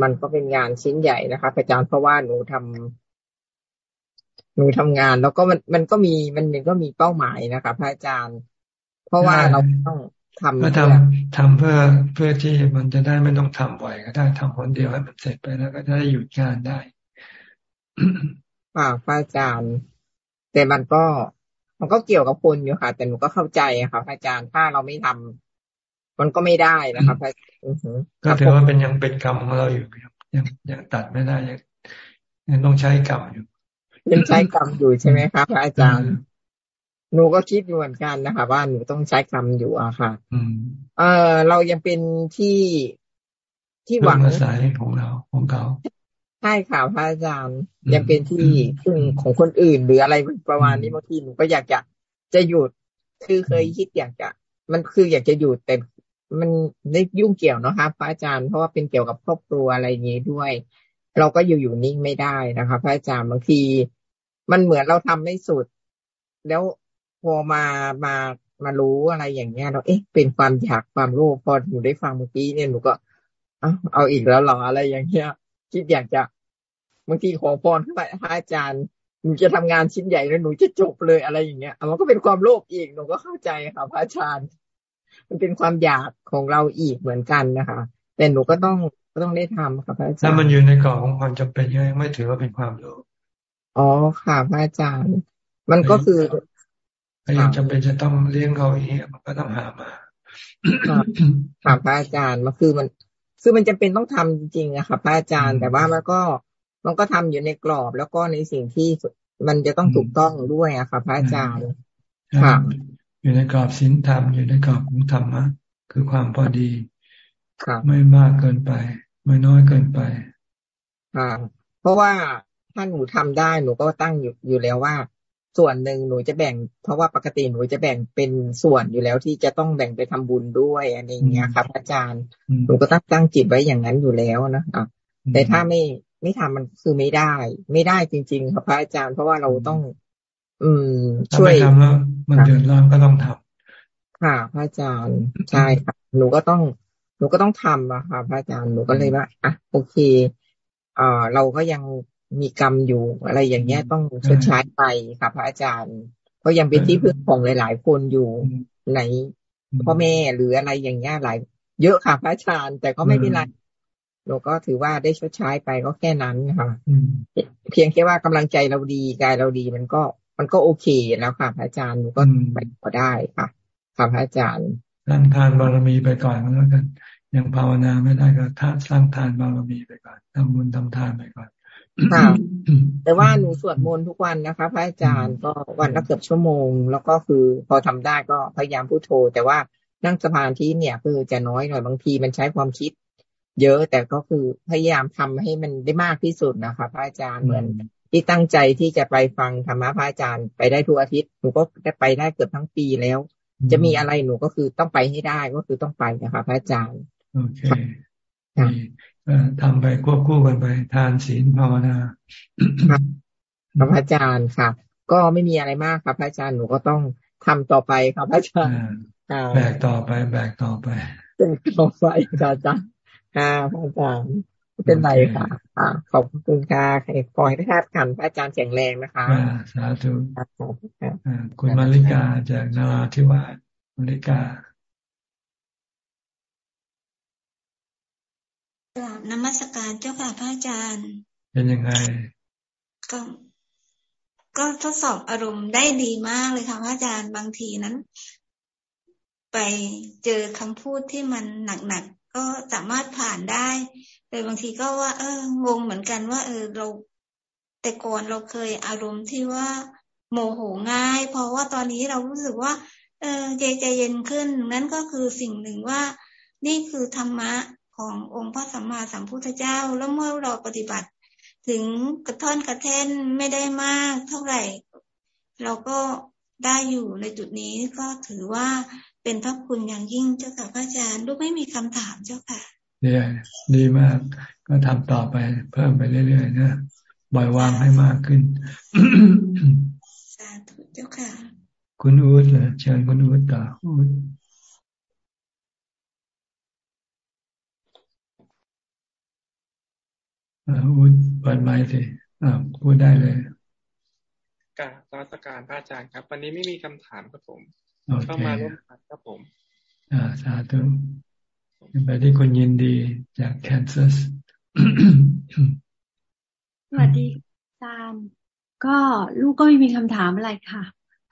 มันก็เป็นงานชิ้นใหญ่นะคะพระอาจารย์เพราะว่าหนูทหนูทำงาน แล้วก็มันมันก็มีมันมันก็มีเป้าหมายนะคะพระอาจารย์ เพราะว่าเราต้อง ทำก็ทำทำเพื่อเพื่อที่มันจะได้ไม่ต้องทำบ่อยก็ได้ทำคนเดียวให้มันเสร็จไปแล้วก็จะได้หยุดงานได้ค่ะพระอาจารย์แต่มันก็มันก็เกี่ยวกับคนอยู่ค่ะ แต่หนูก็เข้าใจค่ะพระอาจารย์ถ้าเราไม่ทำมันก็ไม่ได้นะครับพระก็ถือว่าเป็นยังเป็นกรรมของเราอยู่ยังยังตัดไม่ได้ยังยังต้องใช้กรรมอยู่ยังใช้กรรมอยู่ใช่ไหมครับพระอาจารย์ หนูก็คิดอยู่เหมือนกันนะคะว่าหนูต้องใช้กรรมอยู่อะค่ะเออเรายังเป็นที่ที่หวังอาศัยของเราของเขาใช่ค่ะพระอาจารย์ยังเป็นที่พึ่งของคนอื่น หรืออะไรประมาณนี้บางทีหนูก็อยากจะจะหยุดคือเคยคิดอยากจะ มันคืออยากจะหยุดแต่มันได้ยุ่งเกี่ยวเนาะคะพระอาจารย์เพราะว่าเป็นเกี่ยวกับครอบครัวอะไรอย่างนี้ด้วย เราก็อยู่อยู่นิ่งไม่ได้นะคะ พระอาจารย์บางที มันเหมือนเราทำไม่สุด แล้ว พอมามามารู้อะไรอย่างเงี้ยเราเอ๊ะเป็นความอยากความโลภพอหนูได้ฟังเมื่อกี้เนี่ยหนูก็เอาเอาอีกแล้วหรออะไรอย่างเงี้ยคิดอยากจะบางทีขอพรขึ้นไปพระอาจารย์หนูจะทำงานชิ้นใหญ่แล้วหนูจะจบเลยอะไรอย่างเงี้ยมันก็เป็นความโลภอีกหนูก็เข้าใจค่ะพระอาจารย์ มันเป็นความอยากของเราอีกเหมือนกันนะคะ แต่หนูก็ต้องก็ต้องได้ทำค่ะพระอาจารย์ถ้ามันอยู่ในกรอบของความจำเป็นยังไม่ถือว่าเป็นความโลภอ๋อค่ะพระอาจารย์ มันก็คือ ถ้ายังจำเป็นจะต้องเลี้ยงเขาอย่างนี้มันก็ต้องหามาค่ะพระอาจารย์มันคือมัน คือมันจะเป็นต้องทำจริงๆอะค่ะพระอาจารย์ แต่ว่ามันก็มันก็ทำอยู่ในกรอบ แล้วก็ในสิ่งที่มันจะต้องถูกต้องด้วยอะค่ะพระอาจารย์ค่ะอยู่ในกรอบศีลธรรมอยู่ในกรอบของธรรมะคือความพอดีไม่มากเกินไป ไม่น้อยเกินไปค่ะเพราะว่าถ้าหนูทำได้หนูก็ตั้งอยู่อยู่แล้วว่า ส่วนหนึ่งหนูจะแบ่ง เพราะว่าปกติหนูจะแบ่งเป็นส่วนอยู่แล้วที่จะต้องแบ่งไปทำบุญด้วยอะไรอย่างเงี้ยครับ อาจารย์หนูก็ตั้งตั้งจิตไว้อย่างนั้นอยู่แล้วนะคะแต่ถ้าไม่ไม่ทำมันคือไม่ได้ ไม่ได้จริง ๆ ครับพระอาจารย์เพราะว่าเราต้อง อืม ช่วยทำแล้วมันเดือดร้อนก็ต้องทำค่ะ พระอาจารย์ใช่ค่ะหนูก็ต้อง หนูก็ต้องทำอะค่ะ พระอาจารย์หนูก็เลยว่าอะโอเคเอ่อเราก็ยัง มีกรรมอยู่อะไรอย่างเงี้ยต้องชดใช้ไปค่ะพระอาจารย์เพราะยังเป็นที่พึ่งของหลาย ๆ คนอยู่ไหนพ่อแม่หรืออะไรอย่างเงี้ยหลาย เยอะค่ะพระอาจารย์แต่ก็ไม่เป็นไรหนูก็ถือว่าได้ชดใช้ไปก็แค่นั้นค่ะเพียงแค่ว่ากำลังใจเราดีกายเราดีมันก็มันก็โอเคแล้วค่ะพระอาจารย์หนูก็ไปพอได้ค่ะค่ะพระอาจารย์สร้างทานบารมีไปก่อนแล้วกันยังภาวนาไม่ได้ก็ท่าสร้างทานบารมีไปก่อนทำบุญทำทานไปก่อน ค่ะ แต่ว่าหนูสวดมนต์ทุกวันนะคะ พระอาจารย์ก็วันละเกือบชั่วโมง แล้วก็คือพอทำได้ก็พยายามพูดโทแต่ว่านั่งสมาธิเนี่ยคือจะน้อยหน่อยบางทีมันใช้ความคิด เยอะแต่ก็คือพยายามทำให้มันได้มากที่สุดนะคะ พระอาจารย์เหมือนที่ตั้งใจที่จะไปฟังธรรมะพระอาจารย์ไปได้ทุกอาทิตย์หนูก็ได้ไปได้เกือบทั้งปีแล้ว จะมีอะไรหนูก็คือต้องไปให้ได้ก็คือต้องไปนะคะ พระอาจารย์โอเค ทำไปควบคู่กันไป ทานศีลภาวนาครับพระอาจารย์ค่ะ ก็ไม่มีอะไรมากครับพระอาจารย์หนูก็ต้องทำต่อไปครับพระอาจารย์แบกต่อไป แบกต่อไปเป็นต่อไปอาจารย์ค่ะพระอาจารย์เป็นไรค่ะอ่าขอบคุณค่ะขอให้ท่านขันพระอาจารย์แข็งแรงนะคะสาธุคุณมาริกาจากนาราธิวาสมาริกา กราบนมัสการเจ้าค่ะพระอาจารย์ เป็นยังไง ก็ ก็ทดสอบอารมณ์ได้ดีมากเลยค่ะพระอาจารย์บางทีนั้น ไปเจอคำพูดที่มันหนักๆก็สามารถผ่านได้แต่บางทีก็ว่า เอองงเหมือนกันว่า เออเรา แต่ก่อนเราเคยอารมณ์ที่ว่า โมโหง่าย เพราะว่าตอนนี้เรารู้สึกว่า เออใจใจเย็นขึ้น นั่นก็คือสิ่งหนึ่งว่า นี่คือธรรมะ ขององค์พระสัมมาสัมพุทธเจ้า แล้วเมื่อเราปฏิบัติ ถึงกระท่อนกระแท่นไม่ได้มากเท่าไหร่ เราก็ได้อยู่ในจุดนี้ก็ถือว่าเป็นพระคุณอย่างยิ่งเจ้าค่ะพระอาจารย์ลูกไม่มีคำถามเจ้าค่ะดีดีมากก็ทำต่อไปเพิ่มไปเรื่อยๆนะบ่อยวางให้มากขึ้นสาธุเจ้าค่ะ คุณอู๊ดเหรอเชิญคุณอู๊ดต่ออู๊ด อู๊ดเปิดไมค์สิอ่าพูดได้เลยกาบรัสการพระอาจารย์ครับ วันนี้ไม่มีคำถามครับผมเข้ามาร่วมกันครับผม อ่าสาธุไปที่คนยินดีจากแคนซัสสวัสดีอาจารย์ก็ลูกก็ไม่มีคำถามอะไรค่ะ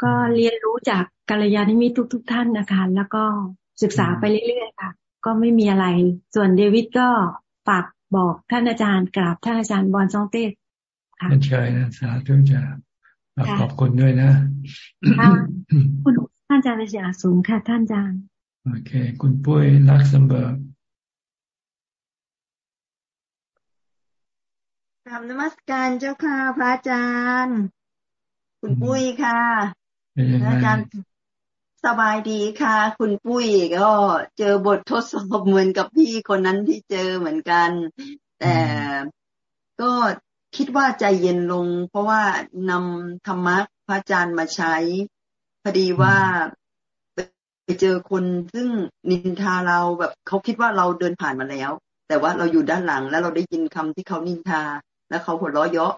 ก็เรียนรู้จากกัลยาณมิตรทุกๆท่านนะคะ แล้วก็ศึกษาไปเรื่อยๆค่ะ ก็ไม่มีอะไร ส่วนเดวิดก็ฝาก บอกท่านอาจารย์กราบท่านอาจารย์บอลซองเต้ค่ะเชิญนะสาธุจะขอบคุณด้วยนะคุณท่านอาจารย์ระยะสูงค่ะ ท่านอาจารย์โอเค คุณปุ้ยลักเซมเบิร์กทำนมัสการเจ้าค่ะพระอาจารย์ คุณปุ้ยค่ะอาจารย์ สบายดีค่ะ คุณปุ้ยก็เจอบททดสอบเหมือนกับพี่คนนั้นที่เจอเหมือนกัน แต่ก็คิดว่าใจเย็นลง เพราะว่านำธรรมะพระอาจารย์มาใช้ พอดีว่าไปเจอคนซึ่งนินทาเราแบบเขาคิดว่าเราเดินผ่านมาแล้ว แต่ว่าเราอยู่ด้านหลังแล้วเราได้ยินคำที่เขานินทา แล้วเขาหัวเราะเยาะ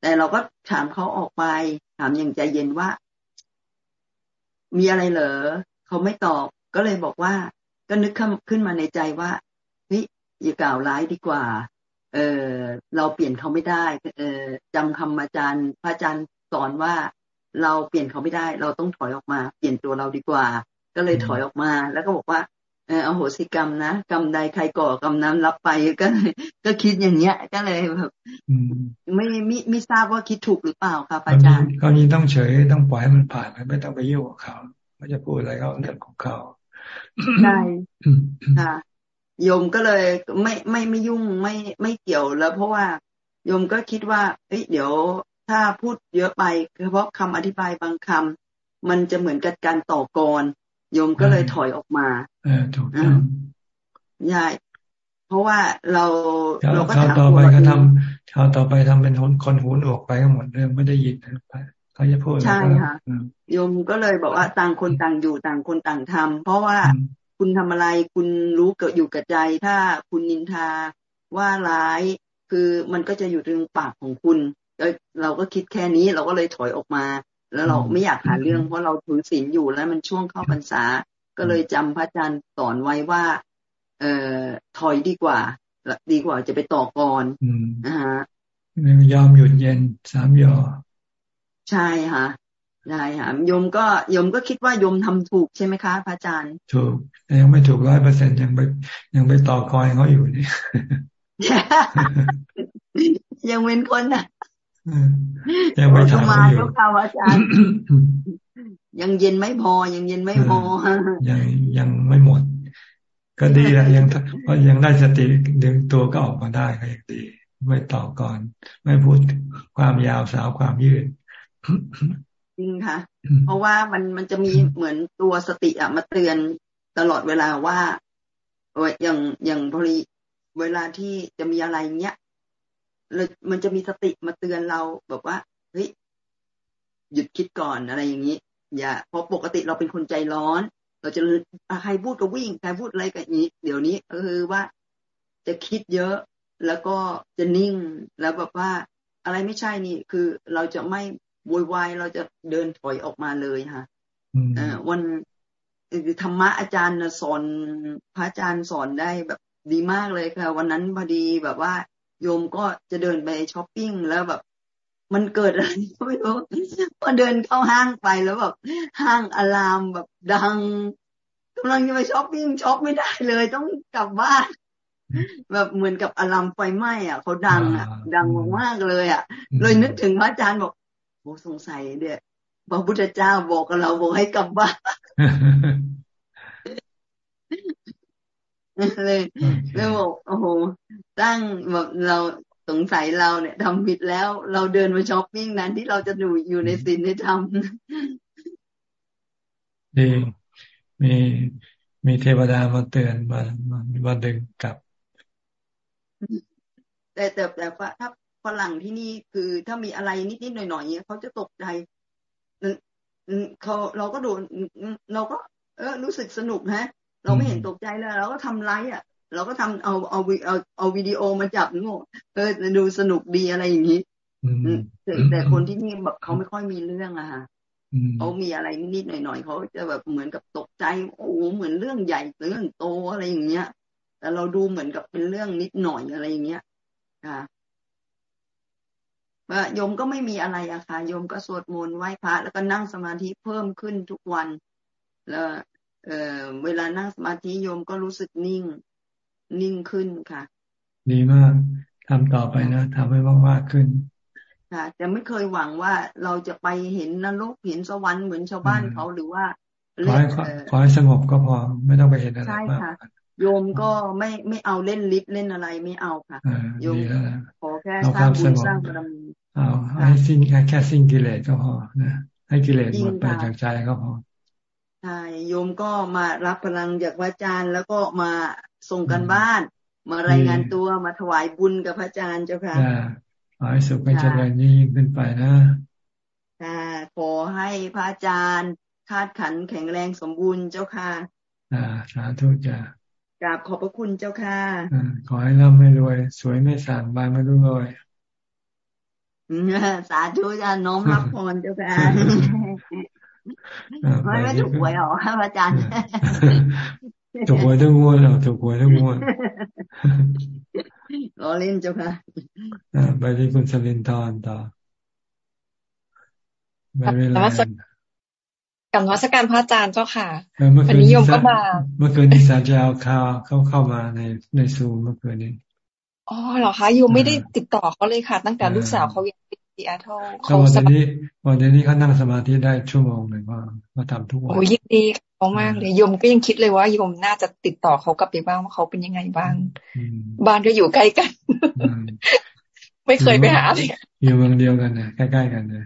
แต่เราก็ถามเขาออกไป ถามอย่างใจเย็นว่า มีอะไรเหรอเขาไม่ตอบ ก็เลยบอกว่า ก็นึกขึ้นมาในใจว่าเฮ้ยอย่ากล่าวร้ายดีกว่า เออเราเปลี่ยนเขาไม่ได้ เออจำคำอาจารย์พระอาจารย์สอนว่าเราเปลี่ยนเขาไม่ได้ เราต้องถอยออกมา เปลี่ยนตัวเราดีกว่า ก็เลยถอยออกมา แล้วก็บอกว่า อออโหสิกรรมนะกรรมใดใครก่อกรรมนั้นรับไปก็เลยก็คิดอย่างเงี้ย ก็เลยแบบไม่ไม่ไม่ทราบว่าคิดถูกหรือเปล่าค่ะอาจารย์คราวนี้ต้องเฉยต้องปล่อยให้มันผ่านไม่ต้องไปยุ่งกับเขาไม่จะพูดอะไรก็เรื่องของเขาใช่ค่ะโยมก็เลยไม่ไม่ไม่ยุ่งไม่ไม่เกี่ยวแล้ว เพราะว่าโยมก็คิดว่า เอ้ยเดี๋ยวถ้าพูดเยอะไปเฉพาะคำอธิบายบางคำมันจะเหมือนกับการต่อกร โยมก็เลยถอยออกมาเออถูกต้องใช่เพราะว่าเราเราก็ถามต่อไปก็ทำชาวต่อไปทำเป็นคนคนหูหนวกไปก็หมดเรื่องไม่ได้ยินไปเขาจะพูดใช่ค่ะโยมก็เลยบอกว่าต่างคนต่างอยู่ต่างคนต่างทำเพราะว่าคุณทำอะไรคุณรู้เกิดอยู่กับใจ ถ้าคุณนินทาว่าร้ายคือมันก็จะอยู่ตรงปากของคุณเราก็คิดแค่นี้เราก็เลยถอยออกมา แล้วเราไม่อยากหาเรื่องเพราะเราถือศีลอยู่แล้วมันช่วงเข้าพรรษา ก็เลยจำพระอาจารย์สอนไว้ว่า เอ่อถอยดีกว่า ดีกว่าจะไปต่อกรนะฮะยอมหยุดเย็นสามยอ ใช่ค่ะได้ค่ะโยมก็โยมก็คิดว่าโยมทำถูกใช่ไหมคะพระอาจารย์ ถูกแต่ยังไม่ถูกร้อยเปอร์เซ็นยังไปยังไปต่อกอยเขาอยู่นี่ยังเป็นคนอะ ยังไม่ทำมาอยู่อาจารย์ ยังเย็นไม่พอ ยังเย็นไม่พอยังยังไม่หมด ก็ดีแล้วยังเพราะยังได้สติดึงตัวก็ออกมาได้ก็ยังดี ไม่ต่อก่อน ไม่พูดความยาวสาวความยืดจริงค่ะ เพราะว่ามันมันจะมีเหมือนตัวสติอะมาเตือนตลอดเวลาว่าอย่างอย่างพอดีเวลาที่จะมีอะไรเนี้ย มันจะมีสติมาเตือนเราแบบว่าเฮ้ยหยุดคิดก่อนอะไรอย่างนี้ อย่าเพราะปกติเราเป็นคนใจร้อน เราจะใครพูดก็วิ่งใครพูดอะไรก็อย่างนี้เดี๋ยวนี้ก็คือว่าจะคิดเยอะแล้วก็จะนิ่งแล้วแบบว่าอะไรไม่ใช่นี่คือเราจะไม่วอยวายเราจะเดินถอยออกมาเลยค่ะวันธรรมะอาจารย์สอนพระอาจารย์สอนได้แบบดีมากเลยค่ะ วันนั้นพอดีแบบว่า โยมก็จะเดินไปช้อปปิ้งแล้วแบบ มันเกิดอะไรก็ไม่รู้พอเดินเข้าห้างไปแล้วแบบห้างอะลามแบบดังกำลังจะไปช้อปปิ้งช็อปไม่ได้เลย ต้องกลับบ้านแบบเหมือนกับอะลามไฟไหม้อะเขาดังอะ ดังมากเลยอะ เลยนึกถึงพระอาจารย์บอกโอ้สงสัยเดี๋ยพระพุทธเจ้าบอกกับเราบอกให้กลับบ้าน เลยเลยบอกโอ้โหตั้งแบบเราสงสัยเราเนี่ยทำผิดแล้ว เราเดินมาช้อปปิ้งนั้นที่เราจะดูอยู่ในสินในธรรมดีมีมีเทวดามาเตือนมามาดึงกลับ แต่แต่แต่ว่าถ้าฝรั่งที่นี่คือถ้ามีอะไรนิดๆหน่อยๆเนี้ยเขาจะตกใจเขาเราก็โดนเราก็ เออรู้สึกสนุกฮะ เราไม่เห็นตกใจเลยเราก็ทำไลฟ์อะ เราก็ทำเอาเอาเอาเอาวิดีโอมาจับงูเออดูสนุกดีอะไรอย่างนี้แต่คนที่นี่แบบเขาไม่ค่อยมีเรื่องอะค่ะเขามีอะไรนิดๆหน่อยๆเขาจะแบบเหมือนกับตกใจ โอ้เหมือนเรื่องใหญ่เรื่องโตอะไรอย่างเงี้ย แต่เราดูเหมือนกับเป็นเรื่องนิดหน่อยอะไรอย่างเงี้ยค่ะว่าโยมก็ไม่มีอะไรอะค่ะโยมก็สวดมนต์ไหว้พระแล้วก็นั่งสมาธิเพิ่มขึ้นทุกวัน แล้ว เออเวลานั่งสมาธิโยมก็รู้สึกนิ่ง นิ่งขึ้นค่ะ ดีมากทำต่อไปนะทำให้มากๆขึ้นค่ะแต่ไม่เคยหวังว่าเราจะไปเห็นนรกเห็นสวรรค์เหมือนชาวบ้านเขาหรือว่าขอให้ขอให้สงบก็พอไม่ต้องไปเห็นอะไรมากโยมก็ไม่ไม่เอาเล่นลิฟเล่นอะไรไม่เอาค่ะโยมขอแค่สร้างบุญสร้างบารมีเอาให้สิ้นแค่แค่สิ้นกิเลสก็พอนะให้กิเลสหมดไปจากใจก็พอ ใช่โยมก็มารับพลังจากพระอาจารย์ แล้วก็มาส่งกันบ้าน มารายงานตัวมาถวายบุญกับพระอาจารย์เจ้าค่ะขอให้สุขให้เจริญยิ่งขึ้นไปนะค่ะขอให้พระอาจารย์คาดขันแข็งแรงสมบูรณ์เจ้าค่ะอ่าสาธุจ้ะกราบขอบพระคุณเจ้าค่ะขอให้ร่ำให้รวย สวยไม่สานบานไม่รู้รวยสาธุจ้าน้อมรับพรเจ้าค่ะ ไม่ไม่ถูกหวยหรอครับอาจารย์ถูกหวยทั้งงวดเหรอถูกหวยทั้งงวดรอเล่นเจ้าค่ะไปที่คุณสลินทอนต่อไม่เวลากับวัสการพระอาจารย์เจ้าค่ะวันนี้โยมก็มา เมื่อคืนนี้สาจะเอาข่าวเข้าเข้ามาในในซูมเมื่อคืนนี้อ๋อเหรอคะโยมไม่ได้ติดต่อเขาเลยค่ะ ตั้งแต่ลูกสาวเขายังติด ซีแอตเทิลเขาวันนี้วันนี้เขานั่งสมาธิได้ชั่วโมงหนึ่งว่ามาทำทุกวันโอ้ยิ่งดีเขามากเลยโยมก็ยังคิดเลยว่าโยมน่าจะติดต่อเขากลับไปบ้างว่าเขาเป็นยังไงบ้าง บ้านก็อยู่ใกล้กัน ไม่เคยไปหาเลยอยู่เมืองเดียวกันนะใกล้ๆกันเลย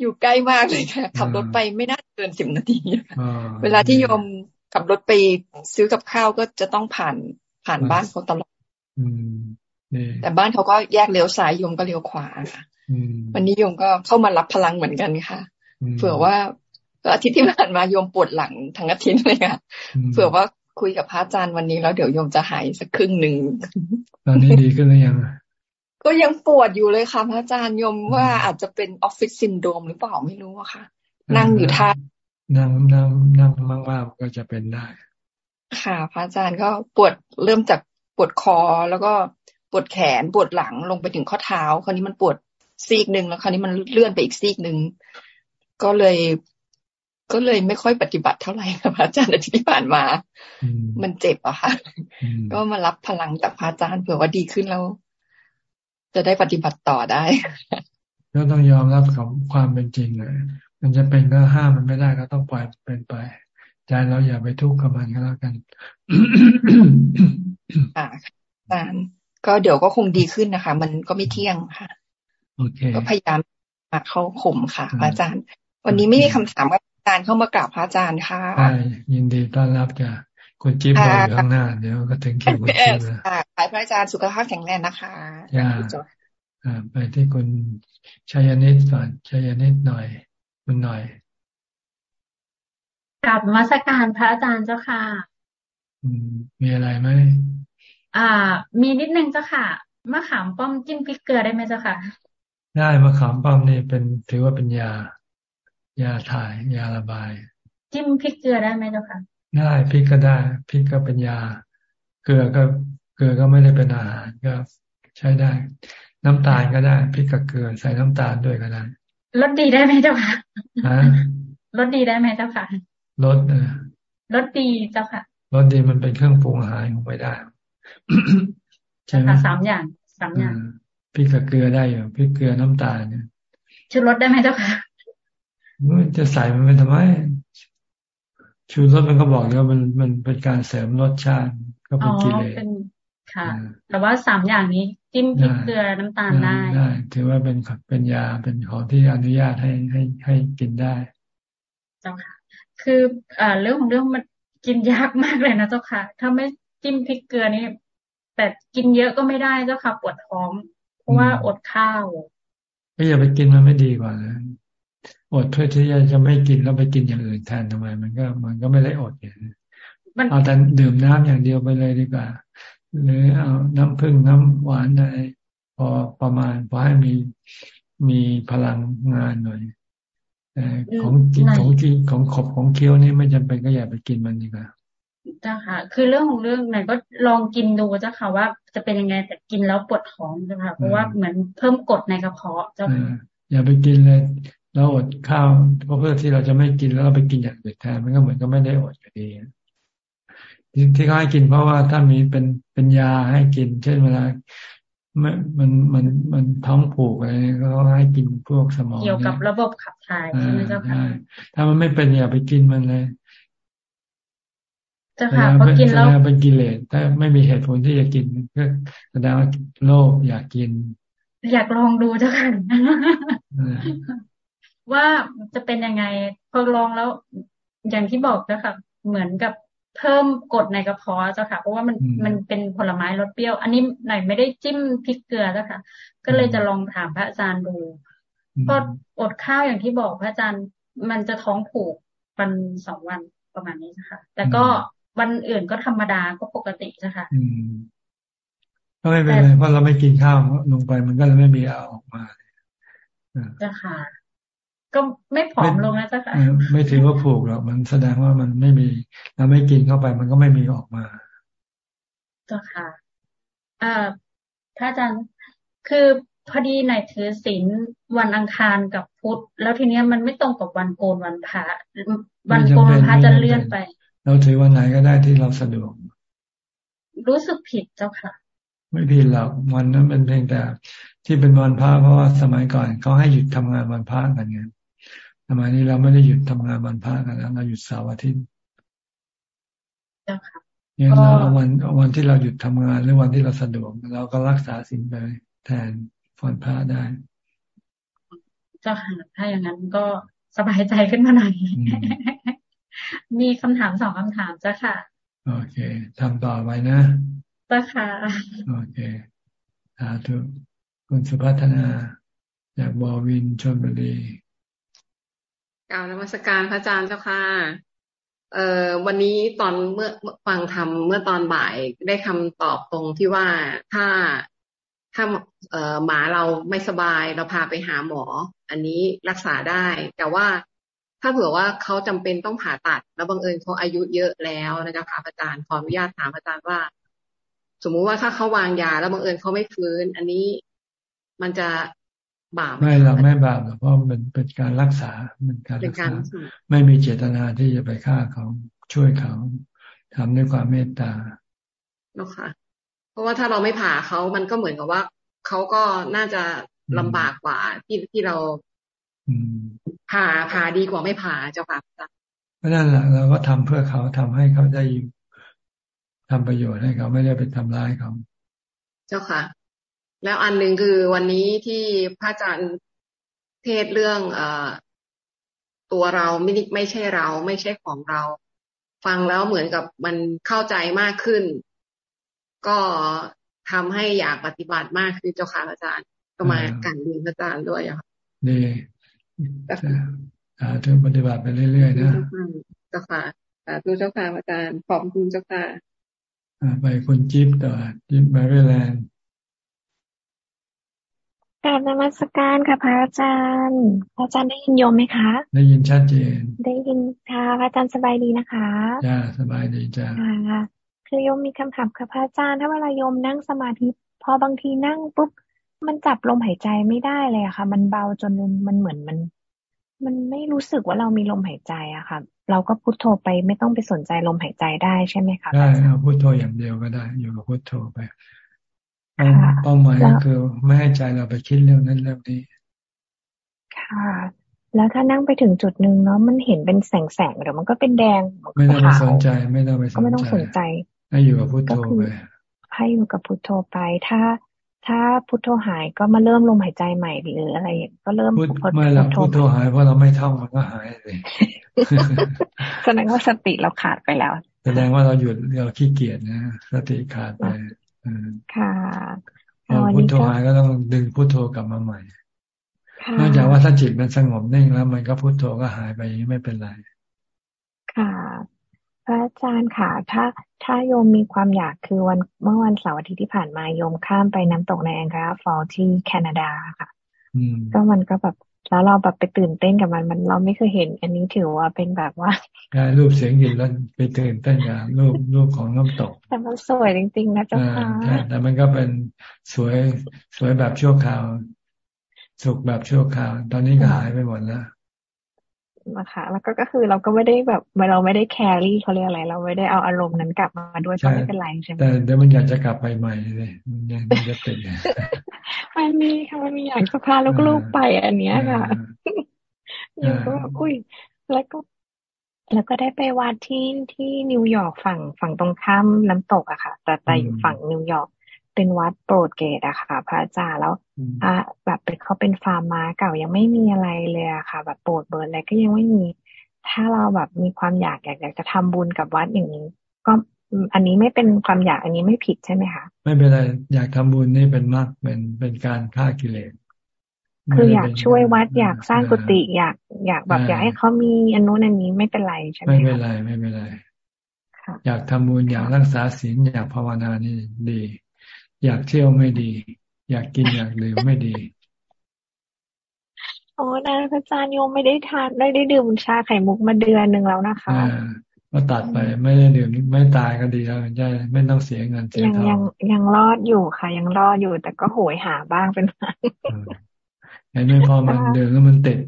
อยู่ใกล้มากเลยค่ะขับรถไปไม่น่าเกินสิบนาทีเวลาที่โยมขับรถไปซื้อกับข้าวก็จะต้องผ่านผ่านบ้านเขาตลอดแต่บ้านเขาก็แยกเลี้ยวซ้ายโยมก็เลี้ยวขวาค่ะ วันนี้โยมก็เข้ามารับพลังเหมือนกันค่ะ เผื่อว่าอาทิตย์ที่ผ่านมาโยมปวดหลังทั้งอาทิตย์เลยค่ะเผื่อว่าคุยกับพระอาจารย์วันนี้แล้วเดี๋ยวโยมจะหายสักครึ่งหนึ่งตอนนี้ดีขึ้นหรือยังก็ยังปวดอยู่เลยค่ะพระอาจารย์ยมว่าอาจจะเป็นออฟฟิศซินโดมหรือเปล่าไม่รู้อะค่ะ นั่งอยู่ท่านั่งนั่งนั่งมากๆก็จะเป็นได้ ค่ะ พระอาจารย์ก็ปวดเริ่มจากปวดคอแล้วก็ปวดแขนปวดหลังลงไปถึงข้อเท้า คราวนี้มันปวด ซีกหนึ่งแล้วคราวนี้มันเลื่อนไปอีกซีกหนึ่งก็เลย ก็เลยไม่ค่อยปฏิบัติเท่าไหร่ค่ะพระอาจารย์ที่ผ่านมา มันเจ็บอะค่ะ ก็มารับพลังจากพระอาจารย์เผื่อว่าดีขึ้นแล้วจะได้ปฏิบัติต่อได้ก็ต้องยอมรับกับความเป็นจริงเลยมันจะเป็นก็ห้ามมันไม่ได้ก็ต้องปล่อยเป็นไปใจเราอย่าไปทุกข์กับมันก็แล้วกันอ่าอาจารย์ก็เดี๋ยวก็คงดีขึ้นนะคะ มันก็ไม่เที่ยงค่ะโอเค ก็พยายามมาเข้าข่มค่ะอาจารย์ วันนี้ไม่มีคำถามว่าอาจารย์เข้ามากราบพระอาจารย์ค่ะใช่ยินดีต้อนรับจ้ะคุณจิ๊บรออยู่ข้างหน้าเดี๋ยวก็ถึงคิวคุณจิ๊บแล้วขายพระอาจารย์สุขภาพแข็งแรงนะคะย่าไปที่คุณชัยนิดก่อนชัยนิดหน่อย คุณหน่อยกลับมาสการพระอาจารย์เจ้าค่ะอืมมีอะไรไหมอ่า มีนิดนึงเจ้าค่ะมะขามป้อมจิ้มพริกเกลือได้ไหมเจ้าค่ะ ได้มะขามป้อมนี่เป็นถือว่าเป็นยา ยาถ่าย ยาระบาย จิ้มพริกเกลือได้ไหมเจ้าค่ะได้พริกก็ได้พริกก็เป็นยา เกลือก็เกลือก็ไม่ได้เป็นอาหารก็ใช้ได้ น้ำตาลก็ได้พริกกับเกลือใส่น้ำตาลด้วยก็ได้รสดีได้ไหมเจ้าค่ะรสดีได้ไหมเจ้าค่ะรสเออรสดีเจ้าค่ะรสดีมันเป็นเครื่องปรุงอาหารของไม่ได้ใช่ไหมสามอย่างสามอย่าง พริกกับเกลือได้อยู่พริกเกลือน้ำตาลเนี่ยชูรสได้ไหมเจ้าค่ะจะใส่มันไปทำไมชูรสมันก็บอกแล้วมันมันเป็นการเสริมรสชาติ ก็เป็นกิเลสค่ะ แต่ว่าสามอย่างนี้จิ้มพริกเกลือน้ำตาลได้ได้ถือว่าเป็นเป็นยาเป็นของที่อนุญาตให้ให้ให้กินได้เจ้าค่ะ คืออ่าเรื่องของเรื่องมันกินยากมากเลยนะเจ้าค่ะ ถ้าไม่จิ้มพริกเกลือนี่แต่กินเยอะก็ไม่ได้เจ้าค่ะ ปวดท้อง เพราะว่าอดข้าวก็อย่าไปกินมันไม่ดีกว่าเลยอดเพื่อที่จะไม่กินแล้วไปกินอย่างอื่นแทนทำไม มันก็มันก็ไม่ได้อดอย่างนี้เอาแต่ดื่มน้ำอย่างเดียวไปเลยดีกว่า หรือเอาน้ำผึ้งน้ำหวานอะไรพอประมาณพอให้มีมีพลังงานหน่อยแต่ของกินของกินของขบของเคี้ยวนี่ไม่จำเป็นก็อย่าไปกินมันดีกว่า จ้าค่ะ คือเรื่องของเรื่องไหนก็ลองกินดูจ้าค่ะว่าจะเป็นยังไงแต่กินแล้วปวดท้องจ้าค่ะเพราะว่าเหมือนเพิ่มกรดในกระเพาะจ้าค่ะอย่าไปกินเลยเราอดข้าวเพราะเพื่อที่เราจะไม่กินแล้วเราไปกินอย่างอื่นแทนมันก็เหมือนก็ไม่ได้อดอยู่ดีที่เขาให้กินเพราะว่าถ้ามีเป็นเป็นยาให้กิน เช่นเวลามันมันมันมันท้องผูกอะไรก็ให้กินพวกสมองเกี่ยวกับระบบขับถ่ายใช่ไหมเจ้าค่ะถ้ามันไม่เป็นอย่าไปกินมันเลย จ้าค่ะพอกินแล้วเป็นกิเลสถ้าไม่มีเหตุผลที่จะกินก็แสดงว่าโลภอยากกิน อยากลองดูเจ้าค่ะว่าจะเป็นยังไงพอลองแล้ว อย่างที่บอกเจ้าค่ะ เหมือนกับเพิ่มกดในกระเพาะเจ้าค่ะ เพราะว่ามันมันเป็นผลไม้รสเปรี้ยว อันนี้หน่อยไม่ได้จิ้มพริกเกลือเจ้าค่ะ ก็เลยจะลองถามพระอาจารย์ดูพออดข้าวอย่างที่บอกพระอาจารย์ มันจะท้องผูกวันสองวันประมาณนี้นะคะแต่ก็ วันอื่นก็ธรรมดาก็ปกตินะคะก็ไม่เป็นไรเพราะเราไม่กินข้าวลงไปมันก็เลยไม่มีเอาออกมาจ้ะค่ะ ก็ไม่ผอมลงนะจ้ะค่ะไม่ถือว่าผูกหรอกมันแสดงว่ามันไม่มีเราไม่กินเข้าไปมันก็ไม่มีออกมาจ้ะค่ะอ่าถ้าอาจารย์คือพอดีไหนถือศีลวันอังคารกับพุธแล้วทีเนี้ยมันไม่ตรงกับวันโกนวันพระวันโกนวันพระจะเลื่อนไป เราถือวันไหนก็ได้ที่เราสะดวก รู้สึกผิดเจ้าค่ะ ไม่ผิดหรอกวันนั้นเป็นเพียงแต่ ที่เป็นวันพระเพราะว่าสมัยก่อนเขาให้หยุดทำงานวันพระกันไงสมัยนี้เราไม่ได้หยุดทำงานวันพระกันแล้วเราหยุดเสาร์อาทิตย์เจ้าค่ะเนี่ยเราวันวันที่เราหยุดทำงานหรือวันที่เราสะดวกเราก็รักษาสิ่งไปแทนวันพระได้ เจ้าค่ะถ้าอย่างนั้นก็สบายใจขึ้นมาหน่อย มีคำถามสองคำถามจ้ะค่ะ โอเคทำต่อไปนะจ้ะค่ะ โอเคสาธุคุณสุพัฒนาจากบอวินชนบุรีกล่าวนมัสการพระอาจารย์เจ้าค่ะ เอ่อวันนี้ตอนเมื่อฟังทำเมื่อตอนบ่ายได้คำตอบตรงที่ว่าถ้าถ้าเอ่อหมาเราไม่สบายเราพาไปหาหมอ อันนี้รักษาได้ แต่ว่า ถ้าเผื่อว่าเขาจำเป็นต้องผ่าตัด แล้วบังเอิญเขาอายุเยอะแล้วนะจ๊ะอาจารย์ขออนุญาตถามอาจารย์ว่า สมมุติว่าถ้าเขาวางยา แล้วบังเอิญเขาไม่ฟื้น อันนี้มันจะบาปไม่หรอกไม่บาปหรอกเพราะมันเป็นการรักษาเป็นการรักษาไม่มีเจตนาที่จะไปฆ่าเขาช่วยเขาทำด้วยความเมตตาเนาะค่ะ เพราะว่าถ้าเราไม่ผ่าเขามันก็เหมือนกับว่าเขาก็น่าจะลำบากกว่าที่ที่เรา ผ่าผ่าดีกว่าไม่ผ่าเจ้าค่ะก็นั่นแหละเราก็ทำเพื่อเขาทำให้เขาได้อยู่ทำประโยชน์ให้เขาไม่ได้ไปทำร้ายเขาเจ้าค่ะ แล้วอันหนึ่งคือวันนี้ที่พระอาจารย์เทศเรื่อง เอ่อตัวเราไม่ไม่ใช่เรา ไม่ใช่ของเรา ฟังแล้วเหมือนกับมันเข้าใจมากขึ้น ก็ทำให้อยากปฏิบัติมากขึ้นเจ้าค่ะอาจารย์ ก็มากันเรียนอาจารย์ด้วยค่ะดี สาธุปฏิบัติไปเรื่อยๆนะเจ้าค่ะสาธุเจ้าค่ะอาจารย์ขอบคุณเจ้าค่ะไปคุณจิ๊บต่อจิ๊บมาเวลนกราบนมัสการค่ะพระอาจารย์พระอาจารย์ได้ยินโยมไหมคะ ได้ยินชัดเจน ได้ยินค่ะพระอาจารย์สบายดีนะคะจ้าสบายดีจ้าค่ะคือโยมมีคำถามค่ะพระอาจารย์ ถ้าเวลาโยมนั่งสมาธิพอบางทีนั่งปุ๊บ มันจับลมหายใจไม่ได้เลยอะค่ะ มันเบาจนมันเหมือนมัน มันไม่รู้สึกว่าเรามีลมหายใจอะค่ะ เราก็พุโทโธไปไม่ต้องไปสนใจลมหายใจได้ใช่ไหมคะได้เอาพุโทโธอย่างเดียวก็ได้ อยู่กับพุโทโธไปเป้าหมายก็คือไม่ให้ใจเราไปคิดเรื่องนั้นเรื่องนี้ค่ะ แล้วถ้านั่งไปถึงจุดหนึ่งเนาะมันเห็นเป็นแสงแสงเดี๋ยวมันก็เป็นแดงไม่ต้องไปสนใจ ไม่ต้องไปสนใจก็ไม่ต้องสนใจให้อยู่กับพุโทโธไปให้อยู่กับพุโทโธไป ถ้า ถ้าพุทโธหายก็มาเริ่มลมหายใจใหม่หรืออะไรก็เริ่มพุทไม่เราพุทโธหายเพราะเราไม่ท่องมันก็หายเลยแสดงว่าสติเราขาดไปแล้ว แสดงว่าเราหยุดเราขี้เกียจนะสติขาดไปค่ะพอพุทโธหายก็ต้องดึงพุทโธกลับมาใหม่นอกจากว่าถ้าจิตมันสงบนิ่งแล้ว มันก็พุทโธก็หายไปไม่เป็นไรค่ะ ระอาจารย์ค่ะ ถ้าถ้าโยมมีความอยากคือวันเมื่อวันเสาร์อาทิตย์ที่ผ่านมาโยมข้ามไปน้ำตกในแองการ์ฟอลที่แคนาดาค่ะก็มันก็แบบแล้วเราแบบไปตื่นเต้นกับมันมันเราไม่เคยเห็น อันนี้ถือว่าเป็นแบบว่าใช่รูปเสียงกลิ่นรสไปตื่นเต้นกับรูปรูปของน้ำตก แต่มันสวยจริงๆนะเจ้าค่ะใช่แต่มันก็เป็นสวยสวยแบบชั่วคราว สุขแบบชั่วคราว ตอนนี้ก็หายไปหมดแล้ว นะคะ แล้วก็ก็คือเราก็ไม่ได้แบบเราไม่ได้แครี่เขาเรียกอะไร เราไม่ได้เอาอารมณ์นั้นกลับมาด้วยก็ไม่เป็นไรใช่ไหมแต่เดี๋ยวมันอยากจะกลับไปใหม่เลยมันยังจะติดมันมีค่ะมันมีอยากจะพาลูกๆไปอันเนี้ยค่ะยังก็อุ้ยแล้วก็แล้วก็ได้ไปวัดที่ที่นิวยอร์กฝั่งฝั่งตรงข้ามน้ำตกอะค่ะ แต่แต่อยู่ฝั่งนิวยอร์ก เป็นวัด project อะค่ะ พระอาจารย์แล้วอ่าแบบเป็นเขาเป็นฟาร์มม้าเก่ายังไม่มีอะไรเลยอะค่ะ แบบโบสถ์เบิดอะไรก็ยังไม่มี ถ้าเราแบบมีความอยากอยากอยากจะทำบุญกับวัดอย่างนี้ ก็อันนี้ไม่เป็นความอยากอันนี้ไม่ผิดใช่ไหมคะไม่เป็นไรอยากทำบุญนี่เป็นมากเป็นเป็นการฆ่ากิเลสคืออยากช่วยวัดอยากสร้างกุฏิอยากอยากแบบอยากให้เขามีอันนู้นอันนี้ไม่เป็นไรใช่ไหมไม่เป็นไรไม่เป็นไรอยากทำบุญอยากรักษาศีลอยากภาวนานี่ดี อยากเที่ยวไม่ดี อยากกินอยากดื่มไม่ดีโอ้นะพระอาจารย์โยมไม่ได้ทานไม่ได้ดื่มชาไข่มุกมาเดือนหนึ่งแล้วนะคะก็ตัดไปไม่ได้ดื่มไม่ตายก็ดีแล้วใช่ไม่ต้องเสียเงินเสียทองยังยังรอดอยู่ค่ะ ยังรอดอยู่ แต่ก็โหยหาบ้างเป็นเห็นไหมพอมันดื่มแล้วมันติด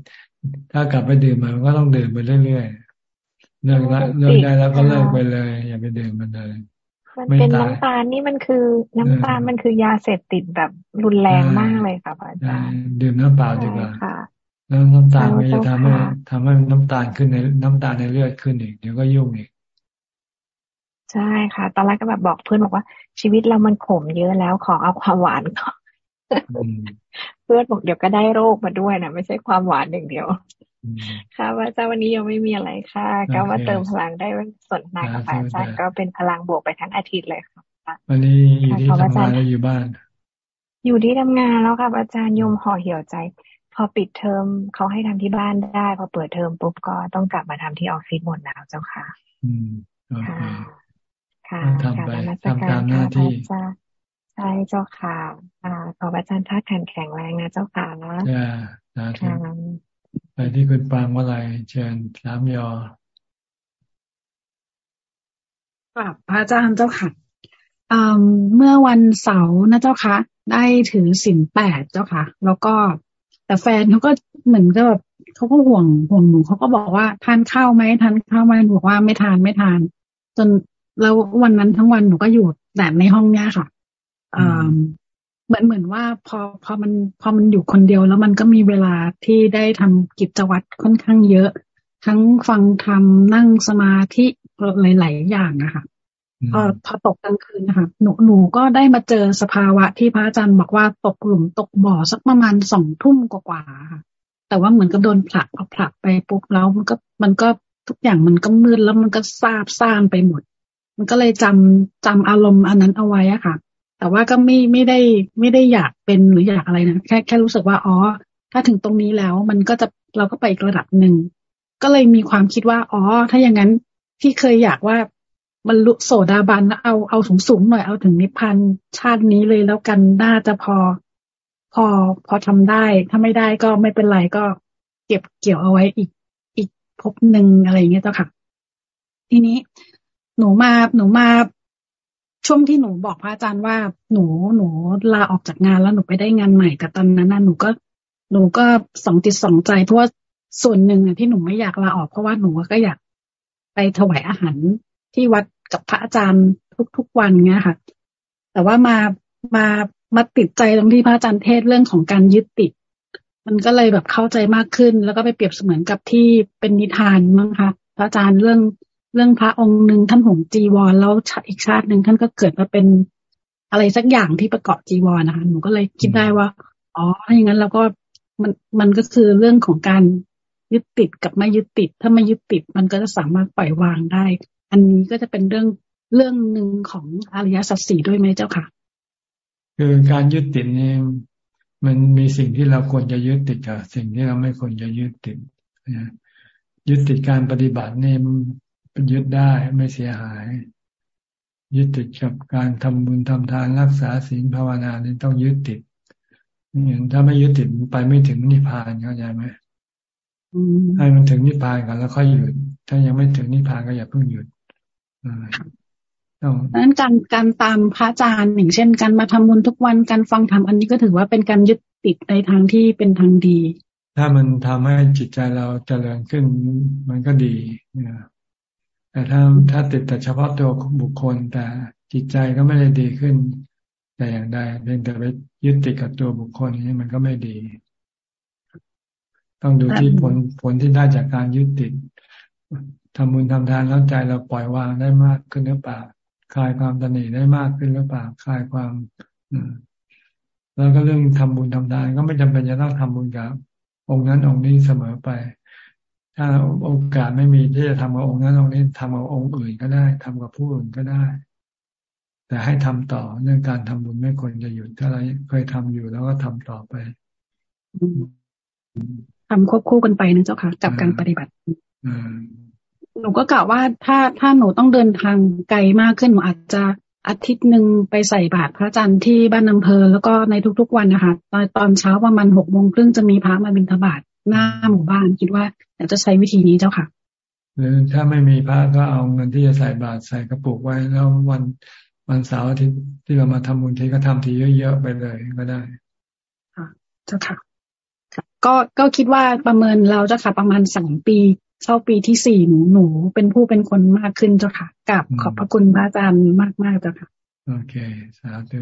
ถ้ากลับไปดื่มมันก็ต้องดื่มไปเรื่อยๆเลิกละเลิกได้แล้วก็เลิกไปเลย อย่าไปดื่มมันเลย มันเป็นน้ำตาลนี่มันคือน้ำตาลมันคือยาเสพติดแบบรุนแรงมากเลยค่ะอาจารย์ดื่มน้ำเปล่าดีกว่าแล้วน้ำตาลมันจะทำให้ทำให้น้ำตาลขึ้นในน้ำตาลในเลือดขึ้นอีกเดี๋ยวก็ยุ่งอีกใช่ค่ะ ตอนแรกก็แบบบอกเพื่อนบอกว่า ชีวิตเรามันขมเยอะแล้วขอเอาความหวานก่อนเพื่อนบอกเดี๋ยวก็ได้โรคมาด้วยนะไม่ใช่ความหวานอย่างเดียว ค่ะว่าเจ้าวันนี้ยังไม่มีอะไรค่ะ ก็มาเติมพลังได้สนทนากับอาจารย์ก็เป็นพลังบวกไปทั้งอาทิตย์เลยค่ะ วันนี้อยู่ที่ทำงานแล้วอยู่บ้าน อยู่ที่ทำงานแล้วค่ะอาจารย์ยมห่อเหี่ยวใจ พอปิดเทอมเขาให้ทำที่บ้านได้ พอเปิดเทอมปุ๊บก็ต้องกลับมาทำที่ออฟฟิศหมดแล้วเจ้าค่ะ อืมค่ะค่ะทำไปทำตามหน้าที่ใช่เจ้าค่ะอ่าขออาจารย์ท่าแข็งแข็งแรงนะเจ้าค่ะนะค่ะ ไปที่คุณปางว่อะไรเชิญสามยอกลับพระอาจารย์เจ้าค่ะเมื่อวันเสาร์นะเจ้าค่ะได้ถือสินแปดเจ้าค่ะ แล้วก็แต่แฟนเขาก็เหมือนกับแบบเขาก็ห่วงห่วงหนูเขาก็บอกว่าทานข้าวไหมทานข้าวไหมหนูบอกว่าไม่ทานไม่ทาน จนแล้ววันนั้นทั้งวันหนูก็อยู่แต่ในห้องเนี้ยค่ะ เหมือนเหมือนว่าพอพอมันพอมันอยู่คนเดียว แล้วมันก็มีเวลาที่ได้ทำกิจวัตรค่อนข้างเยอะ ทั้งฟังธรรมนั่งสมาธิหลายๆอย่างนะคะพอพอตกกลางคืนนะคะหนูหนูก็ได้มาเจอสภาวะที่พระอาจารย์บอกว่าตกหลุมตกบ่อสักประมาณสองทุ่มกว่าค่ะ แต่ว่าเหมือนกับโดนผลักพอผลักไปปุ๊บแล้วมันก็มันก็ทุกอย่างมันก็มืดแล้วมันก็ซาบซ่านไปหมด มันก็เลยจำจำอารมณ์อันนั้นเอาไว้อะค่ะ แต่ว่าก็ไม่ไม่ได้ไม่ได้อยากเป็นหรืออยากอะไรนะแค่แค่รู้สึกว่าอ๋อ ถ้าถึงตรงนี้แล้วมันก็จะเราก็ไปอีกระดับหนึ่งก็เลยมีความคิดว่า อ๋อ ถ้าอย่างนั้นที่เคยอยากว่าบรรลุโสดาบันเอาเอาสูงสูงหน่อยเอาถึงนิพพานชาตินี้เลยแล้วกันน่าจะพอ พอพอทำได้ ถ้าไม่ได้ก็ไม่เป็นไรก็เก็บเกี่ยวเอาไว้อีกอีกภพหนึ่งอะไรอย่างเงี้ยเจ้าค่ะ ทีนี้หนูมาหนูมา ช่วงที่หนูบอกพระอาจารย์ว่าหนูหนูลาออกจากงานแล้วหนูไปได้งานใหม่แต่ตอนนั้นน่ะหนูก็หนูก็สองจิตสองใจเพราะว่าส่วนหนึ่งที่หนูไม่อยากลาออกเพราะว่าหนูก็อยากไปถวายอาหารที่วัดกับพระอาจารย์ทุกๆวันเงี้ยค่ะ แต่ว่ามามามาติดใจตรงที่พระอาจารย์เทศเรื่องของการยึดติด มันก็เลยแบบเข้าใจมากขึ้น แล้วก็ไปเปรียบเสมือนกับที่เป็นนิทานมั้งคะพระอาจารย์เรื่อง เรื่องพระองค์หนึ่งท่านห่มจีวรแล้วอีกชาติหนึ่งท่านก็เกิดมาเป็นอะไรสักอย่างที่ประกอบจีวรนะคะหนูก็เลยคิดได้ว่า อ๋อถ้าอย่างนั้นเราก็มันมันก็คือเรื่องของการยึดติดกับไม่ยึดติด ถ้าไม่ยึดติด มันก็จะสามารถปล่อยวางได้ อันนี้ก็จะเป็นเรื่องเรื่องหนึ่งของอริยสัจสี่ด้วยไหมเจ้าค่ะ คือการยึดติดนี่มันมีสิ่งที่เราควรจะยึดติดกับสิ่งที่เราไม่ควรจะยึดติดยึดติดการปฏิบัตินี่ ยึดได้ไม่เสียหาย ยึดติดกับการทำบุญทำทานรักษาศีลภาวนานี่ต้องยึดติดอย่างถ้าไม่ยึดติดไปไม่ถึงนิพพานเข้าใจไหมให้มันถึงนิพพานกันแล้วค่อยหยุด ถ้ายังไม่ถึงนิพพานก็อย่าเพิ่งหยุดนั้นการการตามพระอาจารย์อย่างเช่นการมาทำบุญทุกวันการฟังธรรมอันนี้ก็ถือว่าเป็นการยึดติดในทางที่เป็นทางดี ถ้ามันทำให้จิตใจเราเจริญขึ้นมันก็ดี แต่ถ้าถ้าติดแต่เฉพาะตัวบุคคล แต่จิตใจก็ไม่ได้ดีขึ้น แต่อย่างใดเพียงแต่ไปยึดติดกับตัวบุคคลนี้มันก็ไม่ดี ต้องดูที่ผลผลที่ได้จากการยึดติดทำบุญทำทานแล้วใจเราปล่อยวางได้มากขึ้นหรือเปล่าคลายความตนีได้มากขึ้นหรือเปล่าคลายความแล้วก็เรื่องทำบุญทำทานก็ไม่จำเป็นจะต้องทำบุญกับองค์นั้นองค์นี้เสมอไป ถ้าโอกาสไม่มีที่จะทำกับองค์นั้นองค์นี้ทำกับองค์อื่นก็ได้ทำกับผู้อื่นก็ได้ แต่ให้ทำต่อเรื่องการทำบุญไม่ควรจะหยุดถ้าเราเคยทำอยู่แล้วก็ทำต่อไปทำควบคู่กันไปนะเจ้าค่ะกับการปฏิบัติหนูก็กล่าวว่าถ้าถ้าหนูต้องเดินทางไกลมากขึ้นหนูอาจจะอาทิตย์หนึ่งไปใส่บาตรพระจันทร์ที่บ้านอำเภอ แล้วก็ในทุกๆวันนะคะตอนตอนเช้าประมาณหกโมงครึ่งจะมีพระมาบิณฑบาตหน้าหมู่บ้านคิดว่า อยากจะใช้วิธีนี้เจ้าค่ะ หรือถ้าไม่มีพระก็เอาเงินที่จะใส่บาตรใส่กระปุกไว้แล้ววันวันเสาร์อาทิตย์ที่เรามาทำบุญทีก็ทำทีเยอะๆไปเลยก็ได้ค่ะเจ้าค่ะก็ก็คิดว่าประเมินเราจะค่ะประมาณสองปีเข้าปีที่สี่หนูหนูเป็นผู้เป็นคนมากขึ้นเจ้าค่ะกับขอบพระคุณพระอาจารย์มากมากเจ้าค่ะ โอเค สาธุ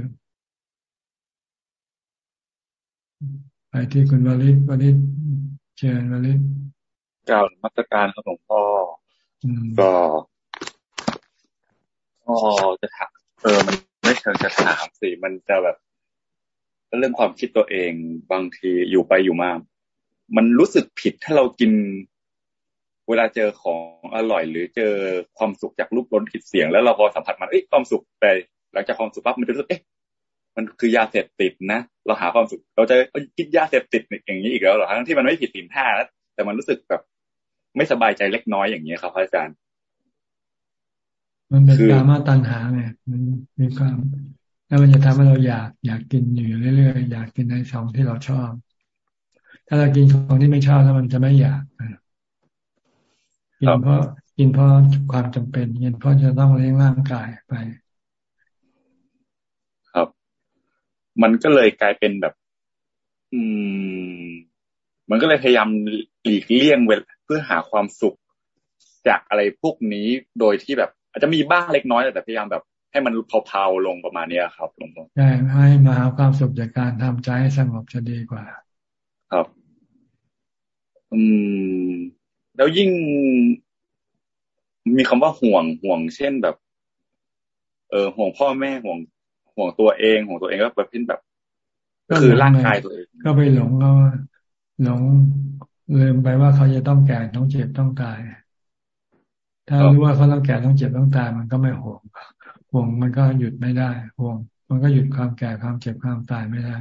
ไปที่คุณวลิศวลิศเชิญวลิศ กล่าวมัตการของหลวงพ่อก็ก็จะถามเออมันไม่เชิงจะถามสิมันจะแบบเรื่องความคิดตัวเองบางทีอยู่ไปอยู่มา มันรู้สึกผิดถ้าเรากิน เวลาเจอของอร่อย หรือเจอความสุขจากรูปล้นผิดเสียง แล้วเราพอสัมผัสมันเอ้ยความสุขไปหลังจากความสุขปั๊บมันจะรู้สึกเอ๊ะมันคือยาเสพติดนะเราหาความสุข เราจะคิดยาเสพติดอย่างนี้อีกแล้วเหรอทั้งที่มันไม่ผิดสินห้าแต่มันรู้สึกแบบ ไม่สบายใจเล็กน้อยอย่างนี้ครับอาจารย์ มันเป็นการมาตัณหาไงมันมีความแล้วมันจะทำให้เราอยากอยากกินอยู่เรื่อยๆอยากกินในของที่เราชอบ ถ้าเรากินของที่ไม่ชอบแล้วมันจะไม่อยากกินเพราะกินเพราะความจำเป็นกินเพราะจะต้องเลี้ยงร่างกายไป ครับ มันก็เลยกลายเป็นแบบ อืม มันก็เลยพยายามหลีกเลี่ยงเวลเพื่อหาความสุขจากอะไรพวกนี้โดยที่แบบ อาจจะมีบ้างเล็กน้อยแต่พยายามแบบ ให้มันเผาๆลงประมาณนี้ครับหลวงพ่อใช่ให้มาหาความสุขจากการทำใจให้สงบจะดีกว่า ครับ อืม แล้วยิ่งมีคำว่าห่วงห่วง เช่นแบบ เออห่วงพ่อแม่ห่วง ห่วงตัวเองห่วงตัวเองก็แบบเป็นแบบ ก็คือร่างกายตัวเอง ก็ไปหลงก็หลง ลืมไปว่าเขาจะต้องแก่ต้องเจ็บต้องตาย ถ้ารู้ว่าเขาต้องแก่ต้องเจ็บต้องตาย มันก็ไม่ห่วงห่วงมันก็หยุดไม่ได้ห่วง มันก็หยุดความแก่ความเจ็บความตายไม่ได้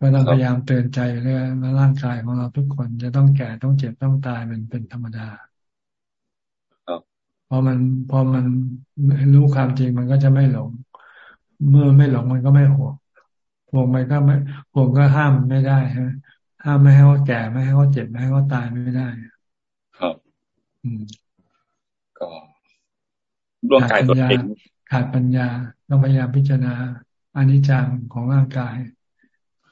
ก็ต้องพยายามเตือนใจเรื่องร่างกายของเราทุกคนจะต้องแก่ต้องเจ็บต้องตายมันเป็นธรรมดาพอมันพอมันรู้ความจริงมันก็จะไม่หลง เมื่อไม่หลงมันก็ไม่ห่วงห่วงมันก็ไม่ห่วงก็ห้ามไม่ได้ฮะ ห้ามไม่ให้เขาแก่ไม่ให้เขาเจ็บไม่ให้เขาตายไม่ได้ ครับ อืม ก็ร่วงกายตัวเองขาดปัญญาต้องพยายามพิจารณาอนิจจังของร่างกาย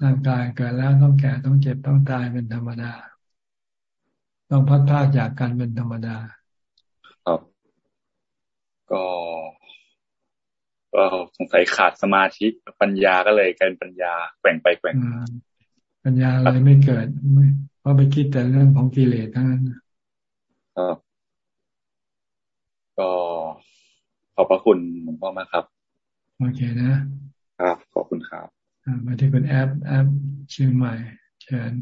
ร่างกายเกิดแล้วต้องแก่ต้องเจ็บต้องตายเป็นธรรมดา ต้องพัดพาจากกันเป็นธรรมดา ครับ ก็ก็สงสัยขาดสมาธิปัญญาก็เลยกลายเป็นปัญญาแกว่งไปแกว่ง ปัญญาเลยไม่เกิดเพราะไปคิดแต่เรื่องของกิเลสทั้งนั้นครับก็ขอบพระคุณหลวงพ่อมากครับ โอเคนะ ครับ ขอบคุณครับมาที่คุณแอปแอปเชียงใหม่เชิญ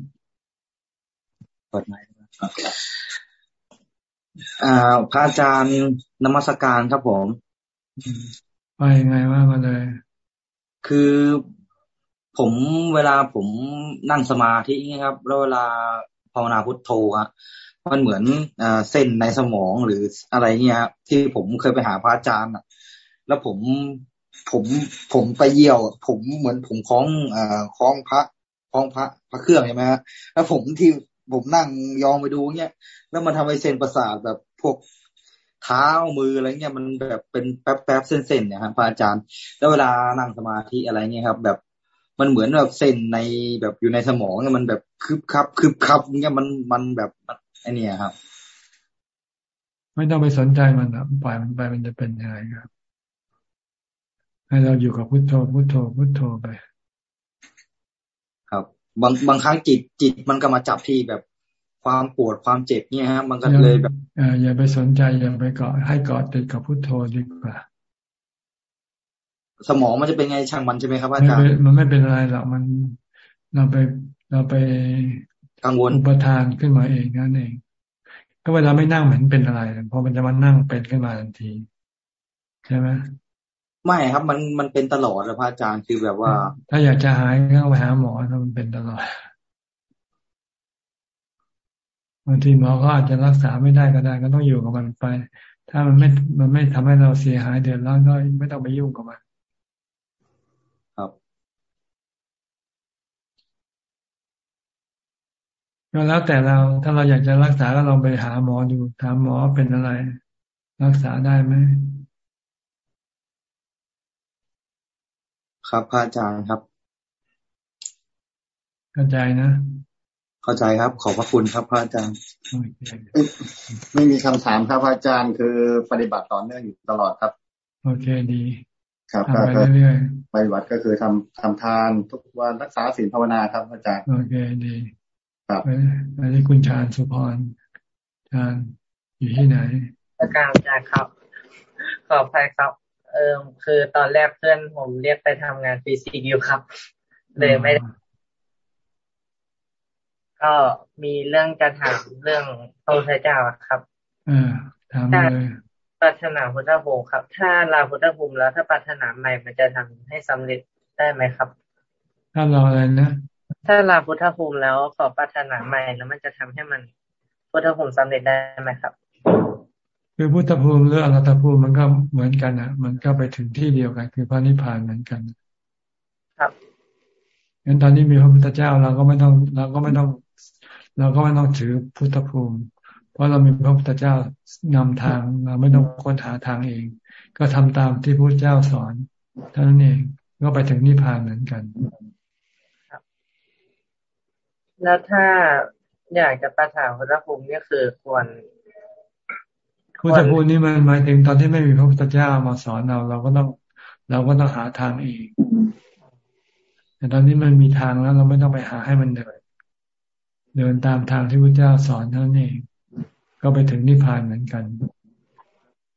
เปิดไมค์ครับพระอาจารย์นมัสการครับผมไปยังไงว่ามาเลย คือ ผมเวลาผมนั่งสมาธิครับ แล้วเวลาภาวนาพุทโธครับมันเหมือนเส้นในสมองหรืออะไรเงี้ยครับที่ผมเคยไปหาพระอาจารย์แล้วผมผมผมไปเยี่ยว ผมเหมือนผมคล้องอคล้องพระคล้องพระพระเครื่องใช่ไหมฮะแล้วผมที่ผมนั่งยองไปดูเงี้ยแล้วมันทำให้เส้นประสาทแบบพวกเท้ามืออะไรเงี้ยมันแบบเป็นแป๊บแป๊บเส้นเส้นเนี่ยครับพระอาจารย์ แล้วเวลานั่งสมาธิอะไรเงี้ยครับ แบบ มันเหมือนแบบเส้นในแบบอยู่ในสมองเนี่ยมันแบบคืบคับ คืบคับเงี้ยมันมันแบบไอเนี่ยครับ ไม่ต้องไปสนใจมันนะปล่อยมันไปมันจะเป็นยังไงครับ ให้เราอยู่กับพุทโธพุทโธพุทโธไป ครับ บางบางครั้งจิตจิตมันก็มาจับที่แบบความปวดความเจ็บเนี่ยฮะมันก็เลยแบบอย่าไปสนใจอย่าไปเกาะให้เกาะติดกับพุทโธดีกว่า สมองมันจะเป็นไงช่างมันใช่ไหมครับอาจารย์มันไม่เป็นอะไรหรอกมันเราไปเราไปกังวลอุปทานขึ้นมาเองนั่นเอง ก็เวลาไม่นั่งเหมือนเป็นอะไรพอมันจะมานั่งเป็นขึ้นมาทันทีใช่ไหมไม่ครับ มันมันเป็นตลอดเลยพระอาจารย์คือแบบว่า ถ้าอยากจะหายก็ไปหาหมอถ้ามันเป็นตลอดบางทีหมอก็อาจจะรักษาไม่ได้ก็ได้ ก็ต้องอยู่กับมันไป ถ้ามันไม่มันไม่ทำให้เราเสียหายเดือดร้อนก็ไม่ต้องไปยุ่งกับมัน ก็แล้วแต่เราถ้าเราอยากจะรักษาก็ลองไปหาหมอดูถามหมอเป็นอะไร รักษาได้ไหมครับพระอาจารย์ครับ เข้าใจนะ เข้าใจครับ ขอบพระคุณครับพระอาจารย์ ไม่มีคำถามครับพระอาจารย์คือปฏิบัติต่อเนื่องอยู่ตลอดครับ โอเคดี ครับก็เรื่อยๆปฏิบัติก็คือทำทำทานทุกวันรักษาศีลภาวนาครับอาจารย์ โอเคดี ครับอันนี้คุณชาญสุพรชาญอยู่ที่ไหนประการอาจารย์ครับ ขออภัยครับ เออคือตอนแรกเพื่อนผมเรียกไปทำงานฟีซิกิวครับ เลยไม่ก็มีเรื่องจะถามเรื่องพระพุทธเจ้าครับอ่าถามเลยปรารถนาพุทธภูมิครับ ถ้าลาพุทธภูมิแล้วถ้าปรารถนาใหม่มันจะทำให้สำเร็จได้ไหมครับ ถ้าเราอะไรนะ ถ้าลาพุทธภูมิแล้วขอปรารถนาใหม่แล้วมันจะทำให้มันพุทธภูมิสำเร็จได้ไหมครับ คือพุทธภูมิหรืออรัตภูมิมันก็เหมือนกันนะมันก็ไปถึงที่เดียวกัน คือพระนิพพานเหมือนกัน ครับงั้นตอนนี้มีพระพุทธเจ้าเราก็ไม่ต้องเราก็ไม่ต้อง เราก็ไม่ต้องถือพุทธภูมิ เพราะเรามีพระพุทธเจ้านำทางเราไม่ต้องค้นหาทางเอง ก็ทำตามที่พระเจ้าสอนเท่านั้นเองก็ไปถึงนิพพานเหมือนกัน แล้วถ้าอยากจะประถามพุทธภูมินี่คือควรพุทธภูมินี่มันหมายถึงตอนที่ไม่มีพระพุทธเจ้ามาสอนเรา เราก็ต้องเราก็ต้องหาทางเองแต่ตอนนี้มันมีทางแล้วเราไม่ต้องไปหาให้มันเดินเดินตามทางที่พระเจ้าสอนเท่านั้นเอง ก็ไปถึงนิพพานเหมือนกัน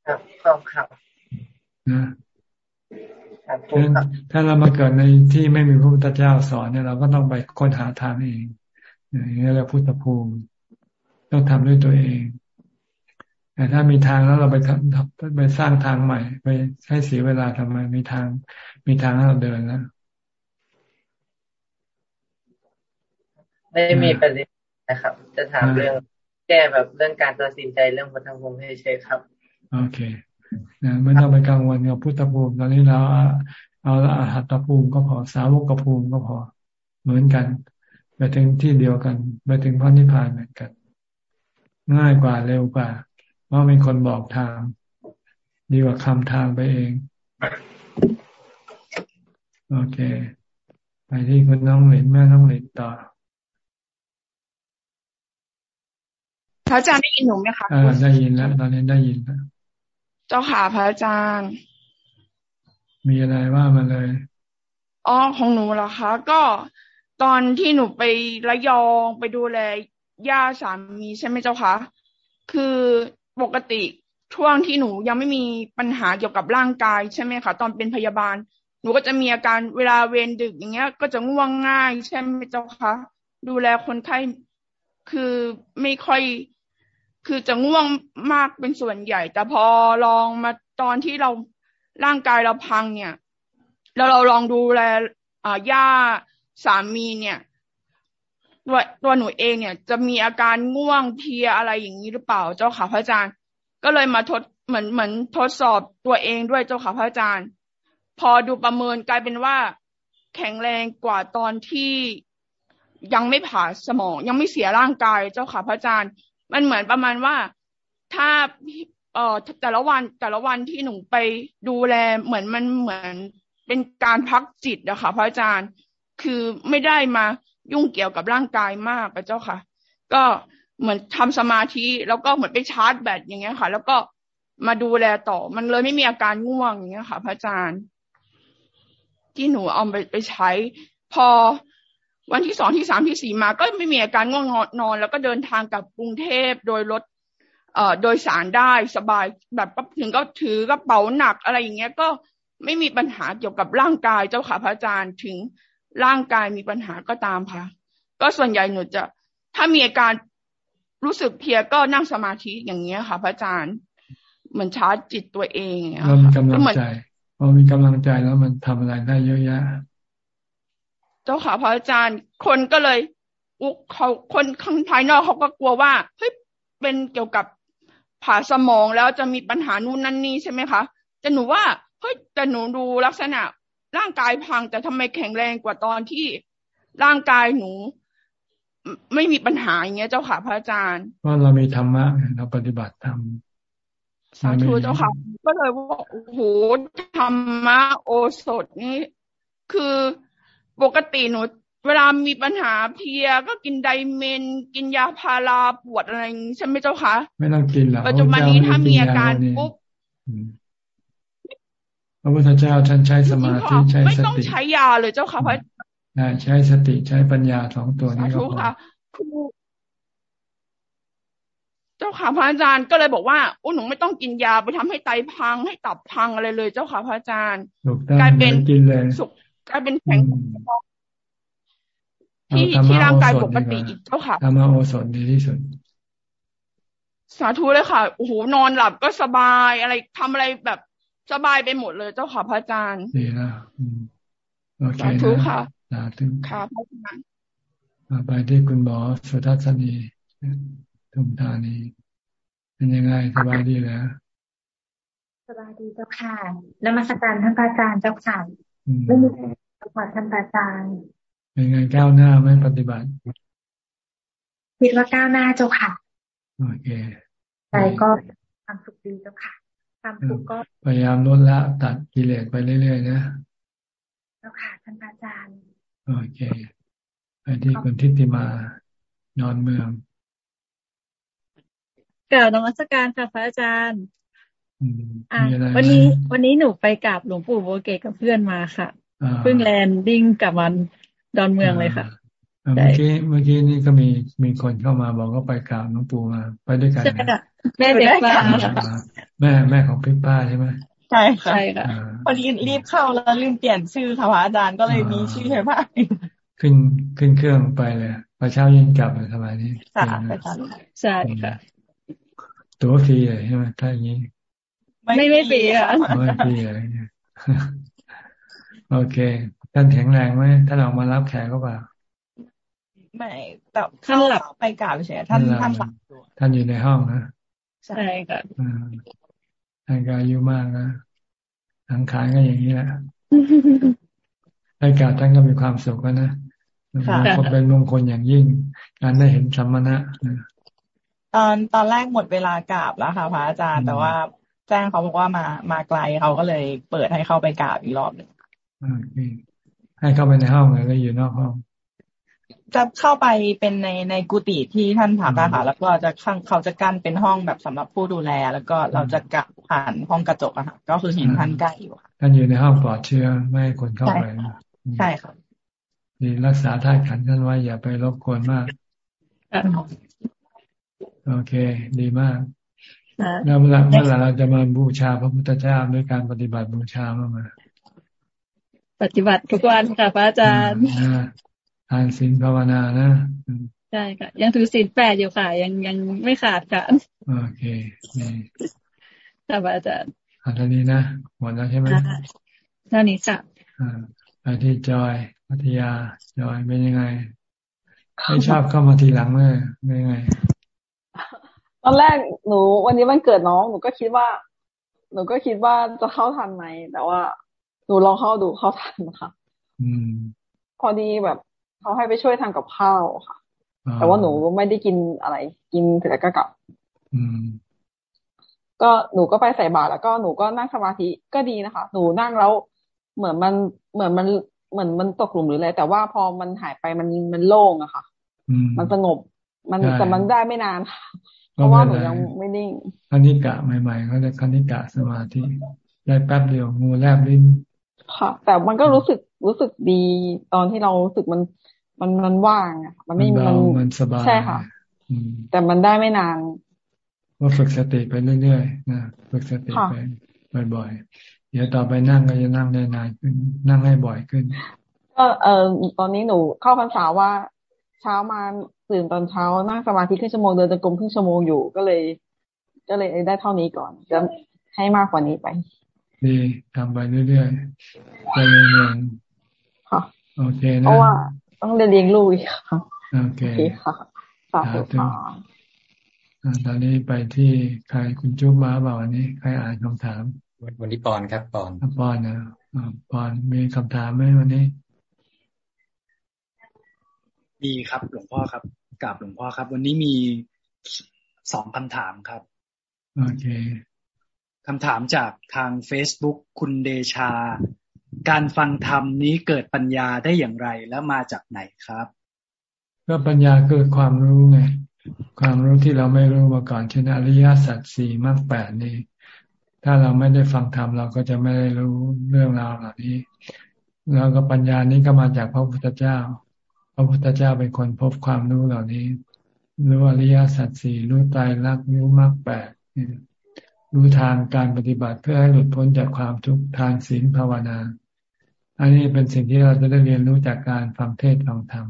ครับครับครับนะถ้าเรามาเกิดในที่ไม่มีพระพุทธเจ้าสอนเนี่ยเราก็ต้องไปค้นหาทางเอง อย่างนี้เรียกพุทธภูมิ ต้องทำด้วยตัวเอง แต่ถ้ามีทางแล้วเราไปทำไปสร้างทางใหม่ ไปให้เสียเวลาทำไมมีทาง มีทางให้เราเดินแล้วไม่มีประเด็นนะครับ จะถามเรื่องแก้แบบเรื่องการตัดสินใจเรื่องพุทธภูมิให้เฉยครับ โอเคนะไม่ต้องไปกังวลกับพุทธภูมิ ตอนนี้เราเอาอาหัตภูมิก็พอสาวกภูมิก็พอ เหมือนกันไป ถึงที่เดียวกัน ไปถึงพระนิพพานเหมือนกัน ง่ายกว่าเร็วกว่า เพราะมีคนบอกทาง ดีกว่าคำทางไปเอง โอเค ไปที่คุณน้องหลินแม่น้องหลินต่อพระอาจารย์ได้ยินหนูไหมคะอ่าได้ยินแล้ว ตอนนี้ได้ยินแล้วเจ้าค่ะพระอาจารย์ มีอะไรว่ามาเลยอ๋อของหนูเหรอคะ ก็ ตอนที่หนูไประยองไปดูแลย่าสามีใช่ไหมเจ้าคะคือปกติช่วงที่หนูยังไม่มีปัญหาเกี่ยวกับร่างกายใช่ไหมคะตอนเป็นพยาบาล หนูก็จะมีอาการเวลาเวรดึกอย่างเงี้ย ก็จะง่วงง่ายใช่ไหมเจ้าคะดูแลคนไข้คือไม่ค่อย คือจะง่วงมากเป็นส่วนใหญ่ แต่พอลองมาตอนที่เราร่างกายเราพังเนี่ย แล้วเราลองดูแลอ่าย่า สามีเนี่ย ตัวตัวหนูเองเนี่ย จะมีอาการง่วงเพียอะไรอย่างนี้หรือเปล่าเจ้าค่ะพระอาจารย์ ก็เลยมาทดเหมือนเหมือนทดสอบตัวเองด้วยเจ้าค่ะพระอาจารย์ พอดูประเมินกลายเป็นว่า แข็งแรงกว่าตอนที่ยังไม่ผ่าสมอง ยังไม่เสียร่างกายเจ้าค่ะพระอาจารย์ มันเหมือนประมาณว่าถ้าเอ่อแต่ละวันแต่ละวันที่หนูไปดูแลเหมือนมันเหมือนเป็นการพักจิตอะค่ะพระอาจารย์ คือไม่ได้มายุ่งเกี่ยวกับร่างกายมากะเจ้าค่ะ ก็เหมือนทำสมาธิแล้วก็เหมือนไปชาร์จแบตอย่างเงี้ยค่ะ แล้วก็มาดูแลต่อ มันเลยไม่มีอาการง่วงอย่างเงี้ยค่ะ พระอาจารย์ ที่หนูเอาไปไปใช้ พอวันที่สองที่สามที่สี่มา ก็ไม่มีอาการง่วงนอน แล้วก็เดินทางกับกรุงเทพโดยรถเอ่อโดยสารได้สบายแบบถึงก็ถือกระเป๋าหนักอะไรอย่างเงี้ย ก็ไม่มีปัญหาเกี่ยวกับร่างกายเจ้าค่ะพระอาจารย์ถึง ร่างกายมีปัญหาก็ตามค่ะ ก็ส่วนใหญ่หนูจะ ถ้ามีอาการรู้สึกเพียก็นั่งสมาธิอย่างเงี้ยค่ะ พระอาจารย์เหมือนชาร์จจิตตัวเองเรามีกำลังใจพอมีกำลังใจแล้วมันทำอะไรได้เยอะแยะ เจ้าค่ะพระอาจารย์คนก็เลยอุกเขาคนข้างภายนอกเขาก็กลัวว่าเฮ้ยเป็นเกี่ยวกับผ่าสมองแล้วจะมีปัญหานู่นนั่นนี่ใช่ไหมคะแต่หนูว่าเฮ้ยแต่หนูดูลักษณะ ร่างกายพังแต่ทำไมแข็งแรงกว่าตอนที่ร่างกายหนู ไม่มีปัญหาอย่างเงี้ยเจ้าค่ะพระอาจารย์ว่าเรามีธรรมะเราปฏิบัติธรรมสาธุเจ้าค่ะ ก็เลยว่าโอ้โหธรรมะโอสถนี่คือปกติหนูเวลามีปัญหาเพียก็กินไดเมน กินยาพาราปวดอะไรใช่ไหมเจ้าคะไม่ต้องกินหรอกปัจจุบันนี้ถ้ามีอาการปุ๊บ พระพุทธเจ้าท่านใช้สมาธิใช้สติไม่ต้องใช้ยาเลยเจ้าค่ะพระใช้สติใช้ปัญญาสองตัวนี้ก็พอเจ้าค่ะพระอาจารย์ก็เลยบอกว่าอุ้หนูไม่ต้องกินยาไปทำให้ไตพังให้ตับพังอะไรเลย เจ้าค่ะพระอาจารย์กลายเป็นกินเลยสุกกลายเป็นแข็งที่ที่ร่างกายปกติอีกเจ้าค่ะธรรมโอสถดีที่สุดสาธุเลยค่ะโอ้โหนอนหลับก็สบายอะไรทำอะไรแบบ สบายไปหมดเลยเจ้าค่ะพระอาจารย์ดีแล้วโอเคนะค่ะสาธุค่ะพระอาจารย์ไปที่คุณหมอสุทัศนีทุมธานี เป็นยังไงสบายดีแล้วสบายดีเจ้าค่ะนมัสการท่านอาจารย์เจ้าค่ะไม่มีจังหวัดท่านอาจารย์เป็นไงก้าวหน้าไหมปฏิบัติคิดว่าก้าวหน้าเจ้าค่ะโอเคใจก็ทำสุขดีเจ้าค่ะ ความทุกข์ก็พยายามลดละตัดกิเลสไปเรื่อยๆนะเจ้าค่ะท่านอาจารย์ โอเค ไปที่คุณทิติมาดอนเมืองกราบนมัสการค่ะพระอาจารย์อ่าวันนี้ วันนี้หนูไปกราบหลวงปู่โบเกกับเพื่อนมาค่ะเพิ่ง landing กลับมาดอนเมืองเลยค่ะเมื่อกี้เมื่อกี้นี่ก็มีมีคนเข้ามาบอกว่าไปกราบหลวงปู่มา ไปด้วยกันแม่เด็กป้า แม่แม่ของพี่ป้าใช่ไหมใช่ค่ะใช่ค่ะพอดีรีบเข้าแล้วลืมเปลี่ยนชื่อค่ะพระอาจารย์ก็เลยมีชื่อให้พ่าขึ้นขึ้นเครื่องไปเลยพอเช้าเย็นกลับเลยสบายนี้ใช่ใช่ค่ะตัวฟรีเลยใช่ไหมถ้าอย่างนี้ ไม่ไม่ฟรีอะไม่ฟรีเลยโอเค ท่านแข็งแรงไหมท่านออกมารับแขกก็เปล่าไม่แต่ท่านหลับไปกล่าวเฉยท่านท่านหลับท่านอยู่ในห้องนะใช่ค่ะ ท่านก็อายุมากนะสังขารก็อย่างนี้แหละได้กล่าวท่านก็มีความสุขนะคงเป็นมงคลอย่างยิ่ง การได้เห็นสัมมณะตอนตอนแรกหมดเวลากราบแล้วค่ะพระอาจารย์แต่ว่าแจ้งเขาบอกว่ามามาไกลเขาก็เลยเปิดให้เข้าไปกราบอีกรอบหนึ่งให้เข้าไปในห้องเลยแล้วอยู่นอกห้อง จะเข้าไปเป็นในในกุฏิที่ท่านถามค่ะแล้วก็จะข้างเขาจะกั้นเป็นห้องแบบสำหรับผู้ดูแล แล้วก็เราจะกะผ่านห้องกระจกอะค่ะก็คือเห็นท่านใกล้อยู่ท่านอยู่ในห้องปลอดเชื้อไม่ให้คนเข้าไปใช่ค่ะดีรักษาท่าขันท่านไว้อย่าไปรบกวนมากโอเค ดีมากแล้วเมื่อเมื่อเราจะมาบูชาพระพุทธเจ้าด้วยการปฏิบัติบูชามามาปฏิบัติทุกวันค่ะพระอาจารย์ ทานศีลภาวนานะใช่ค่ะ ยังถือศีลแปดอยู่ค่ะ ยังยังไม่ขาดค่ะโอเคนี่ค่ะพระอาจารย์อันนี้นะหมดแล้วใช่ไหมเท่านี้ค่ะอ่าไปที่จอยพัทยาจอยเป็นยังไงไม่ชอบเข้ามาทีหลังเลยเป็นยังไงตอนแรกหนู วันนี้วันเกิดน้องหนูก็คิดว่า หนูก็คิดว่าจะเข้าทันไหมแต่ว่าหนูลองเข้าดูเข้าทันค่ะพอดีแบบ เขาให้ไปช่วยทำกับข้าวค่ะ แต่ว่าหนูไม่ได้กินอะไร กินเสร็จแล้วก็กลับก็หนูก็ไปใส่บาตรแล้วก็หนูก็นั่งสมาธิก็ดีนะคะ หนูนั่งแล้วเหมือนมันเหมือนมันเหมือนมันตกหลุมหรืออะไรแต่ว่าพอมันหายไปมันมันโล่งอะค่ะ มันสงบ มันแต่มันได้ไม่นานค่ะเพราะว่าหนูยังไม่นิ่งคณิกะใหม่ๆเขาจะคณิกะสมาธิได้แป๊บเดียวงูแลบลิ้นค่ะ แต่มันก็รู้สึกรู้สึกดีตอนที่เรารู้สึกมัน มันมันว่างอะ มันไม่มันมันสบายใช่ค่ะแต่มันได้ไม่นานว่าฝึกสติไปเรื่อยๆนะฝึกสติไปบ่อยๆเดี๋ยวต่อไปนั่งก็จะนั่งได้นานขึ้น นั่งให้บ่อยขึ้นก็เออตอนนี้หนูเข้าพรรษาว่าเช้ามาตื่นตอนเช้านั่งสมาธิครึ่งชั่วโมงเดินจงกรมครึ่งชั่วโมงอยู่ก็เลย ก็เลยได้เท่านี้ก่อนจะให้มากกว่านี้ไป ดีทำไปเรื่อยๆไปเรื่อยๆค่ะโอเคนะเพราะว่า ต้องเรียนลูกอีกค่ะโอเคค่ะสาธุค่ะตอนนี้ไปที่ใครคุณจุ๊บมาเปล่าวันนี้ใครอ่านคำถาม วันนี้ปอนครับปอนปอนนะปอนมีคำถามไหมวันนี้ มีครับหลวงพ่อครับกราบหลวงพ่อครับ วันนี้มีสองคำถามครับโอเคคำถามจากทาง Facebook คุณเดชา การฟังธรรมนี้เกิดปัญญาได้อย่างไรและมาจากไหนครับ ก็ปัญญาเกิดความรู้ไง ความรู้ที่เราไม่รู้มาก่อนเช่นอริยสัจสี่มรรคแปดนี่ถ้าเราไม่ได้ฟังธรรมเราก็จะไม่ได้รู้เรื่องราวเหล่านี้ แล้วก็ปัญญานี้ก็มาจากพระพุทธเจ้า พระพุทธเจ้าเป็นคนพบความรู้เหล่านี้ รู้อริยสัจสี่รู้ตายรักรู้มรรคแปดรู้ทางการปฏิบัติเพื่อให้หลุดพ้นจากความทุกข์ทางศีลภาวนา อันนี้เป็นสิ่งที่เราจะได้เรียนรู้จากการฟังเทศฟังธรรม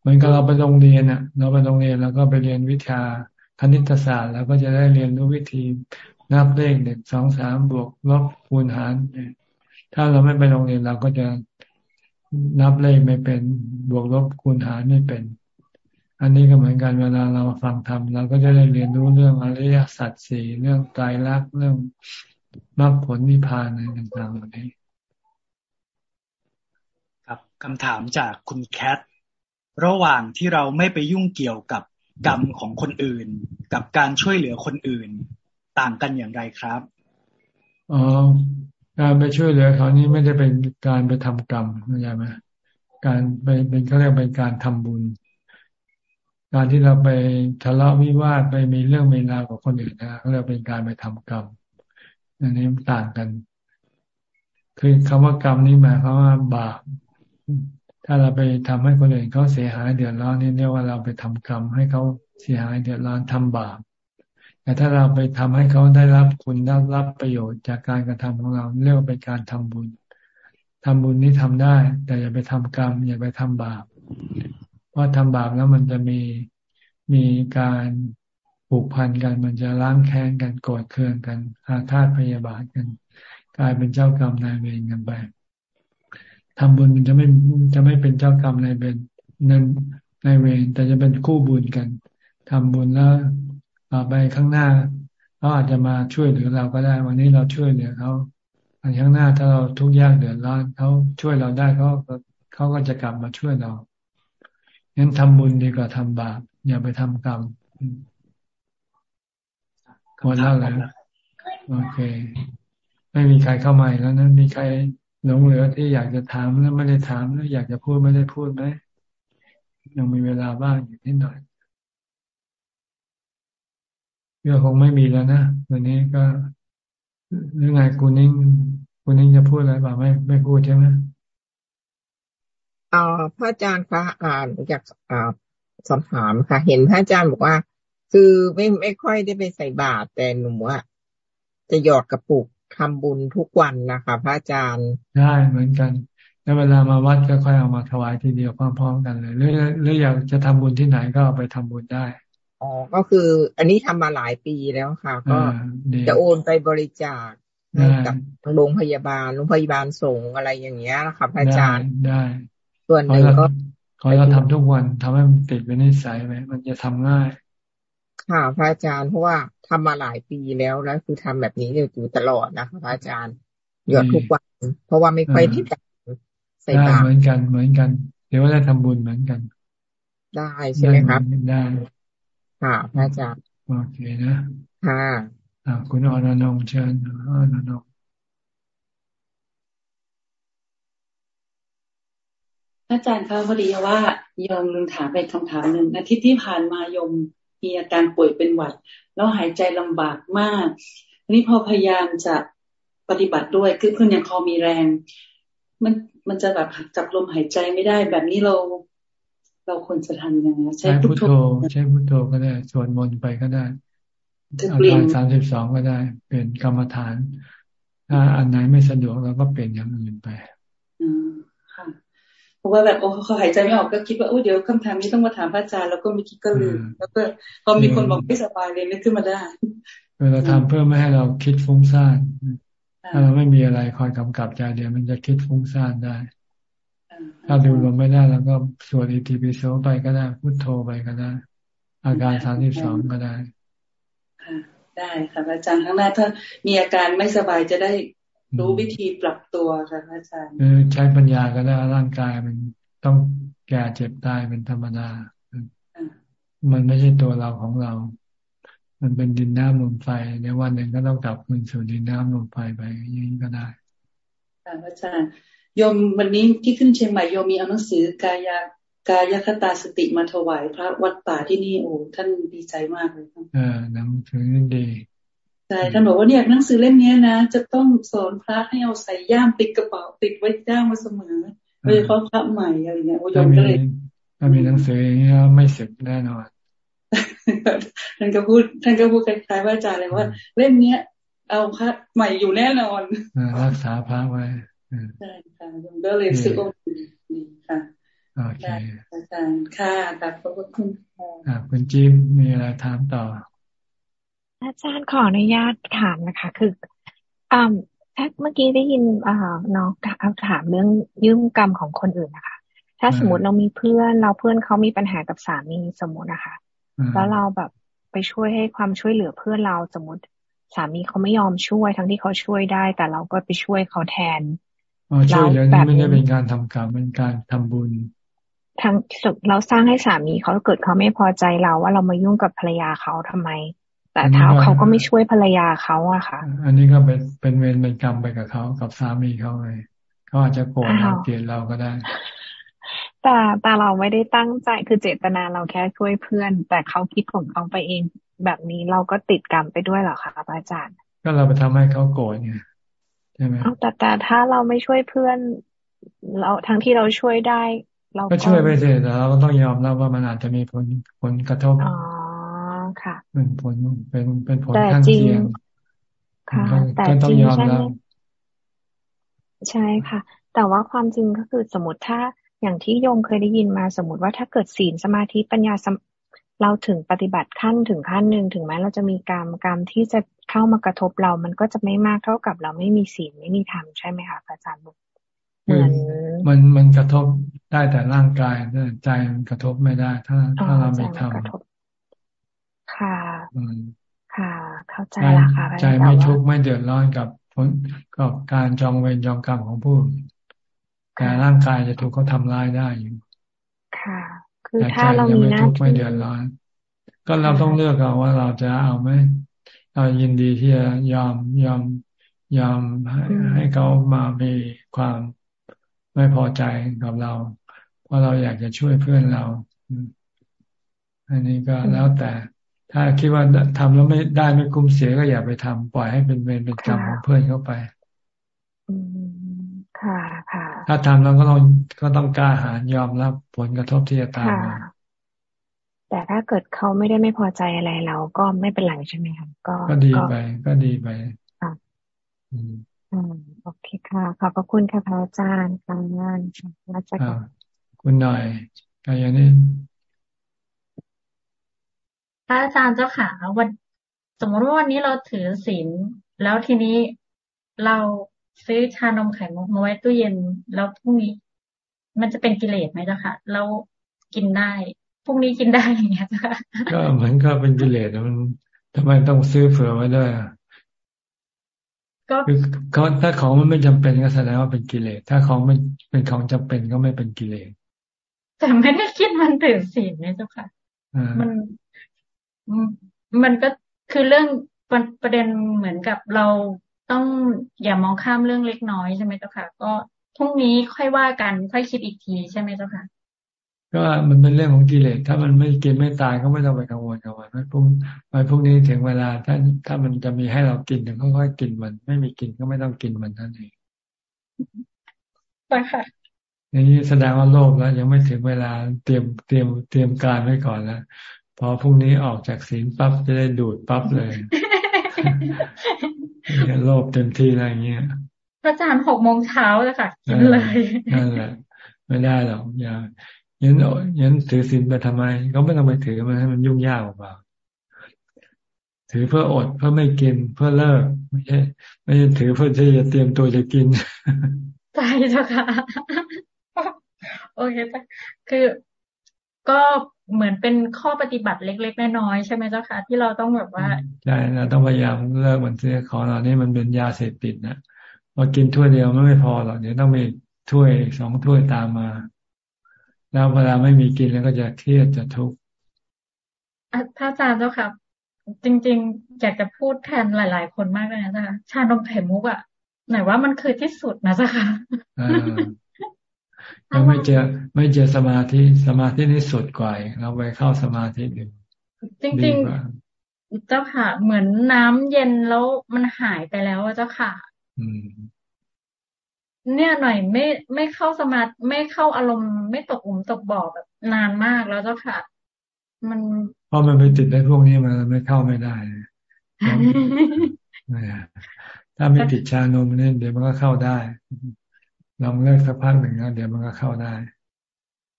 เหมือนกับเราไปโรงเรียนอะ เราไปโรงเรียนแล้วก็ไปเรียนวิชาคณิตศาสตร์ แล้วก็จะได้เรียนรู้วิธีนับเลขหนึ่งสองสามบวกลบคูณหาร ถ้าเราไม่ไปโรงเรียนเราก็จะนับเลขไม่เป็นบวกลบคูณหารไม่เป็น อันนี้ก็เหมือนกันเวลาเราฟังธรรมเราก็จะได้เรียนรู้เรื่องอริยสัจสี่เรื่องกายรักษณ์เรื่องมรรคผลนิพพานอะไรต่างๆเหล่านี้ คำถามจากคุณแคทระหว่างที่เราไม่ไปยุ่งเกี่ยวกับกรรมของคนอื่น กับการช่วยเหลือคนอื่น ต่างกันอย่างไรครับอ๋อการไปช่วยเหลือเขานี่ไม่ได้เป็นการไปทำกรรมเข้าใจไหมการไปเป็นเขาเรียกเป็นการทำบุญ การที่เราไปทะเลาะวิวาทไปมีเรื่องมีราวกับคนอื่นนะเราเรียกเป็นการไปทำกรรมอันนี้ต่างกัน คือคำว่ากรรมนี่หมายความว่าบาป ถ้าเราไปทำให้คนอื่นเขาเสียหายเดือดร้อนนี่เรียกว่าเราไปทำกรรมให้เขาเสียหายเดือดร้อนทำบาปแต่ถ้าเราไปทำให้เขาได้รับคุณได้รับประโยชน์จากการกระทำของเราเรียกว่าเป็นการทำบุญทำบุญนี้ทำได้ แต่อย่าไปทำกรรม อย่าไปทำบาป เพราะทำบาปแล้วมันจะมีมีการผูกพันกัน มันจะล้างแค้นกันโกรธเคืองกันอาฆาตพยาบาทกัน กลายเป็นเจ้ากรรมนายเวรกันไป ทำบุญมันจะไม่จะไม่เป็นเจ้ากรรมนายเวรนั้นนายเวรแต่จะเป็นคู่บุญกันทำบุญแล้วต่อไปข้างหน้าเขาอาจจะมาช่วยเหลือเราก็ได้ วันนี้เราช่วยเหลือเขาอันข้างหน้าถ้าเราทุกข์ยากเดือดร้อนเขาช่วยเราได้เขาเขาก็จะกลับมาช่วยเรางั้นทำบุญดีกว่าทำบาปอย่าไปทำกรรมหมดแล้วแล้วโอเค ไม่มีใครเข้ามาแล้วนะมีใคร หลงเหลือที่อยากจะถามแล้วไม่ได้ถามแล้วอยากจะพูดไม่ได้พูดไหมยังมีเวลาบ้างอยู่นิดหน่อยเรื่องคงไม่มีแล้วนะวันนี้ก็เรื่องไงกูนิ่งกูนิ่งจะพูดอะไรบ้างไม่ไม่พูดใช่ไหมอ่าพระอาจารย์คะอ่านจากอ่าสอบถามค่ะ เห็นพระอาจารย์บอกว่า คือไม่ไม่ค่อยได้ไปใส่บาตรแต่หนูอะจะหยอดกระปุก ทำบุญทุกวันนะคะพระอาจารย์ได้เหมือนกัน แล้วเวลามาวัดก็ค่อยเอามาถวายทีเดียวพร้อมๆกันเลยหรือหรืออยากจะทำบุญที่ไหนก็เอาไปทำบุญได้อ๋อก็คือ อันนี้ทำมาหลายปีแล้วค่ะ ก็จะโอนไปบริจาคให้กับโรงพยาบาลโรงพยาบาลสงฆ์อะไรอย่างเงี้ยนะคะพระอาจารย์ได้ส่วนหนึ่งก็ขอเราทำทุกวันทำให้มันติดเป็นนิสัยไหมมันจะทำง่าย ค่ะพระอาจารย์เพราะว่า ทำมาหลายปีแล้วแล้วคือทำแบบนี้อยู่ตลอดนะคะพระอาจารย์หยอดทุกวัน เพราะว่าไม่ค่อยที่จะใส่บาตรเหมือนกันเหมือนกัน เดี๋ยวว่าได้ทำบุญเหมือนกัน ได้ใช่ไหมครับได้ค่ะพระอาจารย์โอเคนะค่ะอ่าคุณอรนงเชิญอรนงอาจารย์คะพอดีว่ายมลืมถามไปคำถามหนึ่งอาทิตย์ที่ผ่านมายม มีอาการป่วยเป็นหวัด แล้วหายใจลำบากมากนี่พอพยายามจะปฏิบัติด้วยคือเพื่อนยังคอมีแรง มันมันจะแบบจับลมหายใจไม่ได้ แบบนี้เรา เราควรจะทำยังไงใช้พุทโธใช้พุทโธก็ได้สวดมนต์ไปก็ได้อาการสามสิบสองก็ได้ เป็นกรรมฐาน ถ้าอันไหนไม่สะดวกเราก็เปลี่ยนอย่างอื่นไป อืมค่ะเพ ราะว่าแบบโอ้เขาหายใจไม่ออกก็คิดว่าโอ้เดี๋ยวคำถามนี้ต้องมาถามพระอาจารย์แล้วก็มีคิดก็ลืมแล้วก็พอมีคนบอกไม่สบายเลยนึกขึ้นมาได้เวลาทำเพื่อไม่ให้เราคิดฟุ้งซ่านถ้าเราไม่มีอะไรคอยกำกับใจเดี๋ยวมันจะคิดฟุ้งซ่านได้ ถ้าดูลมไม่ได้แล้วก็สวดอิติปิโสไปก็ได้พุทโธไปก็ได้ อาการสามสิบสองก็ได้ได้ค่ะอาจารย์ข้างหน้าถ้ามีอาการไม่สบายจะได้ รู้วิธีปรับตัวค่ะอาจารย์ใช้ปัญญาก็ได้ร่างกายมันต้องแก่เจ็บตายเป็นธรรมดา มันไม่ใช่ตัวเราของเรา มันเป็นดินน้ำลมไฟในวันหนึ่งก็ต้องกลับคืนสู่ดินน้ำลมไฟไปอย่างนี้ก็ได้ค่ะอาจารย์โยมวันนี้ที่ขึ้นเชียงใหม่โยมมีเอาหนังสือกายกายคตาสติมาถวายพระวัดป่าที่นี่โอ้ท่านดีใจมากเลยครับเออหนังสือนี่ดี ใช่ท่านบอกว่าเนี่ยหนังสือเล่มนี้นะ จะต้องสอนพระให้เอาใส่ย่ามติดกระเป๋าติดไว้ย่ามมาเสมอโดยเฉพาะพระใหม่อะไรเงี้ยโยมก็เลยถ้ามีหนังสืออย่างนี้ไม่เสร็จแน่นอนท่านก็พูดท่านก็พูดคล้ายๆว่าอาจารย์เลยว่า เล่มเนี้ย เอาพระใหม่อยู่แน่นอนรักษาพระไว้ใช่ค่ะก็เลยซื้อองค์นี้ค่ะโอเคอาจารย์ค่ะขอบคุณค่ะคุณจิ๊บมีอะไรถามต่อ อาจารย์ขออนุญาตถามนะคะ คืออ่าถ้าเมื่อกี้ได้ยินอ่าน้องถามเรื่องยืมกรรมของคนอื่นนะคะ ถ้าสมมติเรามีเพื่อนเราเพื่อนเขามีปัญหากับสามีสมมตินะคะ แล้วเราแบบไปช่วยให้ความช่วยเหลือเพื่อนเราสมมติสามีเขาไม่ยอมช่วย ทั้งที่เขาช่วยได้ แต่เราก็ไปช่วยเขาแทนช่วยเหลือนี่ไม่ได้เป็นการทำกรรมเป็นการทำบุญทั้งเราสร้างให้สามีเขาเกิดเขาไม่พอใจเราว่าเรามายุ่งกับภรรยาเขาทำไม แต่เท้าเขาก็ไม่ช่วยภรรยาเขาอะค่ะ อันนี้ก็เป็นเป็นเวรเป็นกรรมไปกับเขากับสามีเขาเลยเขาอาจจะโกรธเราเกลียดเราก็ได้ แต่แต่เราไม่ได้ตั้งใจคือเจตนาเราแค่ช่วยเพื่อน แต่เขาคิดของเขาไปเอง แบบนี้เราก็ติดกรรมไปด้วยเหรอคะอาจารย์ ก็เราไปทำให้เขาโกรธไงใช่ไหมแต่แต่ถ้าเราไม่ช่วยเพื่อน เราทั้งที่เราช่วยได้ เราก็ช่วยไปเสร็จแต่เราก็ต้องยอมรับว่ามันอาจจะมีผลผลกระทบอ๋อ ค่ะ เป็นผลเป็นเป็นผลข้างเคียงค่ะ แต่จริงใช่ไหมใช่ค่ะ แต่ว่าความจริงก็คือสมมติถ้าอย่างที่โยมเคยได้ยินมาสมมติว่าถ้าเกิดศีลสมาธิปัญญาเราถึงปฏิบัติขั้นถึงขั้นหนึ่งถึงแม้เราจะมีกรรมกรรมที่จะเข้ามากระทบเรา มันก็จะไม่มากเท่ากับเราไม่มีศีลไม่มีธรรมใช่ไหมคะอาจารย์บุกเหมือนมันมันกระทบได้แต่ร่างกายแต่ใจมันกระทบไม่ได้ ถ้าถ้าเราไม่ทำ ค่ะ ค่ะ เข้าใจแล้วค่ะใจไม่ทุกข์ไม่เดือดร้อนกับผลกับการจองเวรจองกรรมของผู้แต่ร่างกายจะถูกเขาทำร้ายได้อยู่ค่ะ คือถ้าเรามีหน้าที่ไม่เดือดร้อน ก็เราต้องเลือกเอาว่าเราจะเอาไหมเรายินดีที่จะยอมยอมยอมให้ให้เขามามีความไม่พอใจกับเรา เพราะเราอยากจะช่วยเพื่อนเรา อันนี้ก็แล้วแต่ ถ้าคิดว่าทำแล้วไม่ได้ไม่คุ้มเสียก็อย่าไปทำปล่อยให้เป็นเวรเป็นกรรมของเพื่อนเข้าไปค่ะค่ะ ถ้าทำแล้วก็ต้องก็ต้องกล้าหาญยอมรับผลกระทบที่จะตามมาแต่ถ้าเกิดเขาไม่ได้ไม่พอใจอะไรเราก็ไม่เป็นไรใช่ไหมคะก็ก็ดีไป ก็ดีไปค่ะอืมโอเคค่ะ ขอบพระคุณค่ะพระอาจารย์การงานราชการคุณหน่อยกายนี่ พระอาจารย์เจ้าค่ะวันสมมติว่าวันนี้เราถือศีลแล้วทีนี้เราซื้อชานมไข่มุกมาไว้ตู้เย็นแล้วพรุ่งนี้ มันจะเป็นกิเลสไหมเจ้าค่ะแล้วกินได้พรุ่งนี้กินได้อย่างเงี้ยจ้ะก็เหมือนก็เป็นกิเลสมันทำไมต้องซื้อเผื่อไว้ด้วยก็ก็ถ้าของมันไม่จำเป็นก็แสดงว่าเป็นกิเลส ถ้าของมันเป็นของจำเป็นก็ไม่เป็นกิเลส แต่ไม่ได้คิดมันถือศีลนะเจ้าค่ะ มัน มันก็คือเรื่องประเด็นเหมือนกับเราต้องอย่ามองข้ามเรื่องเล็กน้อยใช่ไหมเจ้าค่ะ ก็พรุ่งนี้ค่อยว่ากันค่อยคิดอีกทีใช่ไหมเจ้าค่ะ ก็มันเป็นเรื่องของกิเลสถ้ามันไม่กินไม่ตายก็ไม่ต้องไปกังวลกับมันไว้พรุ่งไว้พรุ่งนี้ถึงเวลาถ้าถ้ามันจะมีให้เรากินถึงค่อยๆกินมัน ไม่มีกินก็ไม่ต้องกินมันนั่นเองไปค่ะอย่างนี้แสดงว่าโลภแล้วยังไม่ถึงเวลาเตรียมเตรียมเตรียมการไว้ก่อนแล้ว พอพรุ่งนี้ออกจากศีลปั๊บจะได้ดูดปั๊บเลยโลภเต็มที่อะไรเงี้ยพระอาจารย์หกโมงเช้าเลยค่ะกินเลยนั่นแหละไม่ได้หรอกอย่ายันยันถือศีลไปทำไม ก็ไม่ต้องไปถือมันให้มันยุ่งยากเปล่าถือเพื่ออดเพื่อไม่กินเพื่อเลิกไม่ใช่ไม่ใช่ถือเพื่อที่จะเตรียมตัวจะกินใช่เจ้าค่ะโอเคจ้ะคือ ก็เหมือนเป็นข้อปฏิบัติเล็กๆน้อยๆใช่ไหมเจ้าค่ะ ที่เราต้องแบบว่าใช่เราต้องพยายามเลิกมันเสียของเรานี่มันเป็นยาเสพติดนะพอกินถ้วยเดียวไม่พอหรอกเดี๋ยวต้องมีถ้วยสองถ้วยตามมา แล้วเวลาไม่มีกินแล้วก็จะเครียดจะทุกข์พระอาจารย์เจ้าค่ะ จริง ๆ อยากจะพูดแทนหลาย ๆ คนมากเลยนะจ๊ะชานมไข่มุกอะไหนว่ามันคือที่สุดนะจ๊ะค่ะ ยังไม่เจอไม่เจอสมาธิสมาธินี่สุดกว่าเราไปเข้าสมาธิดีจริงๆเจ้าค่ะ เหมือนน้ำเย็นแล้วมันหายไปแล้วเจ้าค่ะ อืมเนี่ยหน่อยไม่ไม่เข้าสมาธิไม่เข้าอารมณ์ไม่ตกอุ่มตกบ่อแบบนานมากแล้วเจ้าค่ะ มันเพราะมันไปติดในพวกนี้มันไม่เข้าไม่ได้ถ้าไม่ติดชานมเนี่ยเดี๋ยวมันก็เข้าได้ ลองเลิกสักพักหนึ่งแล้วเดี๋ยวมันก็เข้าได้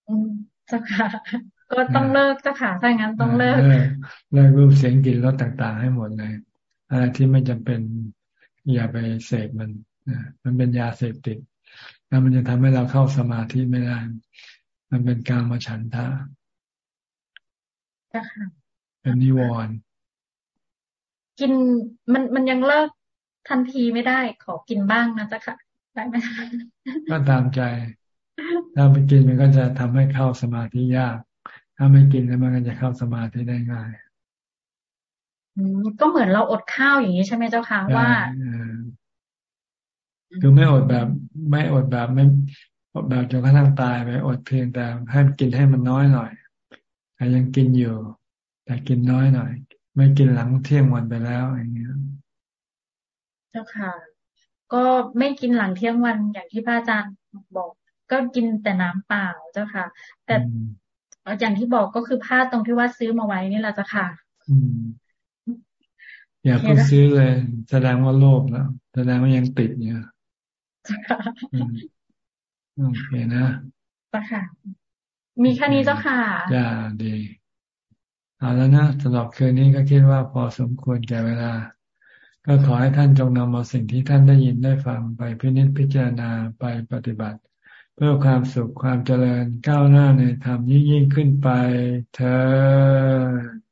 อืมเจ้าค่ะ ก็ต้องเลิกเจ้าค่ะถ้างั้นต้องเลิกเลิกรูปเสียงกลิ่นรสต่าง ๆ ให้หมดเลยอะไรที่ไม่จำเป็นอย่าไปเสพมันมันเป็นยาเสพติด แล้วมันจะทำให้เราเข้าสมาธิไม่ได้ มันเป็นการมาฉันทะเป็นนิวรณ์กินมันมันยังเลิกทันทีไม่ได้ ขอกินบ้างนะจ๊ะค่ะ ได้ไหมก็ตามใจ ถ้าไปกินมันก็จะทำให้เข้าสมาธิยาก ถ้าไม่กินแล้วมันก็จะเข้าสมาธิได้ง่ายก็เหมือนเราอดข้าวอย่างนี้ใช่ไหมเจ้าค่ะว่าคือไม่อดแบบ ไม่อดแบบไม่อดแบบจนกระทั่งตายไปอดเพียงแต่ให้กินให้มันน้อยหน่อยแต่ยังกินอยู่ แต่กินน้อยหน่อย ไม่กินหลังเที่ยงวันไปแล้วอย่างเงี้ย เจ้าค่ะ ก็ไม่กินหลังเที่ยงวันอย่างที่พระอาจารย์บอก ก็กินแต่น้ำเปล่าเจ้าค่ะ แต่อย่างที่บอกก็คือพลาดตรงที่ว่าซื้อมาไว้นี่แหละจ้ะค่ะอย่าเพิ่งซื้อเลย แสดงว่าโลภแล้วแสดงว่ายังติดเนี่ยโอเคนะจ้ะค่ะ มีแค่นี้เจ้าค่ะจ้าดี เอาแล้วนะสำหรับคืนนี้ก็คิดว่าพอสมควรแก่เวลา ก็ขอให้ท่านจงนำเอาสิ่งที่ท่านได้ยินได้ฟังไปพินิจพิจารณาไปปฏิบัติ เพื่อความสุขความเจริญก้าวหน้าในธรรมยิ่งยิ่งขึ้นไปเธอ